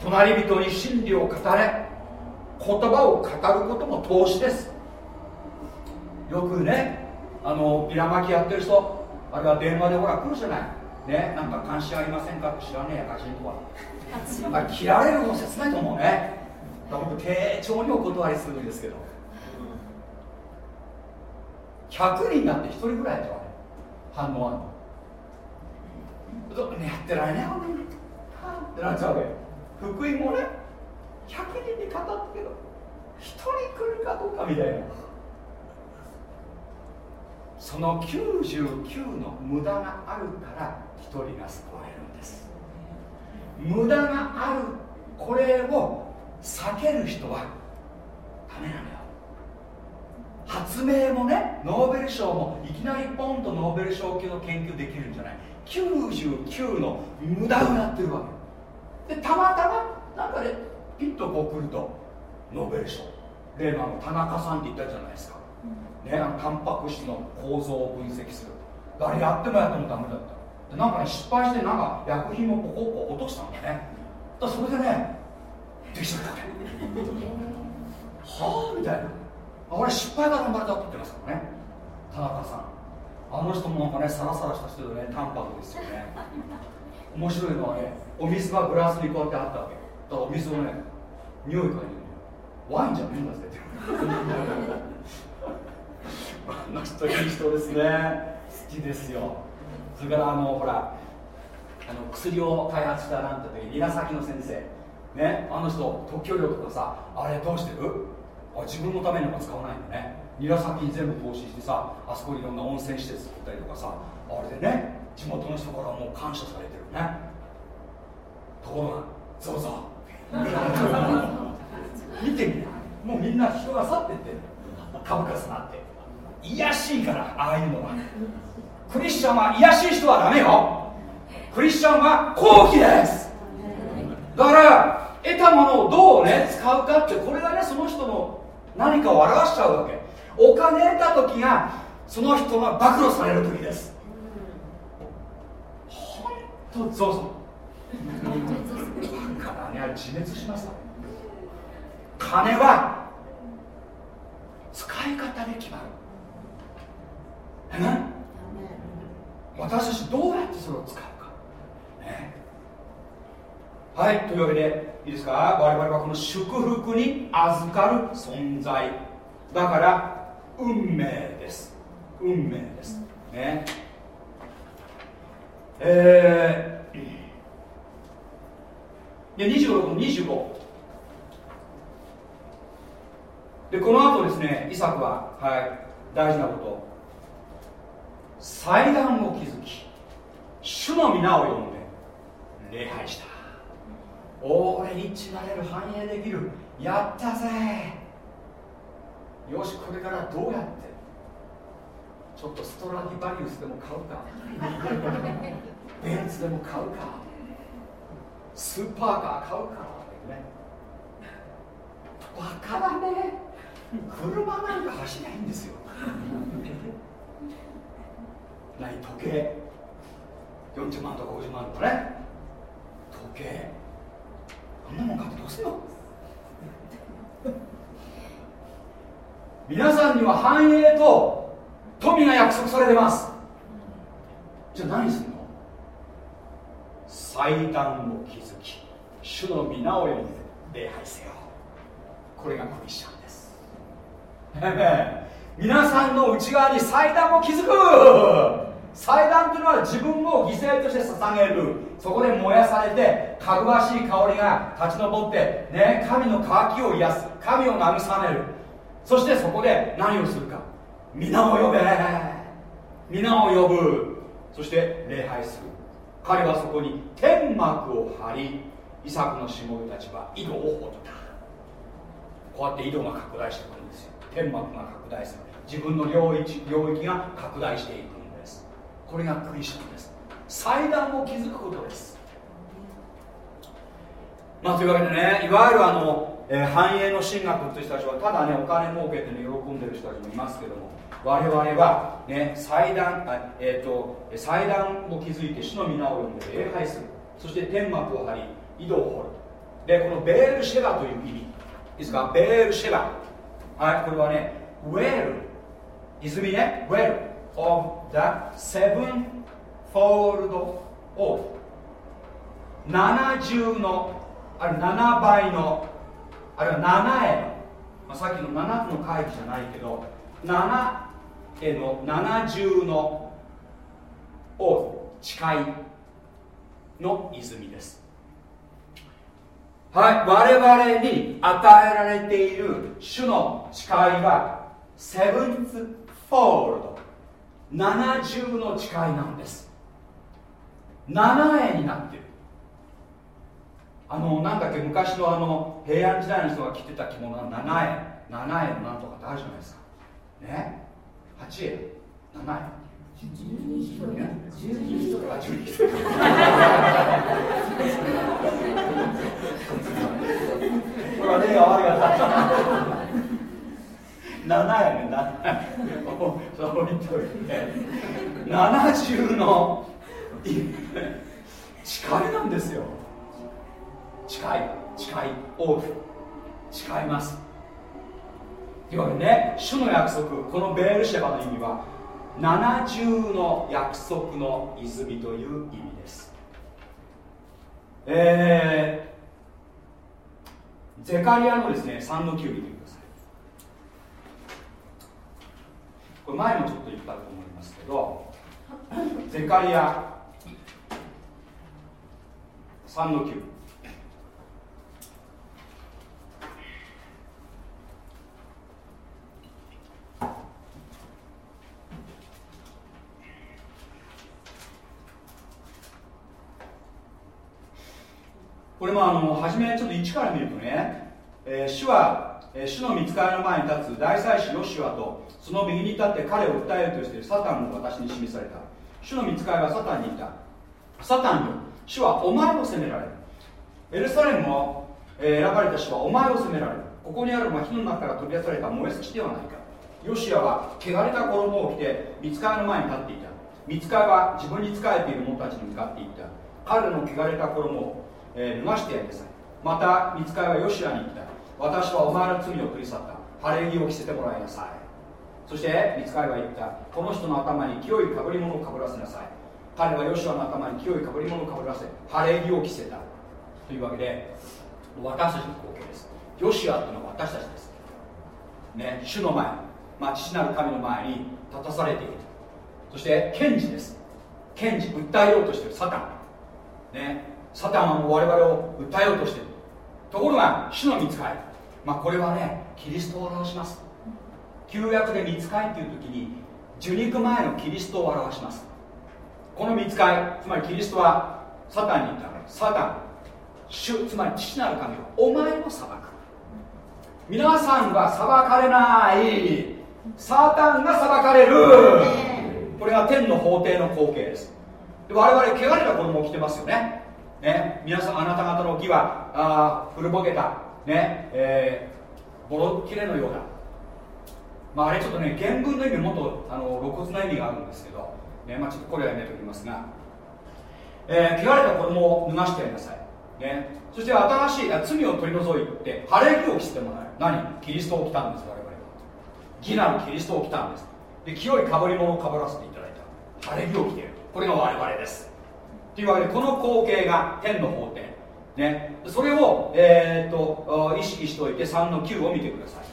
隣人に真理を語れ。言葉を語ることも投資です。よくねあのピラマキやってる人あれは電話でほら来るじゃない。ねなんか関心ありませんか？って知らねえやガチンとは。[laughs] なんか切られるの切ないと思うね。だから丁重にお断りするんですけど。100人になって1人ぐらいと反応あるの？ねやってられねえほんとに。ってなっちゃうわけ。福音もね100人に語ったけど1人来るかどうかみたいな。その99の無駄があるから1人が救われるんです。無駄があるこれを避ける人はダメなのよ。発明もねノーベル賞もいきなりポンとノーベル賞級の研究できるんじゃない。99の無駄になってるわけ。でたまたまなんかで、ね、ピッとこう来るとノーベル賞。例のあの田中さんって言ったじゃないですか、ね、あのタンパク質の構造を分析するあれやってもやってもダメだった。でなんかね失敗してなんか薬品をポコポコ落としたんだね。だそれでねできちゃったはあみたいな俺失敗が生まれたって言ってますからね。田中さん。あの人もなんかねサラサラした人でね淡白ですよね。面白いのはねお水がグラスにこうやってあったわけ。だからお水をね匂い嗅いでワインじゃねえんだぜ。ってあの人いい人ですね。好きですよ。それからあのほらあの薬を開発したなんて時稲崎の先生。ねあの人特許料とかさあれどうしてる？あ自分のためには使わないんだね。韮崎に全部投資してさあそこにいろんな温泉施設作ったりとかさあれでね地元の人からもう感謝されてるね。ところがゾウゾウ [laughs] 見てみな。もうみんな人が去ってって株価下がって。癒しいからああいうのは。クリスチャンは癒しい人はダメよ。クリスチャンは好奇です。だから得たものをどうね使うかってこれがねその人の何かを表しちゃうわけ。お金得た時がその人が暴露される時です。本当ゾウゾウだからねあれ自滅します金は使い方で決まる。え？私たちどうやってそれを使うか、ね、はいというわけでいいですか？我々はこの祝福に預かる存在。だから運命です。運命です。ね。えー、で26、25でこの後ですねイサクは、はい、大事なこと。祭壇を築き主の皆を呼んで礼拝した。俺一致なれる繁栄できる。やったぜ。よしこれからどうやって。ちょっとストラディバリウスでも買うか。[laughs] ベンツでも買うか。スーパーカー買うか。ね。バカだね車なんか走りゃいいんですよ。何時計。40万とか50万とかね。時計あんなもん買ってどうすんの皆さんには繁栄と富が約束されてます。じゃあ何するの？祭壇を築き主の皆を呼んで礼拝せよ。これがクリスチャンです皆さんの内側に祭壇を築く。祭壇というのは自分を犠牲として捧げる。そこで燃やされてかぐわしい香りが立ち上ってね神の渇きを癒す。神を慰める。そしてそこで何をするか。皆を呼べ。皆を呼ぶ。そして礼拝する。彼はそこに天幕を張りイサクのしもべたちは井戸を掘った。こうやって井戸が拡大してくるんですよ。天幕が拡大する。自分の領域領域が拡大していく。これがクリスチャンです。祭壇を築くことです。まあというわけでねいわゆるあの、えー、繁栄の神学という人たちはただねお金儲けてね喜んでる人たちもいますけども我々はね祭壇あ、えーと、祭壇を築いて主の皆を呼んで礼拝する。そして天幕を張り井戸を掘る。でこのベールシェバという意味。いいですか？ベールシェバ。はいこれはねウェール。泉ねウェール。of the sevenfold of 70のある7倍のあるいは7への、まあ、さっきの7つの回帰じゃないけど7への70のを誓いの泉ですはい我々に与えられている主の誓いはセブンツフォールド。70の誓いなんです。7円になってる。あのなんだっけ昔のあの平安時代の人が着てた着物は7円7円なんとかってあるじゃないですか。ね？8円7円12人12人あ12人 [laughs] これは例が悪かった7円ね7円そう置いといて70の誓いなんですよ誓い誓いオーフ誓いますいわけでね主の約束このベールシェバの意味は70の約束の泉という意味です。えー、ゼカリアのですね3の9見てくださいこれ前もちょっと言ったと思いますけどゼカリア。3の9これもあの初めちょっと1から見るとね、えー、主は、え、主の見つかりの前に立つ大祭司ヨシュアとその右に立って彼を訴えるとしてサタンが私に示された。主の見つかりはサタンに言った。サタンよ。主はお前を責められる。エルサレムを、え、選ばれた主はお前を責められる。ここにある火の中から飛び出された燃え尽きではないか。ヨシアは汚れた衣を着て見つかりの前に立っていた。見つかりは自分に仕えている者たちに向かっていった。彼の汚れた衣をえー、脱がしてやりなさい。また見つかりはヨシアに言った私はお前の罪を取り去った。晴れ着を着せてもらいなさい。そして見つかりは言った。この人の頭に清いかぶり物をかぶらせなさい。彼はヨシュアの頭に清いかぶり物をかぶらせ晴れ着を着せた。というわけで私たちの光景です。ヨシュアというのは私たちです。ね主の前まあ、父なる神の前に立たされている。そして検事です。検事訴えようとしている。サタン。ねサタンはもう我々を訴えようとしている。ところが主の見つかりまあこれはねキリストを表します。旧約で見つかりっていう時に受肉前のキリストを表します。この見つかりつまりキリストはサタンに言ったサタン主つまり父なる神はお前を裁く。皆さんは裁かれない。サタンが裁かれる。これが天の法廷の光景です。で我々汚れた子供を着てますよね。ね皆さんあなた方の義はあ古ぼけた。ねえー、ボロッキレのようだまああれちょっとね原文の意味もっとあの露骨な意味があるんですけど、ねまあ、ちょっとこれはやめておきますが、えー、汚れた子供を脱がしてやりなさい、ね、そして新しい罪を取り除いて晴れ着を着せてもらう。何？キリストを着たんです我々は。義なるキリストを着たんです。で清いかぶり物をかぶらせていただいた。晴れ着を着ている。これが我々です。というわけでこの光景が天の法廷ね、それを、えー、っと意識しておいて3の9を見てください。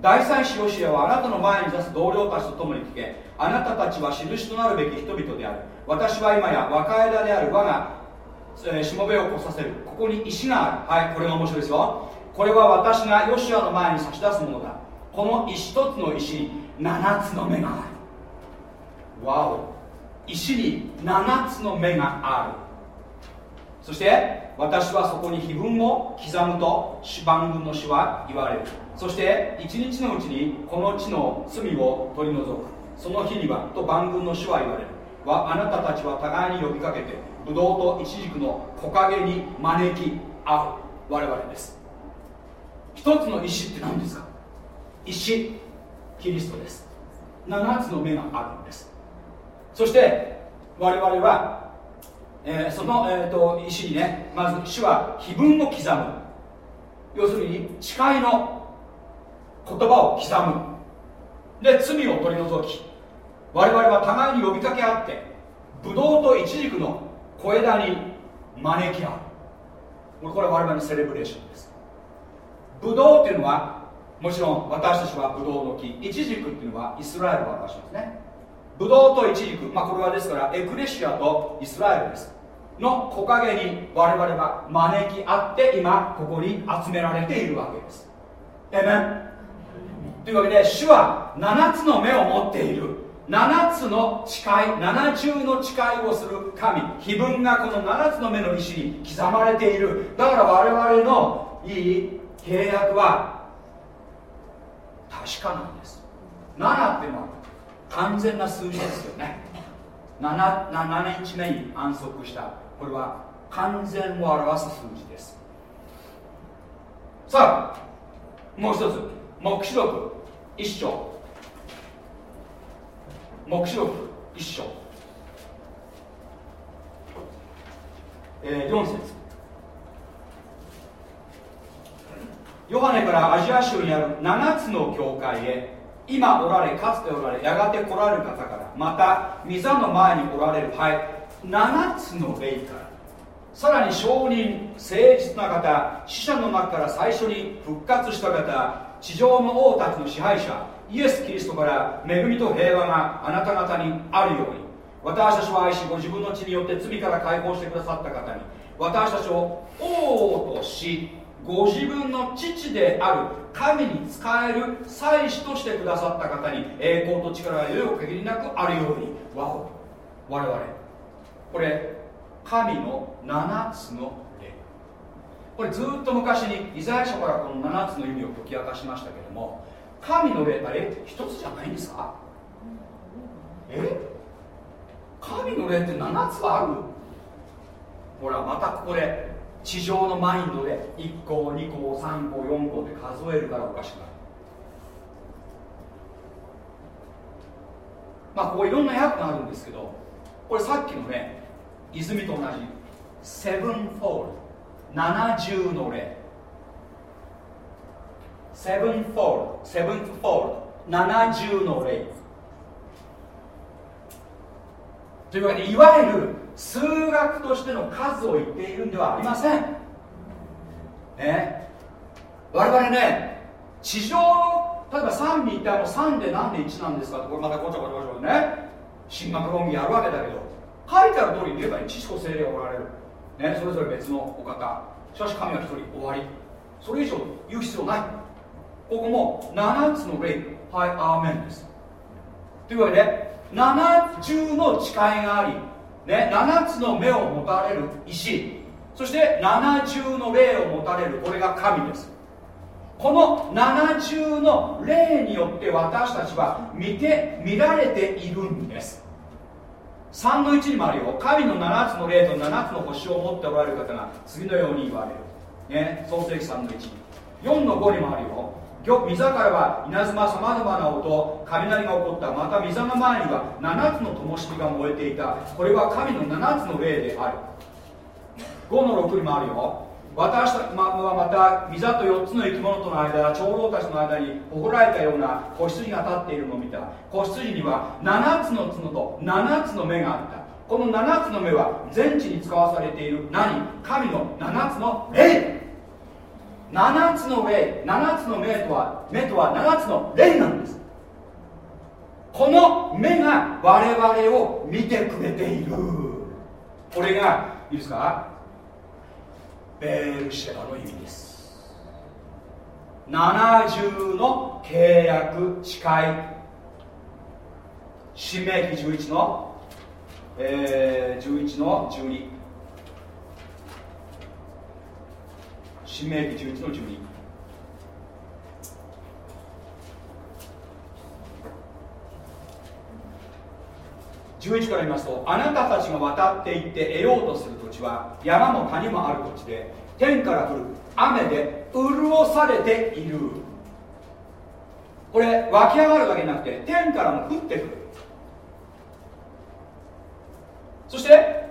大祭司ヨシアはあなたの前に出す同僚たちと共に聞け。あなたたちは印となるべき人々である。私は今や若枝である我が、え、しもべを越させる。ここに石がある。はいこれが面白いですよ。これは私がヨシアの前に差し出すものだ。この一つの石に7つの目がある。わお。石に7つの目がある。そして私はそこに碑文を刻むと番軍の死は言われる。そして一日のうちにこの地の罪を取り除く。その日にはと番軍の死は言われる。はあなたたちは互いに呼びかけてブドウとイチジクの木陰に招き合う。我々です。一つの石って何ですか？石キリストです。7つの目があるんです。そして我々は、えー、その、えーと、石にねまず主は碑文を刻む。要するに誓いの言葉を刻む。で罪を取り除き我々は互いに呼びかけ合ってブドウとイチジクの小枝に招き合う。これは我々のセレブレーションです。ブドウっていうのはもちろん私たちはブドウの木イチジクっていうのはイスラエルを表しますね。ブドウとイチジク、まあ、これはですからエクレシアとイスラエルです。の木陰に我々は招き合って今ここに集められているわけです。えめんというわけで主は7つの目を持っている。7つの誓い7重の誓いをする神。碑文がこの7つの目の石に刻まれている。だから我々のいい契約は確かなんです。7っていうのは完全な数字ですよね。7, 7日目に安息した。これは完全を表す数字です。さあもう一つ。黙示録。一章。黙示録。一章、えー、4節。ヨハネからアジア州にある7つの教会へ今おられかつておられやがて来られる方からまた御座の前におられるはい7つの霊からさらに証人誠実な方死者の中から最初に復活した方地上の王たちの支配者イエス・キリストから恵みと平和があなた方にあるように私たちを愛しご自分の血によって罪から解放してくださった方に私たちを王としご自分の父である神に仕える祭司としてくださった方に栄光と力が余よ限りなくあるようにわお我々。これ神の7つの霊これずっと昔にイザヤ書からこの7つの意味を解き明かしましたけども神の霊あれ一つじゃないんですか？え？神の霊って7つある？ほらまたここで。地上のマインドで1個2個3個4個って数えるからおかしくなる。まあここいろんな訳があるんですけどこれさっきのね泉と同じ。 sevenfold 七重の霊 sevenfold sevenfold七重の霊というわけでいわゆる数学としての数を言っているんではありません。ね。我々ね地上の例えば3にいたら3で何で1なんですかってこれまたごちゃごちゃごちゃね。進学論議やるわけだけど書いてある通りに言えば父子精霊がおられる、ね、それぞれ別のお方。しかし神は一人終わり。それ以上言う必要ない。ここも7つの霊はいアーメンです。というわけで7重の誓いがありね、7つの目を持たれる石。そして七重の霊を持たれるこれが神です。この七重の霊によって私たちは見て見られているんです。3の1にもあるよ。神の7つの霊と7つの星を持っておられる方が次のように言われる。ね創世記3の14の5にもあるよ。御座からは稲妻さまざまな音雷が起こったまた御座の前には7つの灯火が燃えていた。これは神の7つの霊である。5の6にもあるよ。私たちはまた御座と4つの生き物との間長老たちの間に誇られたような子羊が立っているのを見た。子羊には7つの角と7つの目があった。この7つの目は全地に使わされている何？神の7つの霊7つの霊7つの目とは目とは7つの霊なんです。この目が我々を見てくれている。これがいいですか？ベールシェバの意味です。70の契約誓い。新明記11の、えー、11の12新明記11の1211から言いますとあなたたちが渡っていって得ようとする土地は山も谷もある土地で天から降る雨で潤されている。これ湧き上がるだけじゃなくて天からも降ってくる。そして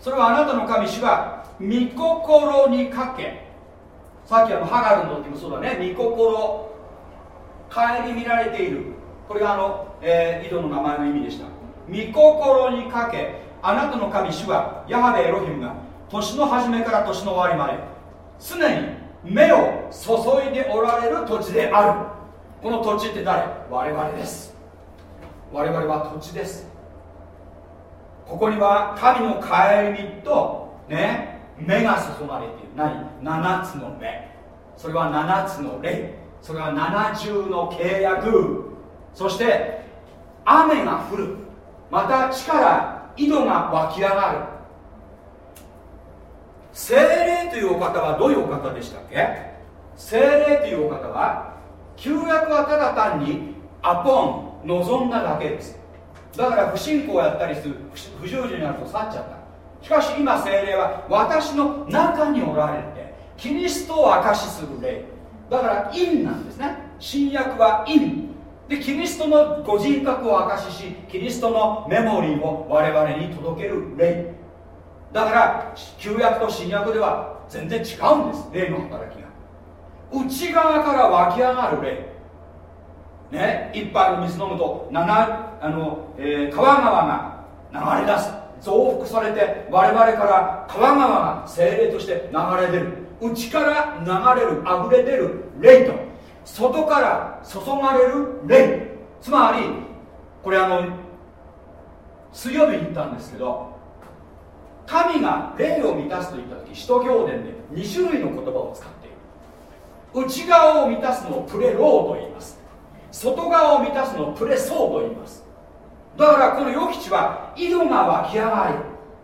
それはあなたの神主が御心にかけさっきあのハガルの時もそうだね。御心。顧みられている。これがあの、えー、井戸の名前の意味でした。御心にかけあなたの神主はヤハベエロヒムが年の初めから年の終わりまで常に目を注いでおられる土地である。この土地って誰？我々です。我々は土地です。ここには神の帰りみとね目が注がれている。何7つの目。それは7つの霊。それは七重の契約。そして雨が降る。また地から井戸が湧き上がる。精霊というお方はどういうお方でしたっけ？精霊というお方は旧約はただ単にアポン望んだだけです。だから不信仰をやったりする不従順になると去っちゃった。しかし今精霊は私の中におられてキリストを証しする霊。だから陰なんですね。新約は陰。でキリストのご人格を証ししキリストのメモリーを我々に届ける霊。だから旧約と新約では全然違うんです。霊の働きが。内側から湧き上がる霊。ね一杯の水飲むとあの、えー、川川が流れ出す。増幅されて我々から川川が精霊として流れ出る。内から流れる溢れ出る霊と。外から注がれる霊。つまりこれあの水曜日に言ったんですけど神が霊を満たすと言った時使徒行伝で2種類の言葉を使っている。内側を満たすのをプレローと言います。外側を満たすのをプレソーと言います。だからこの与吉は井戸が湧き上がり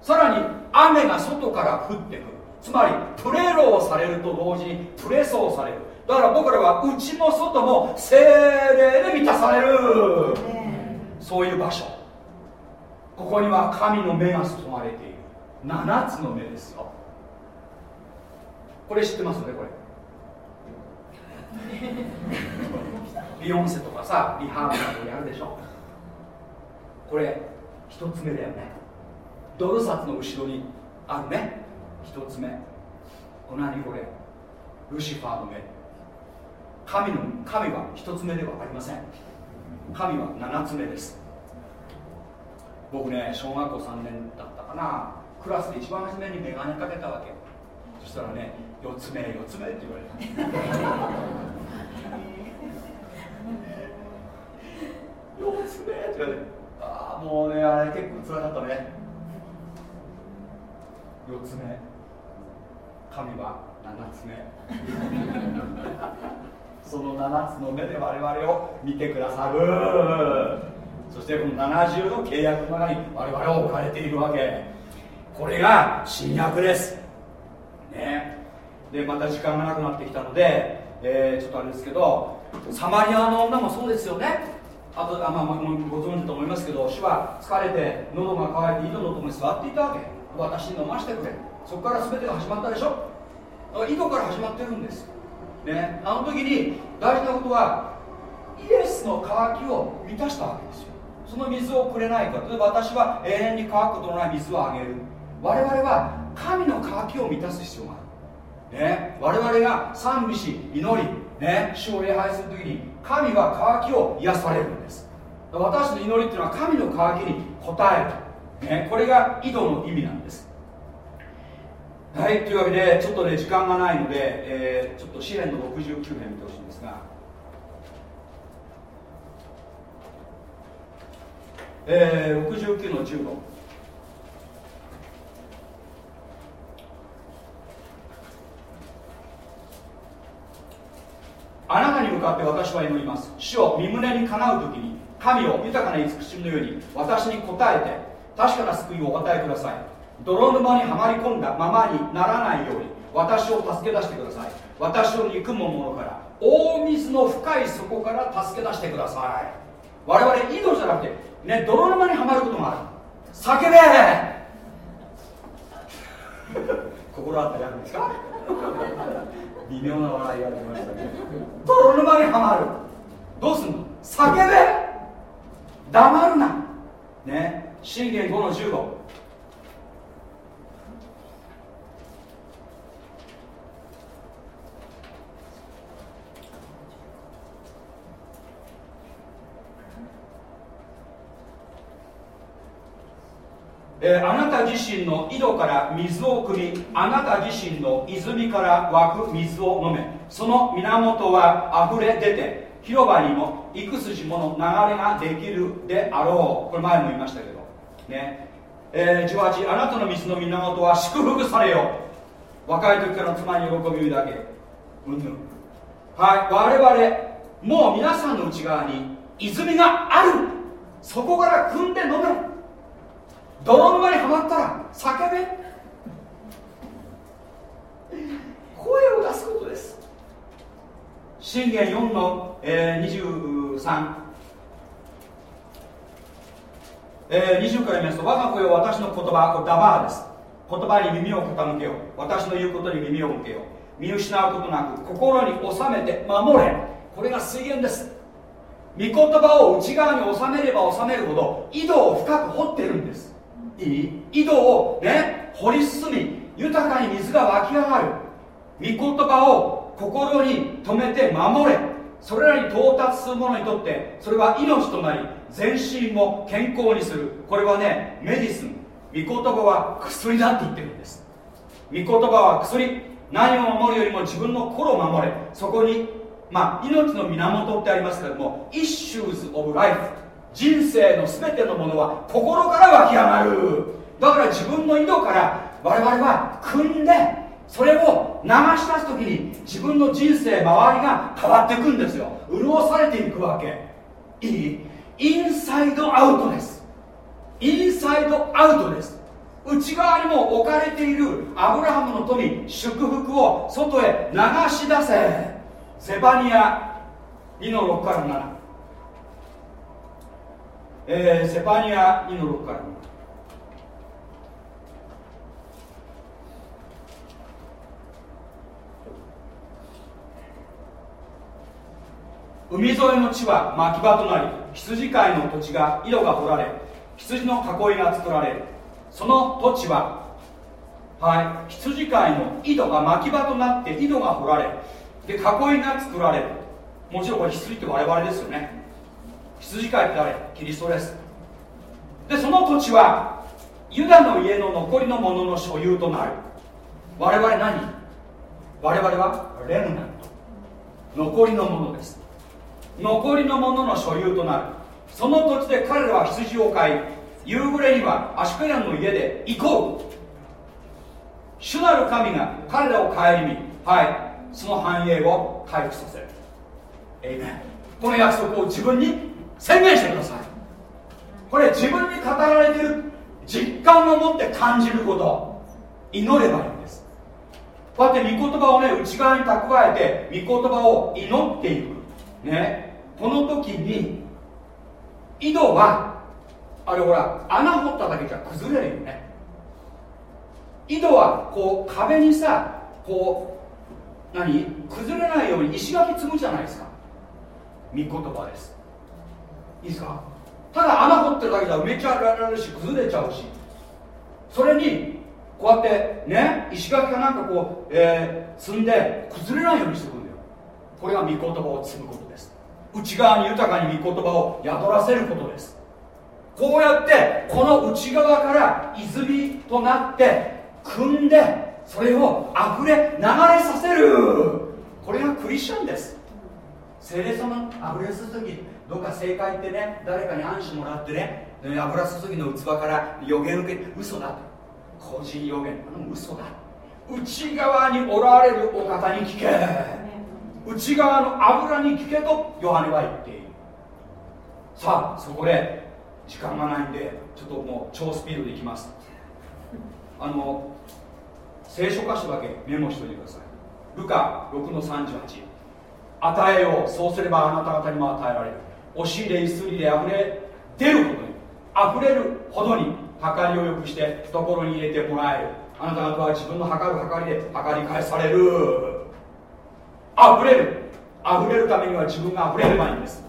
さらに雨が外から降ってくる。つまりプレローされると同時にプレソーされる。だから僕らは内も外も精霊で満たされる。そういう場所。ここには神の目が注がれている。7つの目ですよ。これ知ってますよねこれ？[laughs] ビヨンセとかさリハーサルやるでしょ？これ一つ目だよね。ドル札の後ろにあるね。一つ目。この何これ。ルシファーの目。神の神は一つ目ではありません。神は七つ目です。僕ね小学校3年だったかな。クラスで一番初めに眼鏡かけたわけ。そしたらね四つ目四つ目って言われた。[laughs] 四つ目って言われてああもうねあれ結構つらかったね。4つ目。神は7つ目。[laughs] その7つの目で我々を見てくださる。そしてこの70の契約の中に我々は置かれているわけ。これが新約です。ね。でまた時間がなくなってきたので、えー、ちょっとあれですけどサマリアの女もそうですよねあとあ、まあ、ご存知と思いますけど主は疲れて喉が渇いて井戸のとこに座っていたわけ。私に飲ましてくれ。そこから全てが始まったでしょ。井戸から始まってるんです。ね。あの時に大事なことはイエスの渇きを満たしたわけですよ。その水をくれないか。例えば私は永遠に乾くことのない水をあげる。我々は神の渇きを満たす必要がある、ね、我々が賛美し祈り、ね、主を礼拝する時に神は渇きを癒されるんです。私の祈りっていうのは神の渇きに応える、ね、これが井戸の意味なんです。はいというわけでちょっとね時間がないので、えー、ちょっと詩篇の69編見てほしいんですが。えー、69の15あなたに向かって私は祈ります。主を身胸にかなう時に神を豊かな慈しみのように私に応えて確かな救いをお与えください。泥沼にはまり込んだままにならないように私を助け出してください。私を憎む者から大水の深い底から助け出してください。我々井戸じゃなくてね泥沼にはまることもある。叫べ！[laughs] 心当たりあるんですか？微妙な笑いが出ましたね。泥沼にはまる。どうすんの？叫べ。黙るな。ね。信玄5の15えー、あなた自身の井戸から水を汲みあなた自身の泉から湧く水を飲め。その源は溢れ出て広場にも幾筋もの流れができるであろう。これ前も言いましたけど。ね。えー、18あなたの水の源は祝福されよ若い時から妻に喜びだけ。うんぬん。はい。我々もう皆さんの内側に泉がある。そこから汲んで飲め。泥沼にはまったら叫べ。声を出すことです。信玄4の、えー、23えー、20から読みますと我が子よ私の言葉これダバーです。言葉に耳を傾けよ私の言うことに耳を向けよ見失うことなく心に収めて守れ。これが水源です。御言葉を内側に収めれば収めるほど井戸を深く掘ってるんです。いい井戸をね掘り進み豊かに水が湧き上がる。御言葉を心に留めて守れ。それらに到達する者にとってそれは命となり全身も健康にする。これはねメディスン。御言葉は薬だって言ってるんです。御言葉は薬。何を守るよりも自分の心を守れ。そこにまあ命の源ってありますけれども Issues of Life 人生の全てのものは心から湧き上がる。だから自分の井戸から我々は汲んでそれを流し出す時に自分の人生周りが変わっていくんですよ。潤されていくわけ。いい？インサイドアウトです。インサイドアウトです。内側にも置かれているアブラハムの富祝福を外へ流し出せ。セバニア2の6から7えー、セパニア2の6から。海沿いの地は牧場となり羊飼いの土地が井戸が掘られ羊の囲いが作られるその土地ははい羊飼いの井戸が牧場となって井戸が掘られで囲いが作られるもちろんこれ羊って我々ですよね。羊飼いって誰キリストです。でその土地はユダの家の残りのものの所有となる。我々何？我々はレムナント。残りのものです。残りのものの所有となる。その土地で彼らは羊を飼い夕暮れにはアシュケランの家で行こう。主なる神が彼らを顧みはいその繁栄を回復させる。エイメンこの約束を自分に宣言してください。これ自分に語られてる実感を持って感じること祈ればいいんです。こうやって御言葉をね内側に蓄えて御言葉を祈っていく。ね。この時に井戸はあれほら穴掘っただけじゃ崩れるよね。井戸はこう壁にさこう何？崩れないように石垣積むじゃないですか。御言葉です。いいですか？ただ穴掘ってるだけじゃ埋めちゃられるし崩れちゃうし。それにこうやってね石垣かなんかこう、えー、積んで崩れないようにしてくんだよ。これが御言葉を積むことです。内側に豊かに御言葉を宿らせることです。こうやってこの内側から泉となって汲んでそれを溢れ流れさせる。これがクリスチャンです。聖霊様溢れ注ぎどっか正解ってね誰かに暗示もらってね油注ぎの器から予言受け嘘だと。個人予言。あの嘘だ。内側におられるお方に聞け。内側の油に聞けとヨハネは言っている。さあそこで時間がないんでちょっともう超スピードでいきます。あの聖書箇所だけメモしておいてください。ルカ6の38与えよう。そうすればあなた方にも与えられる。押し入れすりで溢れ出るほどに溢れるほどに計りをよくして懐に入れてもらえる。あなた方は自分の測る測りで測り返される。溢れる。溢れるためには自分が溢れればいいんです。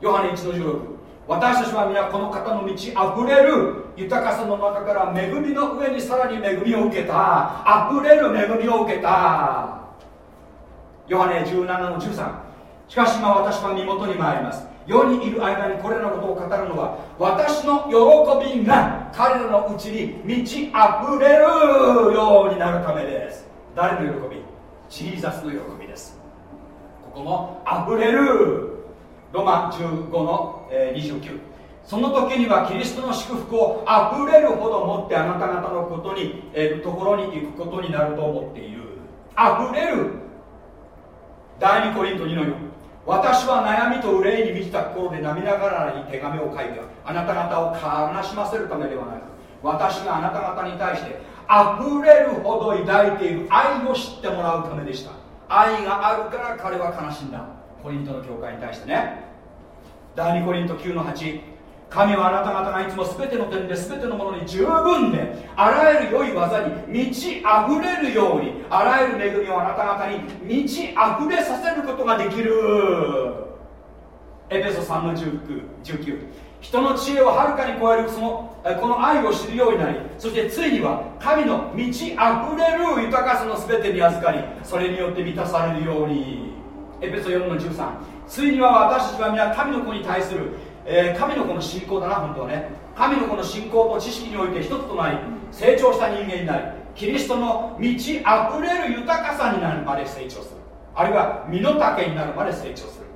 ヨハネ1の16私たちは皆この方の道あふれる。豊かさの中から恵みの上にさらに恵みを受けた。あふれる恵みを受けた。ヨハネ17の13しかし今私は身元に参ります。世にいる間にこれらのことを語るのは私の喜びが彼らのうちに満ち溢れるようになるためです。誰の喜び？ジーザスの喜びです。ここも溢れる。ロマ15の、えー、29その時にはキリストの祝福をあふれるほど持ってあなた方のことに、え、ところに行くことになると思っている。あふれる。第2コリント2の4私は悩みと憂いに満ちた心で涙がらに手紙を書いてあなた方を悲しませるためではなく私があなた方に対して溢れるほど抱いている愛を知ってもらうためでした。愛があるから彼は悲しんだ。コリントの教会に対してね。第2コリント9の8神はあなた方がいつも全ての点で全てのものに十分であらゆる良い技に満ち溢れるようにあらゆる恵みをあなた方に満ち溢れさせることができる。エペソ3の19人の知恵をはるかに超えるそのこの愛を知るようになりそしてついには神の満ち溢れる豊かさの全てに預かりそれによって満たされるように。エペソ4の13ついには私たちは皆神の子に対する、えー、神の子の信仰だな本当はね。神の子の信仰と知識において一つとなり成長した人間になりキリストの満ち溢れる豊かさになるまで成長する。あるいは身の丈になるまで成長する。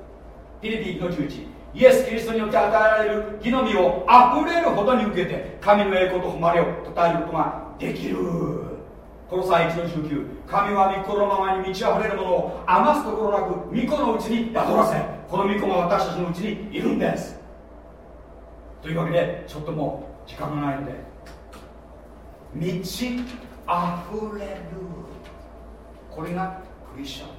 フィリピンの11イエス・キリストによって与えられる義の実を溢れるほどに受けて神の栄光と誉れを称えることができる。この際1の19神は御子のままに満ち溢れるものを余すところなく御子のうちに宿らせこの御子が私たちのうちにいるんです。というわけでちょっともう時間がないので。満ち溢れる。これがクリスチャンで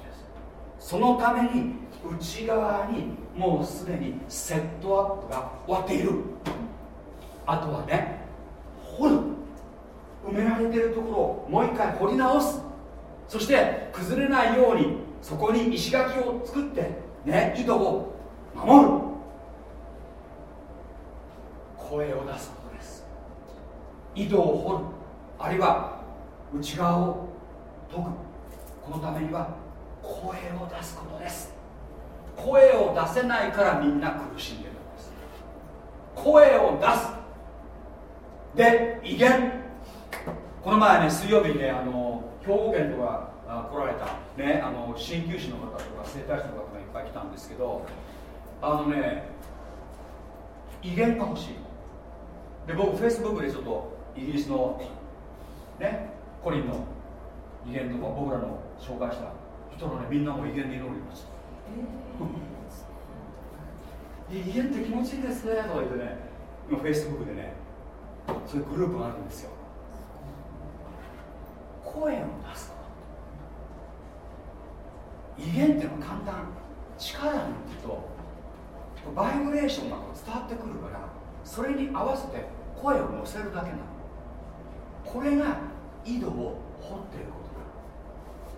す。そのために内側にもうすでにセットアップが終わっている。あとはね掘る。埋められてるところをもう一回掘り直す。そして崩れないようにそこに石垣を作ってね井戸を守る。声を出すことです。井戸を掘るあるいは内側を解く。このためには声を出すことです。声を出せないからみんな苦しんでるんです。声を出すで威厳この前ね水曜日にねあの兵庫県とか来られたねあの鍼灸師の方とか整体師の方がいっぱい来たんですけどあのね威厳が欲しいで僕フェイスブックでちょっとイギリスのねコリンの威厳とか僕らの紹介した人のねみんなも威厳で祈りました、えー、威厳って気持ちいいですねとか言ってね今フェイスブックでねそういうグループがあるんですよ。声を出す威厳っていうのは簡単。力によってとバイブレーションが伝わってくるからそれに合わせて声を乗せるだけなの。これが井戸を掘っていることだ。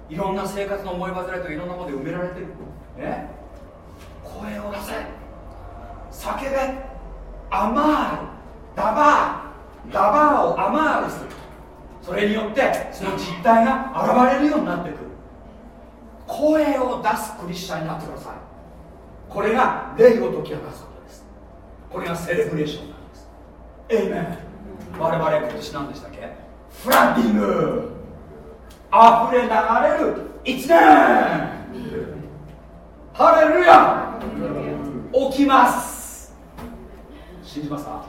いろんな生活の思い煩いといろんなもので埋められてる。ね声を出せ。叫べ。アマールダバーダバーをアマーする。それによってその実態が現れるようになってくる。声を出すクリスチャンになってください。これが霊を解き明かすこれがセレブレーションなんです。エイメン我々今年何でしたっけ？フラッディング。溢れ流れる。一年。ハレルヤ。起きます。信じますか？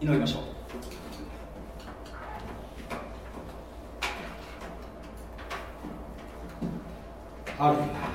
祈りましょう。ハレルヤ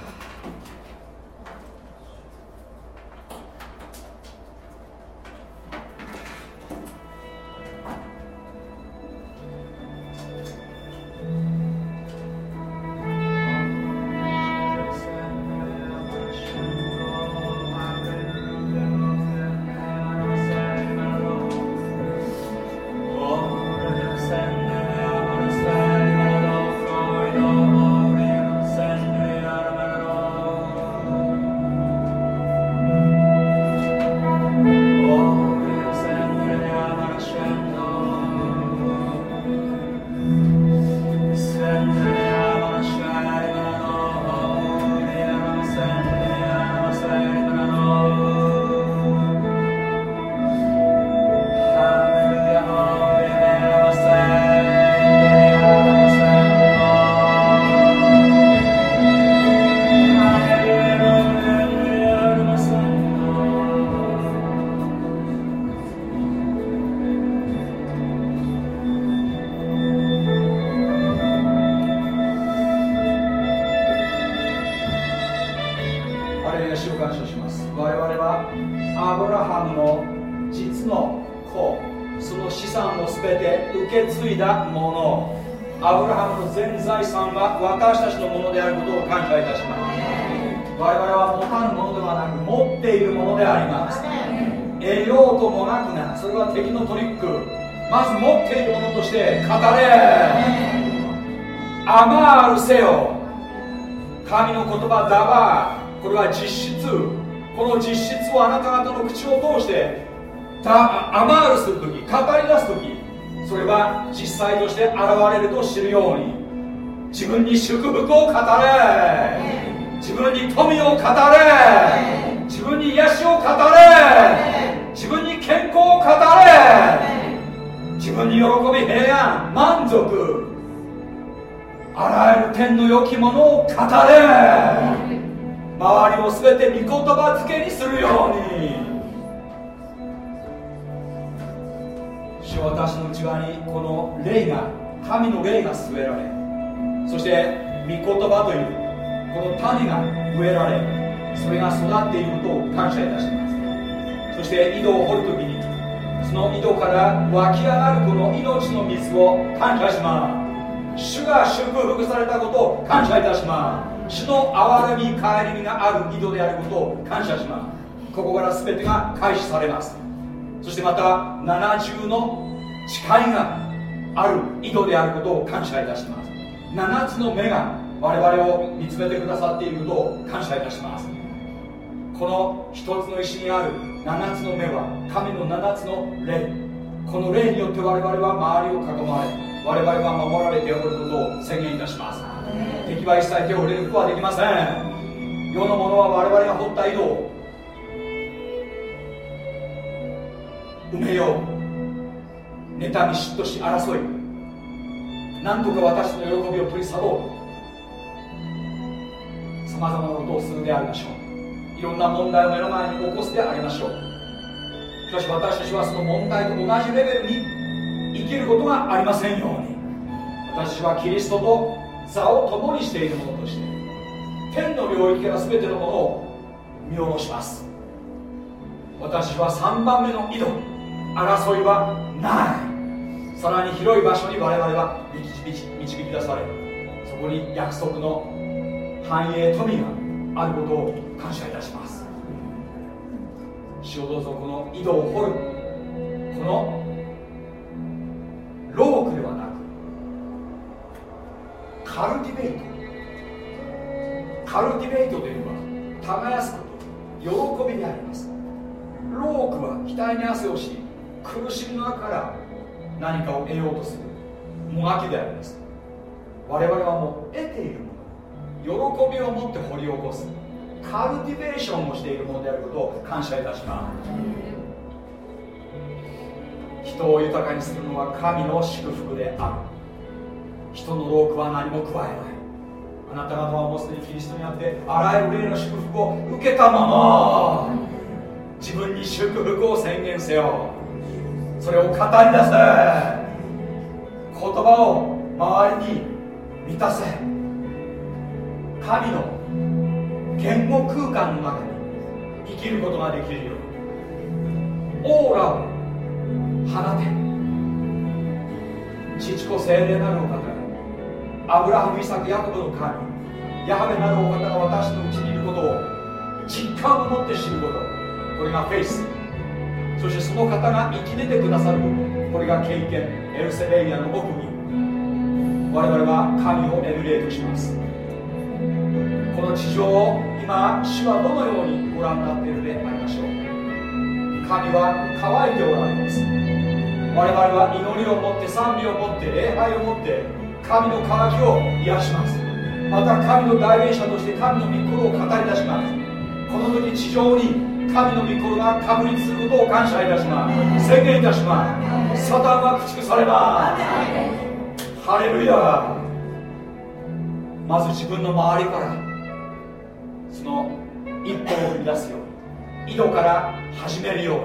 現れると知るように自分に祝福を語れ。自分に富を語れ。自分に癒しを語れ。自分に健康を語れ。自分に喜び平安満足。あらゆる天の良きものを語れ。周りを全て御言葉付けにするように。主私の内側にこの霊が神の霊が据えられそして御言葉というこの種が植えられそれが育っていることを感謝いたします。そして井戸を掘るときにその井戸から湧き上がるこの命の水を感謝します。主が祝福されたことを感謝いたします。主の憐れみ帰りみがある井戸であることを感謝します。ここから全てが開始されます。そしてまた七重の誓いがある井戸であることを感謝いたします。7つの目が我々を見つめてくださっていることを感謝いたします。この一つの石にある7つの目は神の7つの霊。この霊によって我々は周りを囲まれ我々は守られておることを宣言いたします。敵は一切手を入れることはできません。世のものは我々が掘った井戸を埋めよう。妬み嫉妬し争いなんとか私の喜びを取り去ろう。さまざまなことをするでありましょう。いろんな問題を目の前に起こすでありましょう。しかし私たちはその問題と同じレベルに生きることがありませんように。私はキリストと座を共にしているものとして天の領域から全てのものを見下ろします。私は3番目の井戸。争いはない。さらに広い場所に我々は導き出されそこに約束の繁栄富があることを感謝いたします。主をどうぞこの井戸を掘る。このロークではなくカルティベイト。カルティベイトというのは耕すこと喜びであります。ロークは額に汗をし苦しみの中から何かを得ようとする。もがきであります。我々はもう得ているもの。喜びを持って掘り起こす。カルティベーションをしているものであることを感謝いたします。人を豊かにするのは神の祝福である。人の労苦は何も加えない。あなた方はもうすでにキリストにあってあらゆる霊の祝福を受けたまま。自分に祝福を宣言せよ。それを語り出せ。言葉を周りに満たせ。神の言語空間の中に生きることができるように。オーラを放て。父子精霊なるお方アブラハム・イサク・ヤコブの神ヤハベなるお方が私のうちにいることを実感を持って知ること。これがフェイス。そしてその方が生き出てくださることこれが経験エルセレイアの奥義我々は神をエミュレートします。この地上を今主はどのようにご覧になっているでありましょう神は乾いておられます。我々は祈りを持って賛美を持って礼拝を持って神の渇きを癒します。また神の代弁者として神の御心を語り出します。この時地上に神の御心が確立することを感謝いたします。宣言いたします。サタンは駆逐されます。ハレルヤ。まず自分の周りからその一歩を踏み出すように。井戸から始めるよう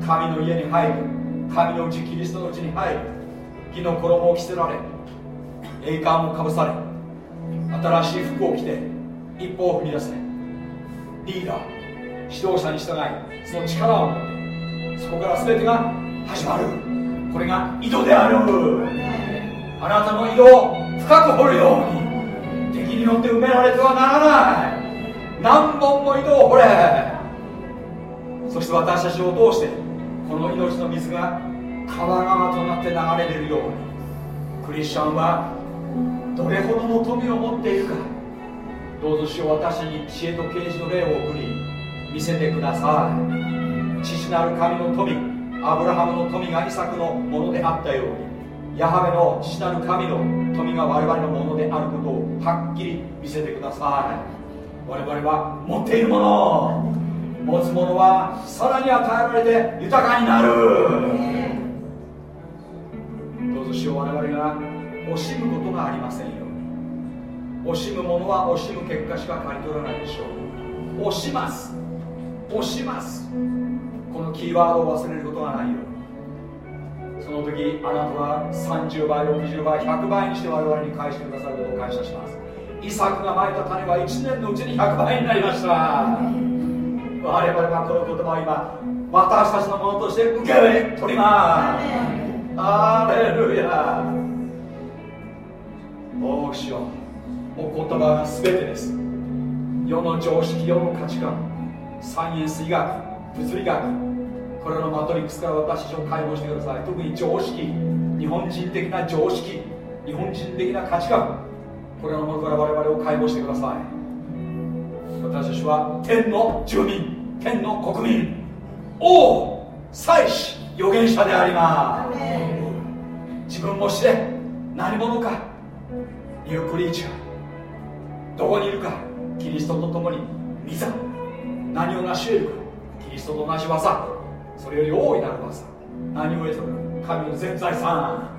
に。神の家に入る。神のうちキリストのうちに入る。義の衣を着せられ。栄冠をかぶされ。新しい服を着て一歩を踏み出せ。リーダー。指導者に従いその力を持ってそこから全てが始まる。これが井戸である。あなたの井戸を深く掘るように敵によって埋められてはならない。何本も井戸を掘れ。そして私たちを通してこの命の水が川川となって流れ出るようにクリスチャンはどれほどの富を持っているかどうぞしよ私に知恵と啓示の霊を送り見せてください。父なる神の富アブラハムの富がイサクのものであったようにヤハベの父なる神の富が我々のものであることをはっきり見せてください。我々は持っているもの。持つものはさらに与えられて豊かになる。どうぞしよう我々が惜しむことがありませんように。惜しむものは惜しむ結果しか刈り取らないでしょう。惜します。押します。このキーワードを忘れることがないように。その時あなたは30倍60倍100倍にして我々に返してくださることを感謝します。イサクがまいた種は1年のうちに100倍になりました。我々はこの言葉を今私たちのものとして受け取ります。アレルヤおうしようお言葉が全てです。世の常識世の価値観サイエンス医学物理学これのマトリックスから私たちを解放してください。特に常識日本人的な常識日本人的な価値観これのものから我々を解放してください私たちは天の住民天の国民王祭司預言者であります。自分も知れ何者かニュークリーチャーどこにいるかキリストと共に御座何を成し得るか。キリストと同じ技。それより大いなる技。何を得とる神の全財産。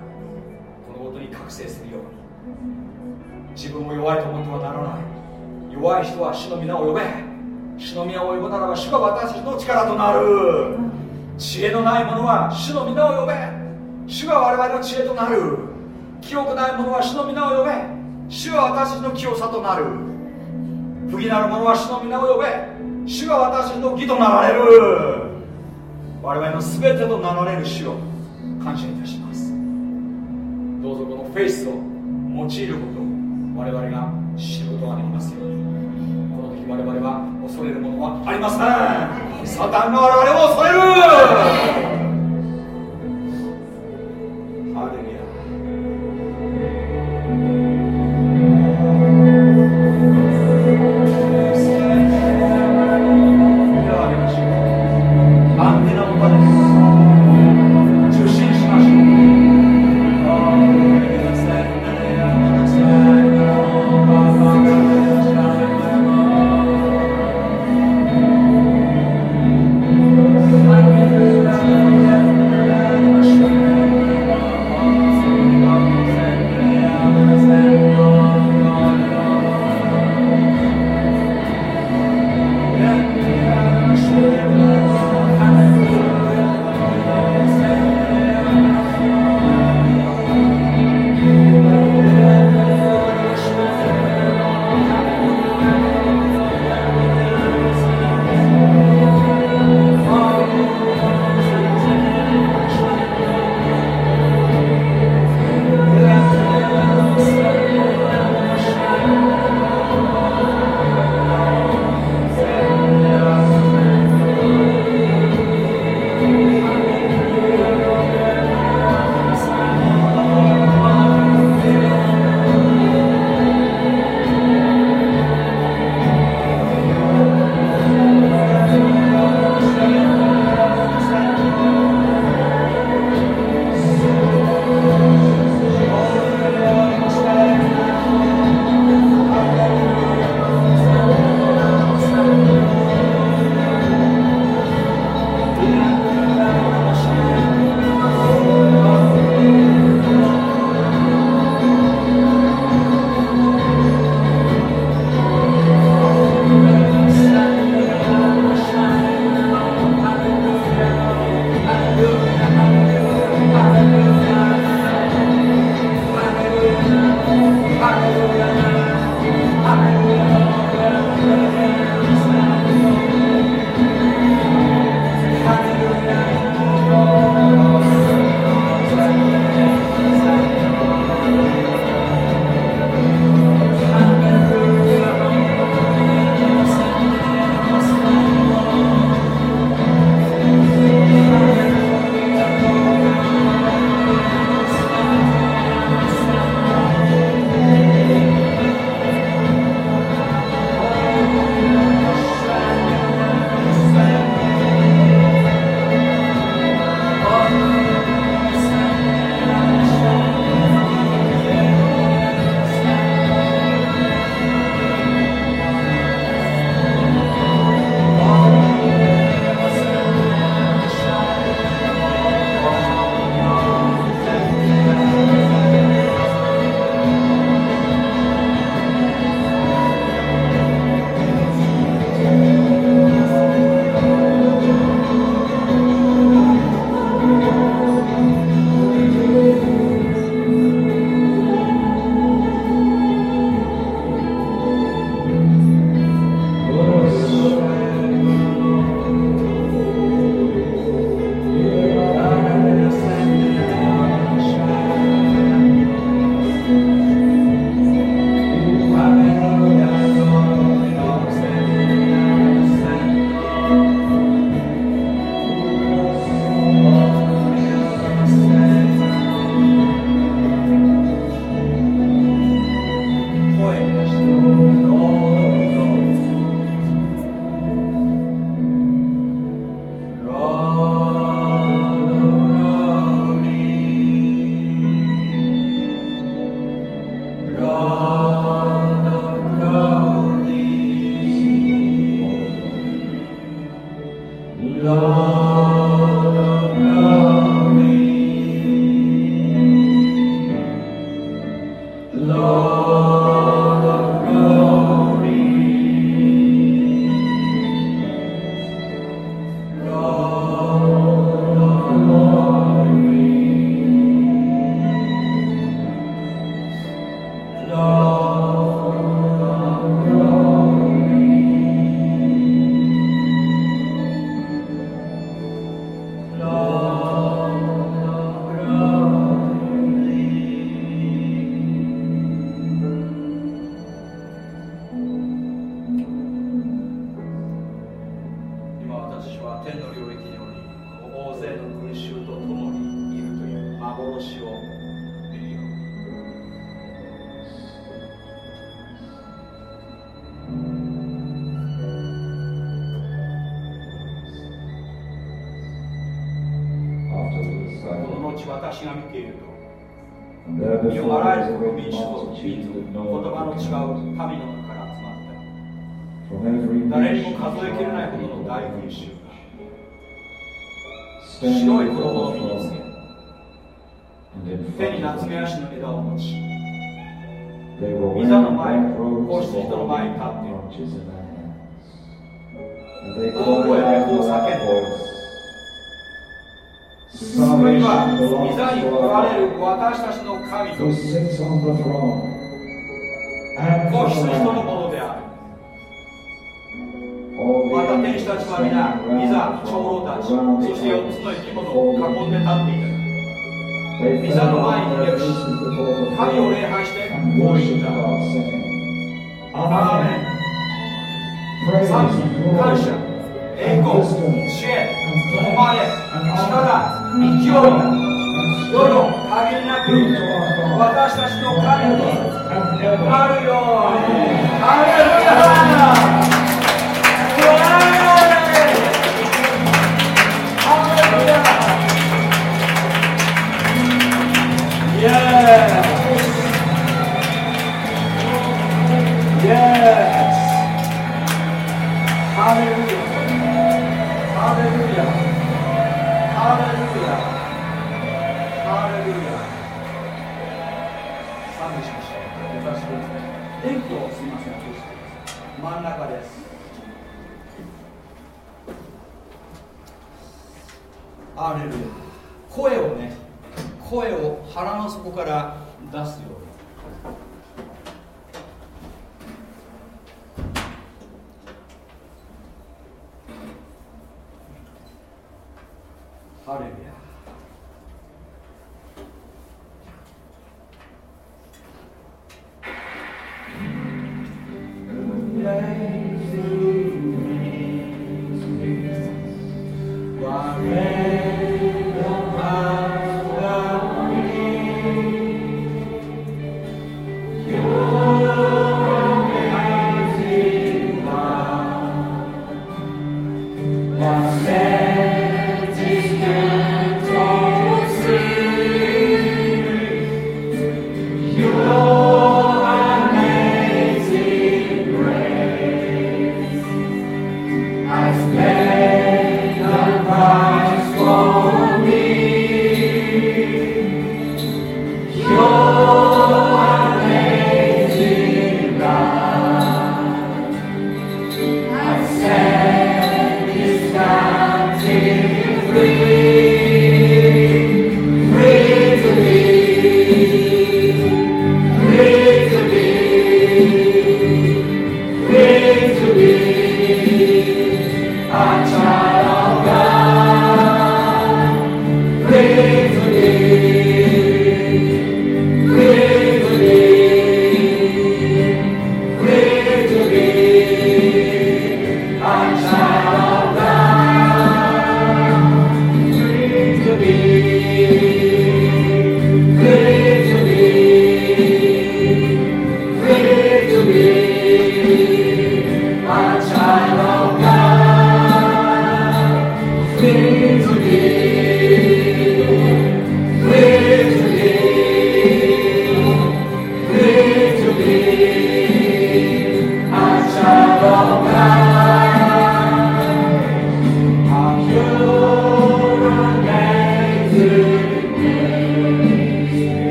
このことに覚醒するように。自分を弱いと思ってはならない。弱い人は主の皆を呼べ。主の皆を呼ぶならば主が私たちの力となる。知恵のない者は主の皆を呼べ。主が我々の知恵となる。清くない者は主の皆を呼べ。主は私たちの清さとなる。不義なる者は主の皆を呼べ。主が私の義となられる。我々の全てとなられる主を感謝いたします。どうぞこのフェイスを用いることを我々が知ることができますように。この時我々は恐れるものはありません。サタンが我々を恐れる。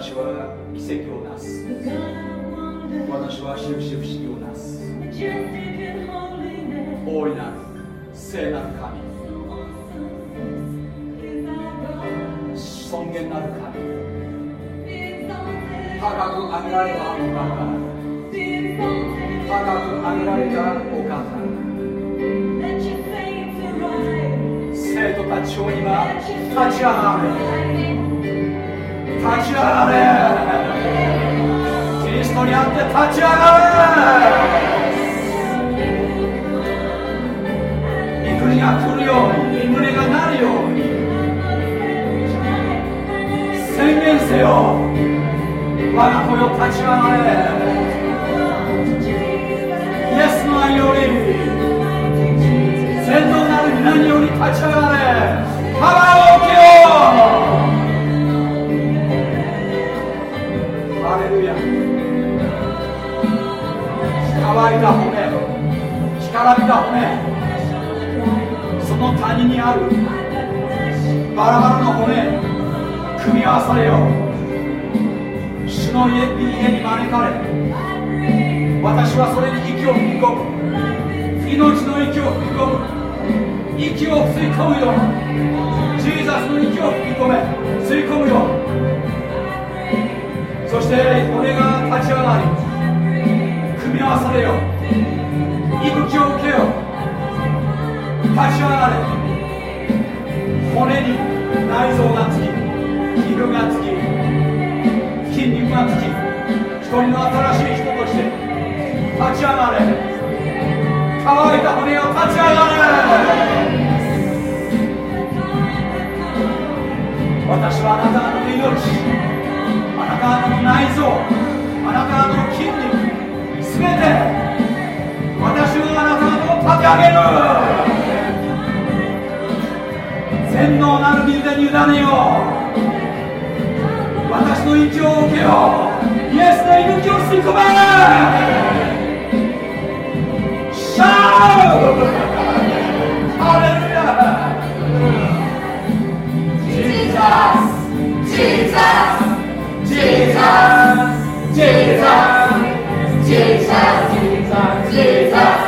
私は奇跡をなす。私は印不思議をなす。大いなる聖なる神。尊厳なる神。高く上げられたお方。高く上げられたお方。生徒たちを今立ち上がる立ち上がれ。キリストにあって立ち上がれ御国が来るように御胸がなるように宣言せよ。我が子よ立ち上がれ。イエスの愛より先能なる皆により立ち上がれ。ハワイ乾いた骨干からびた骨その谷にある。バラバラの骨組み合わされよ。主の家家に招かれ。私はそれに息を吹き込む。命の息を吹き込む。息を吸い込むよ。ジーザスの息を吹き込め。吸い込むよ。そして骨が立ち上がり組み合わされよ息吹を。受けよ立ち上がれ。骨に内臓がつき皮膚がつき筋肉がつき一人の新しい人として立ち上がれ。乾いた骨を立ち上がれ。私はあなた方の命あなたの内臓あなたの筋肉すべて私はあなたを立て上げる全能なる水で委ねよう。私の息を受けよう。イエスの息を吸い込め。シャウハレルヤ。Jesus Jesus Jesus. Jesus Jesus Jesus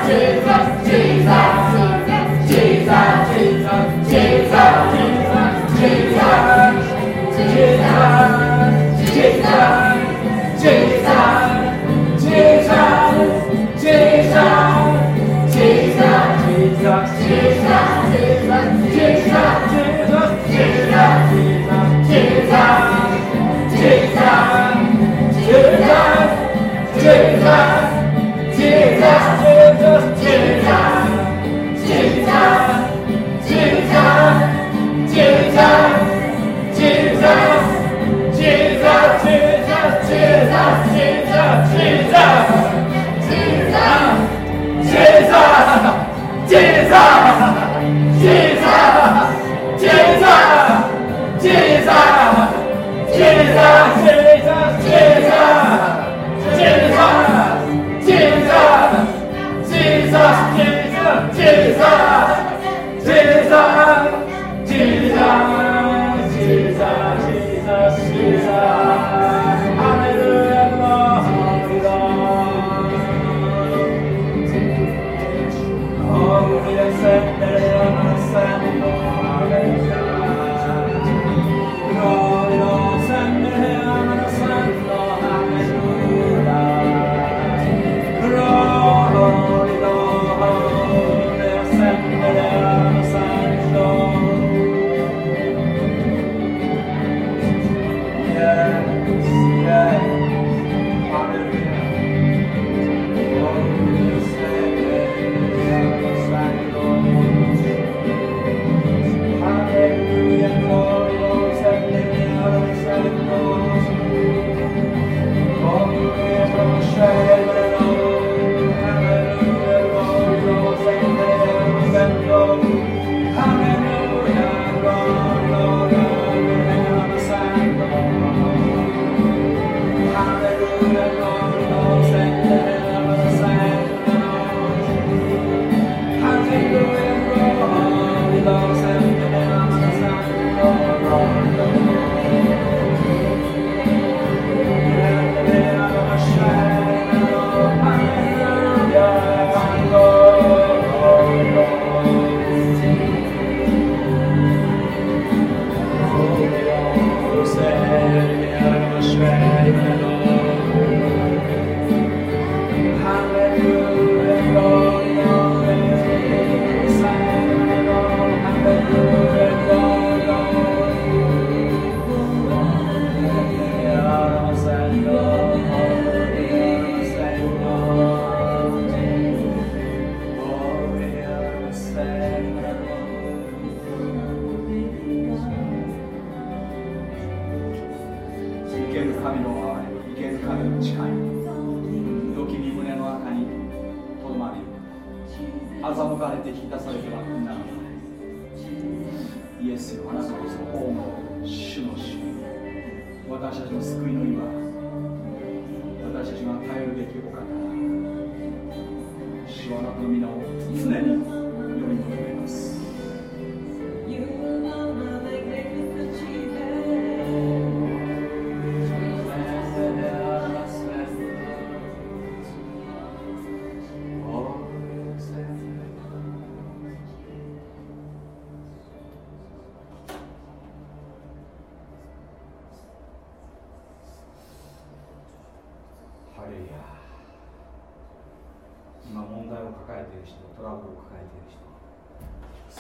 主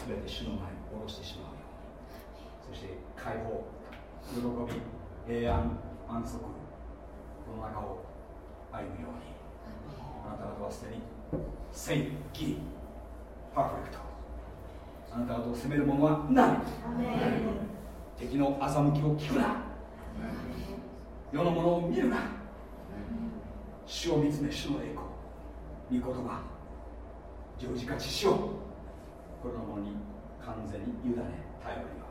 すべて主の前に下ろしてしまうようにそして解放喜び平安安息この中を歩むようにあなた方はすでに正義パーフェクト。あなた方を責める者はない。敵の欺きを聞くな。世のものを見るな。主を見つめ主の栄光。御言葉。十字架血潮。これのものに完全に委ね頼り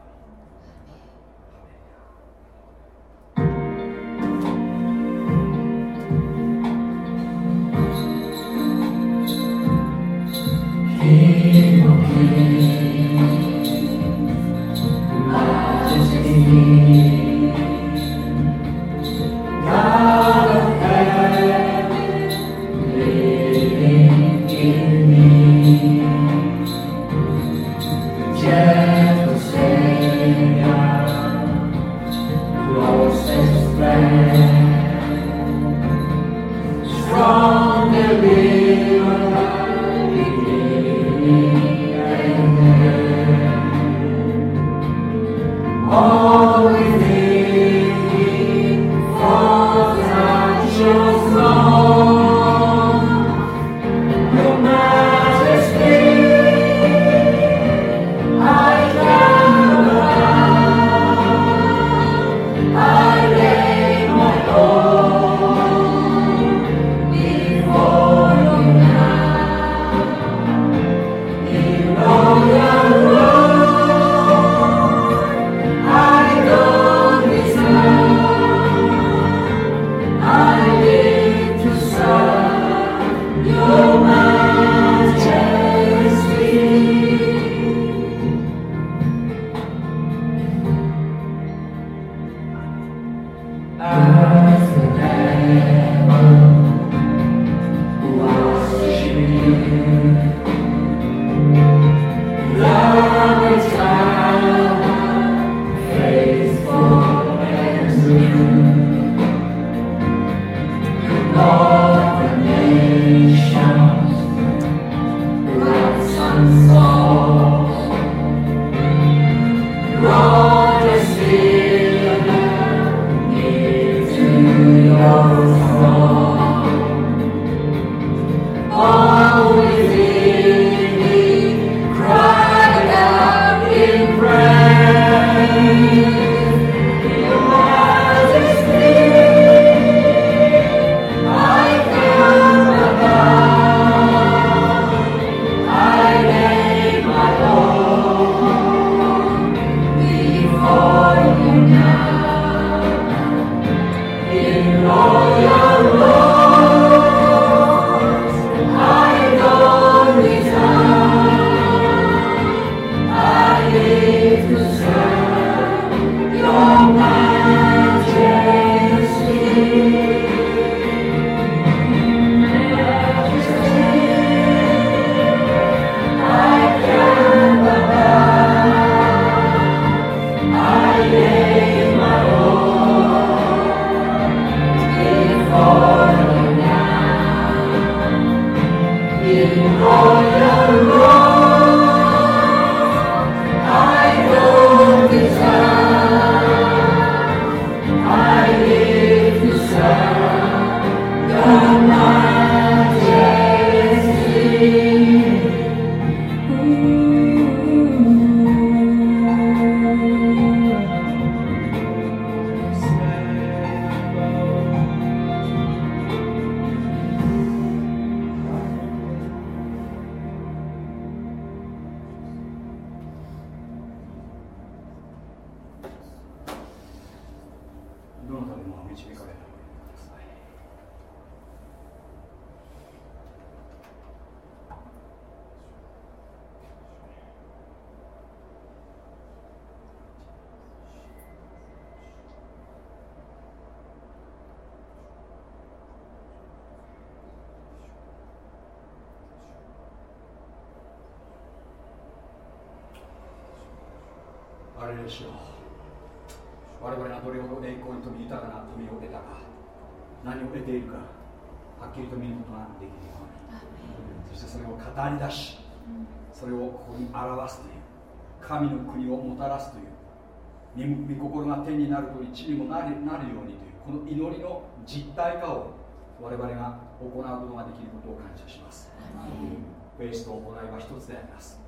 フェイスと行いは一つであります。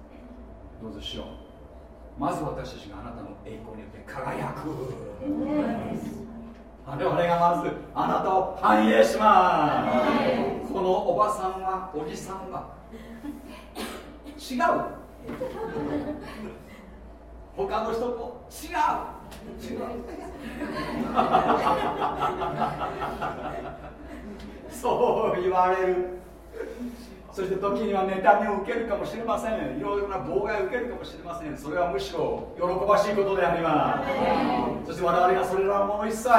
どうぞしよう。まず私たちがあなたの栄光によって輝く。我々がまずあなたを反映します。このおばさんはおじさんは違う。他の人と違う。違う。そう言われるそして時には妬みを受けるかもしれません。いろいろな妨害を受けるかもしれません。それはむしろ喜ばしいことであります。そして我々がそれらのもの一切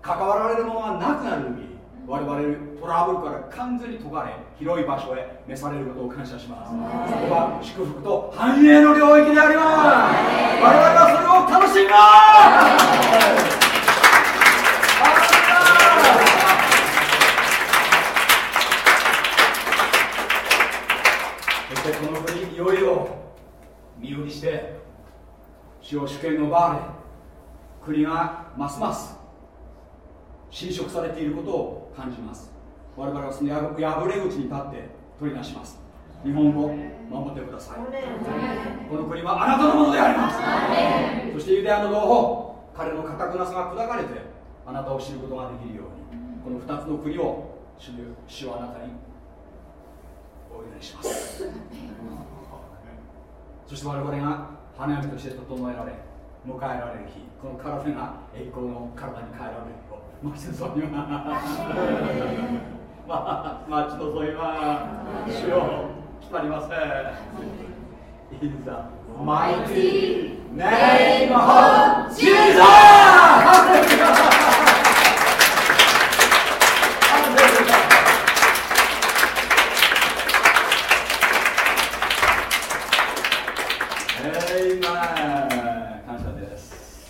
関わられるものがなくなる時我々トラブルから完全に解かれ広い場所へ召されることを感謝します。そこは祝福と繁栄の領域であります。我々はそれを楽しみますそしてこの国いよいよ身売りして主を主権を奪われ国がますます侵食されていることを感じます。我々はその破れ口に立って取り出します。日本を守ってください。この国はあなたのものであります。そしてユダヤの同胞彼の堅くなさが砕かれてあなたを知ることができるようにこの2つの国を主主はあなたにお祈りしますそして我々が花嫁として整えられ迎えられる日この体が栄光の体に変えられると待ち望みはまあ待ち望みは主よ来たりません In the mighty name of Jesus!